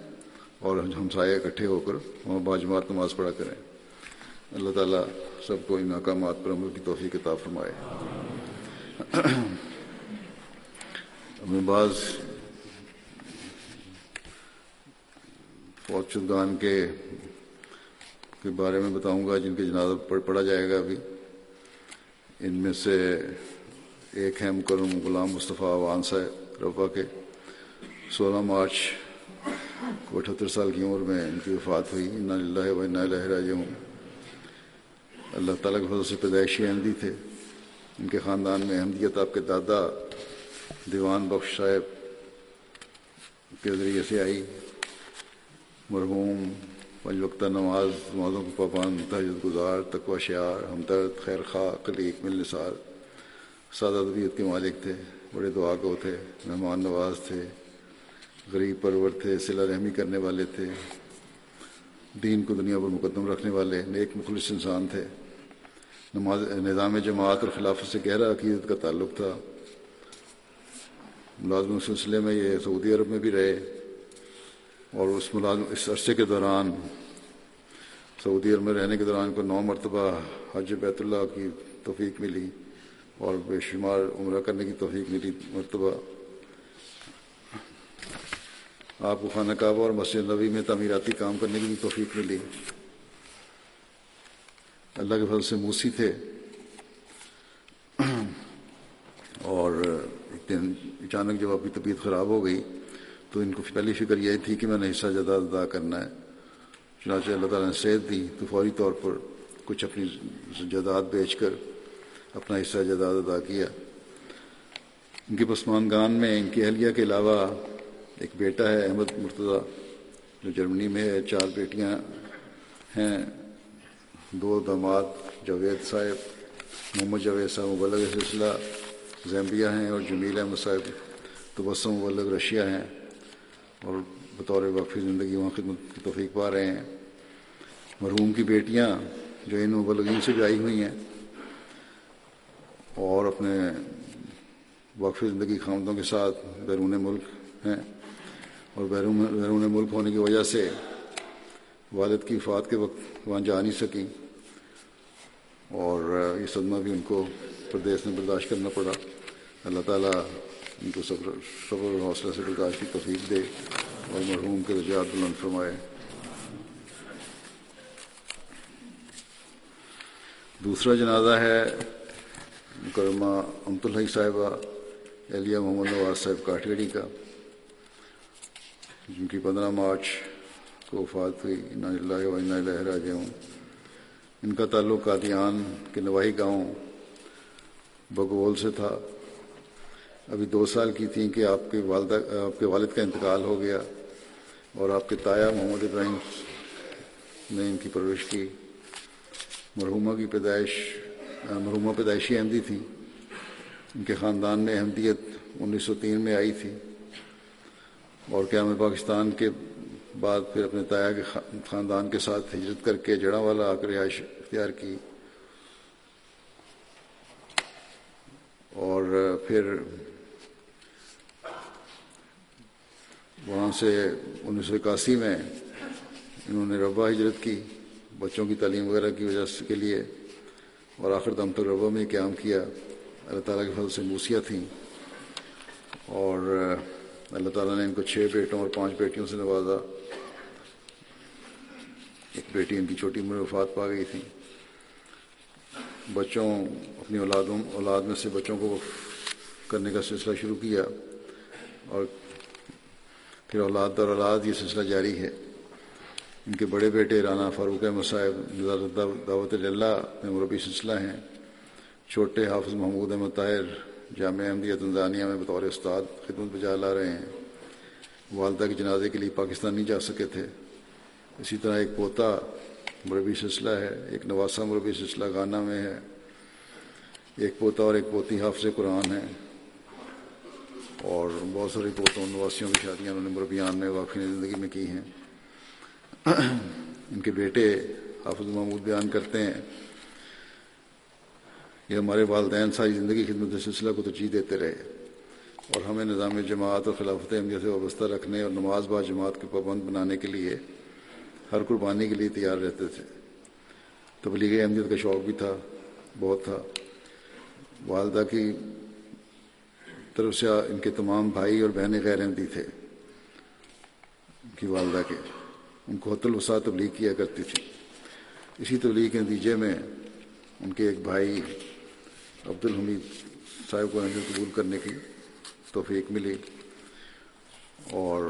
اور ہم سایہ اکٹھے ہو کر وہاں باجماعت نماز پڑھا کریں۔ اللہ تعالیٰ سب کو ان مقامات پر عمل کی توفیق کتاب فرمائے۔ میں بعض فوج کے کے بارے میں بتاؤں گا، جن کے جنازہ پڑھا جائے گا ابھی۔ ان میں سے ایک ہے مکرم غلام مصطفیٰ وان صاحب رفا کے۔ سولہ مارچ کو اٹھہتر سال کی عمر میں ان کی وفات ہوئی۔ ان اللہ و راج ہوں اللہ تعالیٰ کے فضل سے پیدائشی احمدی تھے۔ ان کے خاندان میں احمدیت آپ کے دادا دیوان بخش صاحب کے ذریعے سے آئی۔ مرحوم پنج وقتہ نماز نمازوں کو پابند تحجد گزار، تقوی شعار، ہمدرد، خیر خواہ کلیق ملنثار سادہ طبیعت کے مالک تھے، بڑے دعا کو تھے، مہمان نواز تھے، غریب پرور تھے، صلہ رحمی کرنے والے تھے، دین کو دنیا پر مقدم رکھنے والے، نیک مخلص انسان تھے۔ نماز، نظام جماعت اور خلافت سے گہرا عقیدت کا تعلق تھا۔ ملازم سلسلے میں یہ سعودی عرب میں بھی رہے۔ اور اس ملازم اس عرصے کے دوران سعودی عرب میں رہنے کے دوران کو نو مرتبہ حج بیت اللہ کی توفیق ملی اور بے شمار عمرہ کرنے کی توفیق ملی مرتبہ۔ آپ کو خانہ کعبہ اور مسجد نبی میں تعمیراتی کام کرنے کی بھی توفیق ملی۔ اللہ کے فضل سے موسی تھے۔ اور ایک دن اچانک جب آپ کی طبیعت خراب ہو گئی تو ان کو پہلی فکر یہ تھی کہ میں نے حصہ جداد ادا کرنا ہے۔ چنانچہ اللہ تعالیٰ نے صحت دی تو فوری طور پر کچھ اپنی جداد بیچ کر اپنا حصہ جداد ادا کیا۔ ان کے پسمانگان میں ان کی اہلیہ کے علاوہ ایک بیٹا ہے، احمد مرتضیٰ، جو جرمنی میں ہے۔ چار بیٹیاں ہیں۔ دو داماد، جاوید صاحب، محمد جاوید صاحب مبلغ سلسلہ۔ زیمبیا ہیں اور جمیل احمد صاحب تبسم مبلغ رشیا ہیں۔ اور بطور وقفی زندگی وہاں خدمت کی توفیق پا رہے ہیں۔ مرحوم کی بیٹیاں جو ان مبلغین سے جائی ہوئی ہیں۔ اور اپنے وقفی زندگی خامدوں کے ساتھ بیرون ملک ہیں۔ اور بیرون بیرون ملک ہونے کی وجہ سے والد کی وفات کے وقت وہاں جا نہیں سکیں۔ اور یہ صدمہ بھی ان کو پردیش میں برداشت کرنا پڑا۔ اللہ تعالیٰ ان کو صبر صبر اور حوصلہ سے برداشت کی توفیق دے اور مرحوم کے رجحات بلند فرمائے دوسرا جنازہ ہے مکرمہ امت الحی صاحبہ اہلیہ محمد نواز صاحب کاٹگڑی کا جن کی پندرہ مارچ کو وفات ہوئی اللہ و راج ہوں ان کا تعلق قادیان کے نواحی گاؤں بگول سے تھا ابھی دو سال کی تھیں کہ آپ کے والدہ، آپ کے والد کا انتقال ہو گیا اور آپ کے تایا محمد ابراہیم نے ان کی پرورش کی۔ مرحومہ کی پیدائش، مرحومہ پیدائشی احمدی تھیں۔ ان کے خاندان میں احمدیت انیس سو تین میں آئی تھی۔ اور قیام پاکستان کے بعد پھر اپنے تایا کے خاندان کے ساتھ ہجرت کر کے جڑا والا آ کر رہائش اختیار کی۔ اور پھر وہاں سے انیس سو اکاسی میں انہوں نے ربا ہجرت کی، بچوں کی تعلیم وغیرہ کی وجہ کے لیے، اور آخر دم تک ربا میں قیام کیا۔ اللہ تعالیٰ کے فضل سے موسیاں تھیں۔ اور اللہ تعالیٰ نے ان کو چھ بیٹوں اور پانچ بیٹیوں سے نوازا۔ ایک بیٹی ان کی چھوٹی عمر وفات پا گئی تھی۔ بچوں، اپنی اولادوں، اولاد میں سے بچوں کو کرنے کا سلسلہ شروع کیا۔ اور پھر اولاد در اولاد یہ سلسلہ جاری ہے۔ ان کے بڑے بیٹے رانا فاروق احمد صاحب دعوت اللہ میں مربی سلسلہ ہیں۔ چھوٹے حافظ محمود احمد طاہر جامعہ احمدیہ تنزانیہ میں بطور استاد خدمت بجا لا رہے ہیں۔ والدہ کے جنازے کے لیے پاکستان نہیں جا سکے تھے۔ اسی طرح ایک پوتا مربی سلسلہ ہے، ایک نواسا مربی سلسلہ گانا میں ہے۔ ایک پوتا اور ایک پوتی حافظ قرآن ہے اور بہت سارے پوتوں نواسیوں کی شادیاں انہوں نے مربیان میں واقعی زندگی میں کی ہیں۔ ان کے بیٹے حافظ محمود بیان کرتے ہیں۔ کہ ہمارے والدین ساری زندگی خدمت سلسلہ کو ترجیح دیتے رہے۔ اور ہمیں نظام جماعت اور خلافت احمدیہ سے وابستہ رکھنے اور نماز با جماعت کے پابند بنانے کے لیے ہر قربانی کے لیے تیار رہتے تھے۔ تبلیغ احمدیت کا شوق بھی تھا، بہت تھا۔ والدہ کی طرف سے ان کے تمام بھائی اور بہنیں غیر احمدی تھے، ان کی والدہ کے۔ ان کو حت الوسا تبلیغ کیا کرتی تھی۔ اسی تبلیغ کے نتیجے میں ان کے ایک بھائی عبد الحمید صاحب کو احمد قبول کرنے کی توفیق ملی اور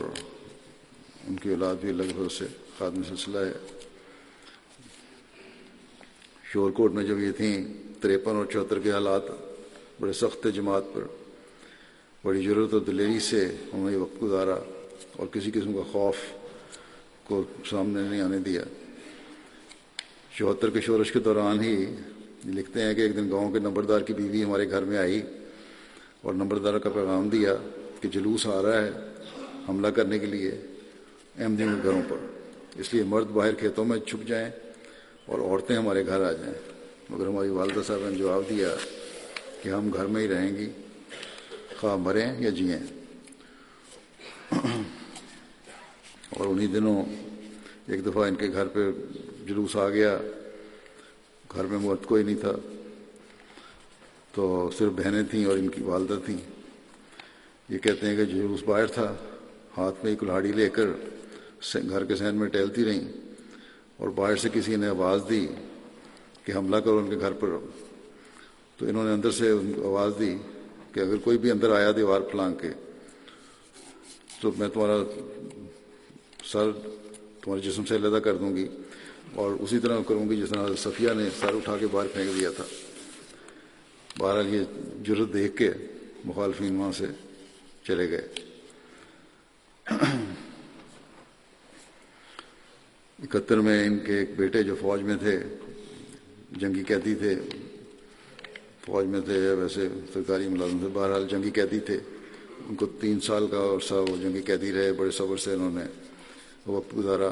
ان کی اولاد بھی لگ بھگ سے خادم سلسلہ ہے۔ شور کوٹ میں جب یہ تھیں، تریپن اور چوہتر کے حالات بڑے سخت تھے جماعت پر۔ بڑی ضرورت اور دلیری سے انہوں نے وقت گزارا اور کسی قسم کا خوف کو سامنے نہیں آنے دیا۔ چوہتر کے شورش کے دوران ہی لکھتے ہیں کہ ایک دن گاؤں کے نمبردار کی بیوی ہمارے گھر میں آئی اور نمبردار کا پیغام دیا کہ جلوس آ رہا ہے حملہ کرنے کے لیے احمدی جی کے گھروں پر۔ اس لیے مرد باہر کھیتوں میں چھپ جائیں اور عورتیں ہمارے گھر آ جائیں۔ مگر ہماری والدہ صاحب نے جواب دیا کہ ہم گھر میں ہی رہیں گی۔ خواہ مریں یا جئیں۔ اور انہی دنوں ایک دفعہ ان کے گھر پہ جلوس آ گیا۔ گھر میں مرد کوئی نہیں تھا۔ تو صرف بہنیں تھیں اور ان کی والدہ تھیں۔ یہ کہتے ہیں کہ جلوس باہر تھا۔ ہاتھ میں ایک کلاڑی لے کر گھر کے سہن میں ٹہلتی رہیں۔ اور باہر سے کسی نے آواز دی کہ حملہ کرو ان کے گھر پر۔ تو انہوں نے اندر سے ان کو آواز دی کہ اگر کوئی بھی اندر آیا دیوار پھلانگ کے، تو میں تمہارا سر، تمہارے جسم سے علیحدہ کر دوں گی اور اسی طرح کروں گی جس طرح صفیہ نے سر اٹھا کے باہر پھینک دیا تھا۔ بہرحال یہ جرت دیکھ کے مخالفین وہاں سے چلے گئے۔ اکہتر میں ان کے ایک بیٹے جو فوج میں تھے، جنگی قیدی تھے فوج میں تھے، ویسے سرکاری ملازم تھے۔ بہرحال جنگی قیدی تھے۔ ان کو تین سال کا عرصہ وہ جنگی قیدی رہے، بڑے صبر سے انہوں نے وقت گزارا۔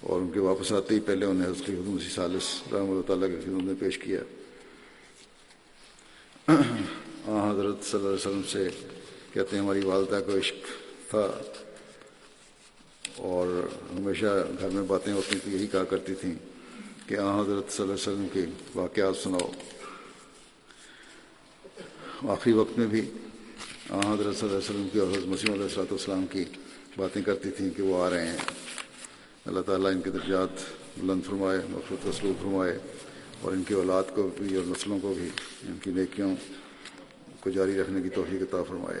اور ان کے واپس آتے ہی پہلے انہیں حضرت حدم سی سالس رحمۃ اللہ تعالیٰ کی خدمت میں پیش کیا۔ آ حضرت صلی اللہ علیہ وسلم سے کہتے ہیں، ہماری والدہ کو عشق تھا۔ اور ہمیشہ گھر میں باتیں ہوتی تھیں، یہی کہا کرتی تھیں۔ کہ آ، حضرت صلی اللہ علیہ وسلم کے واقعات سناؤ۔ آخری وقت میں بھی آ، حضرت صلی اللہ علیہ وسلم کی اور حضرت مسیم علیہ السلۃ والسلام کی باتیں کرتی تھیں کہ وہ آ رہے ہیں۔ اللہ تعالیٰ ان کے درجات بلند فرمائے مفرت وسلوب فرمائے اور ان کی اولاد کو بھی اور نسلوں کو بھی، ان کی نیکیوں کو جاری رکھنے کی توفیق عطا فرمائے۔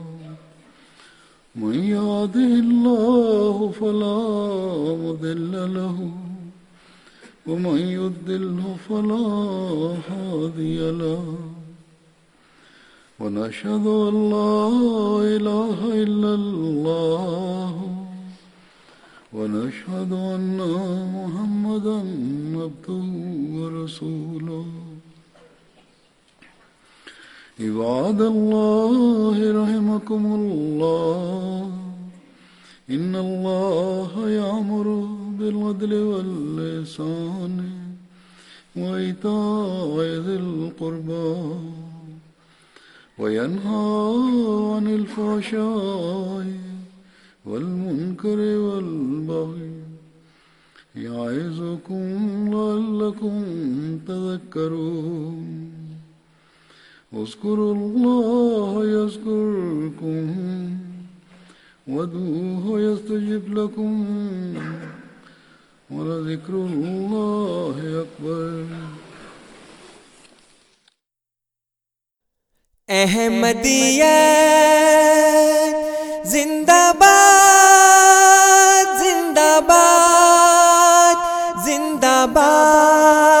من يهده الله فلا مضل له، ومن يضلله فلا هادي له. ونشهد أن لا إله إلا الله، ونشهد أن محمدا عبده ورسوله. عباد الله رحمكم الله. إن الله يأمر بالعدل واللسان وإيتاء ذي القربى وينهى عن الفحشاء والمنكر والبغي يعظكم لعلكم تذكرون. اذكروا الله يذكركم وادعوه يستجب لكم ولذكر الله أكبر. احمدیت زندہ باد زندہ باد زندہ باد.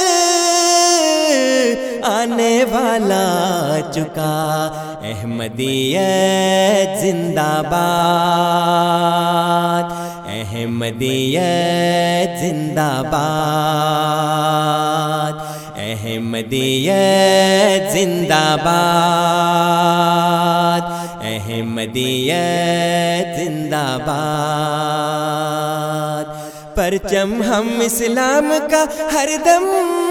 آنے والا چکا۔ احمدیت زندہ باد۔ احمدیت زندہ باد۔ احمدیت زندہ باد۔ احمدیت زندہ باد۔ پرچم ہم اسلام کا ہر دم۔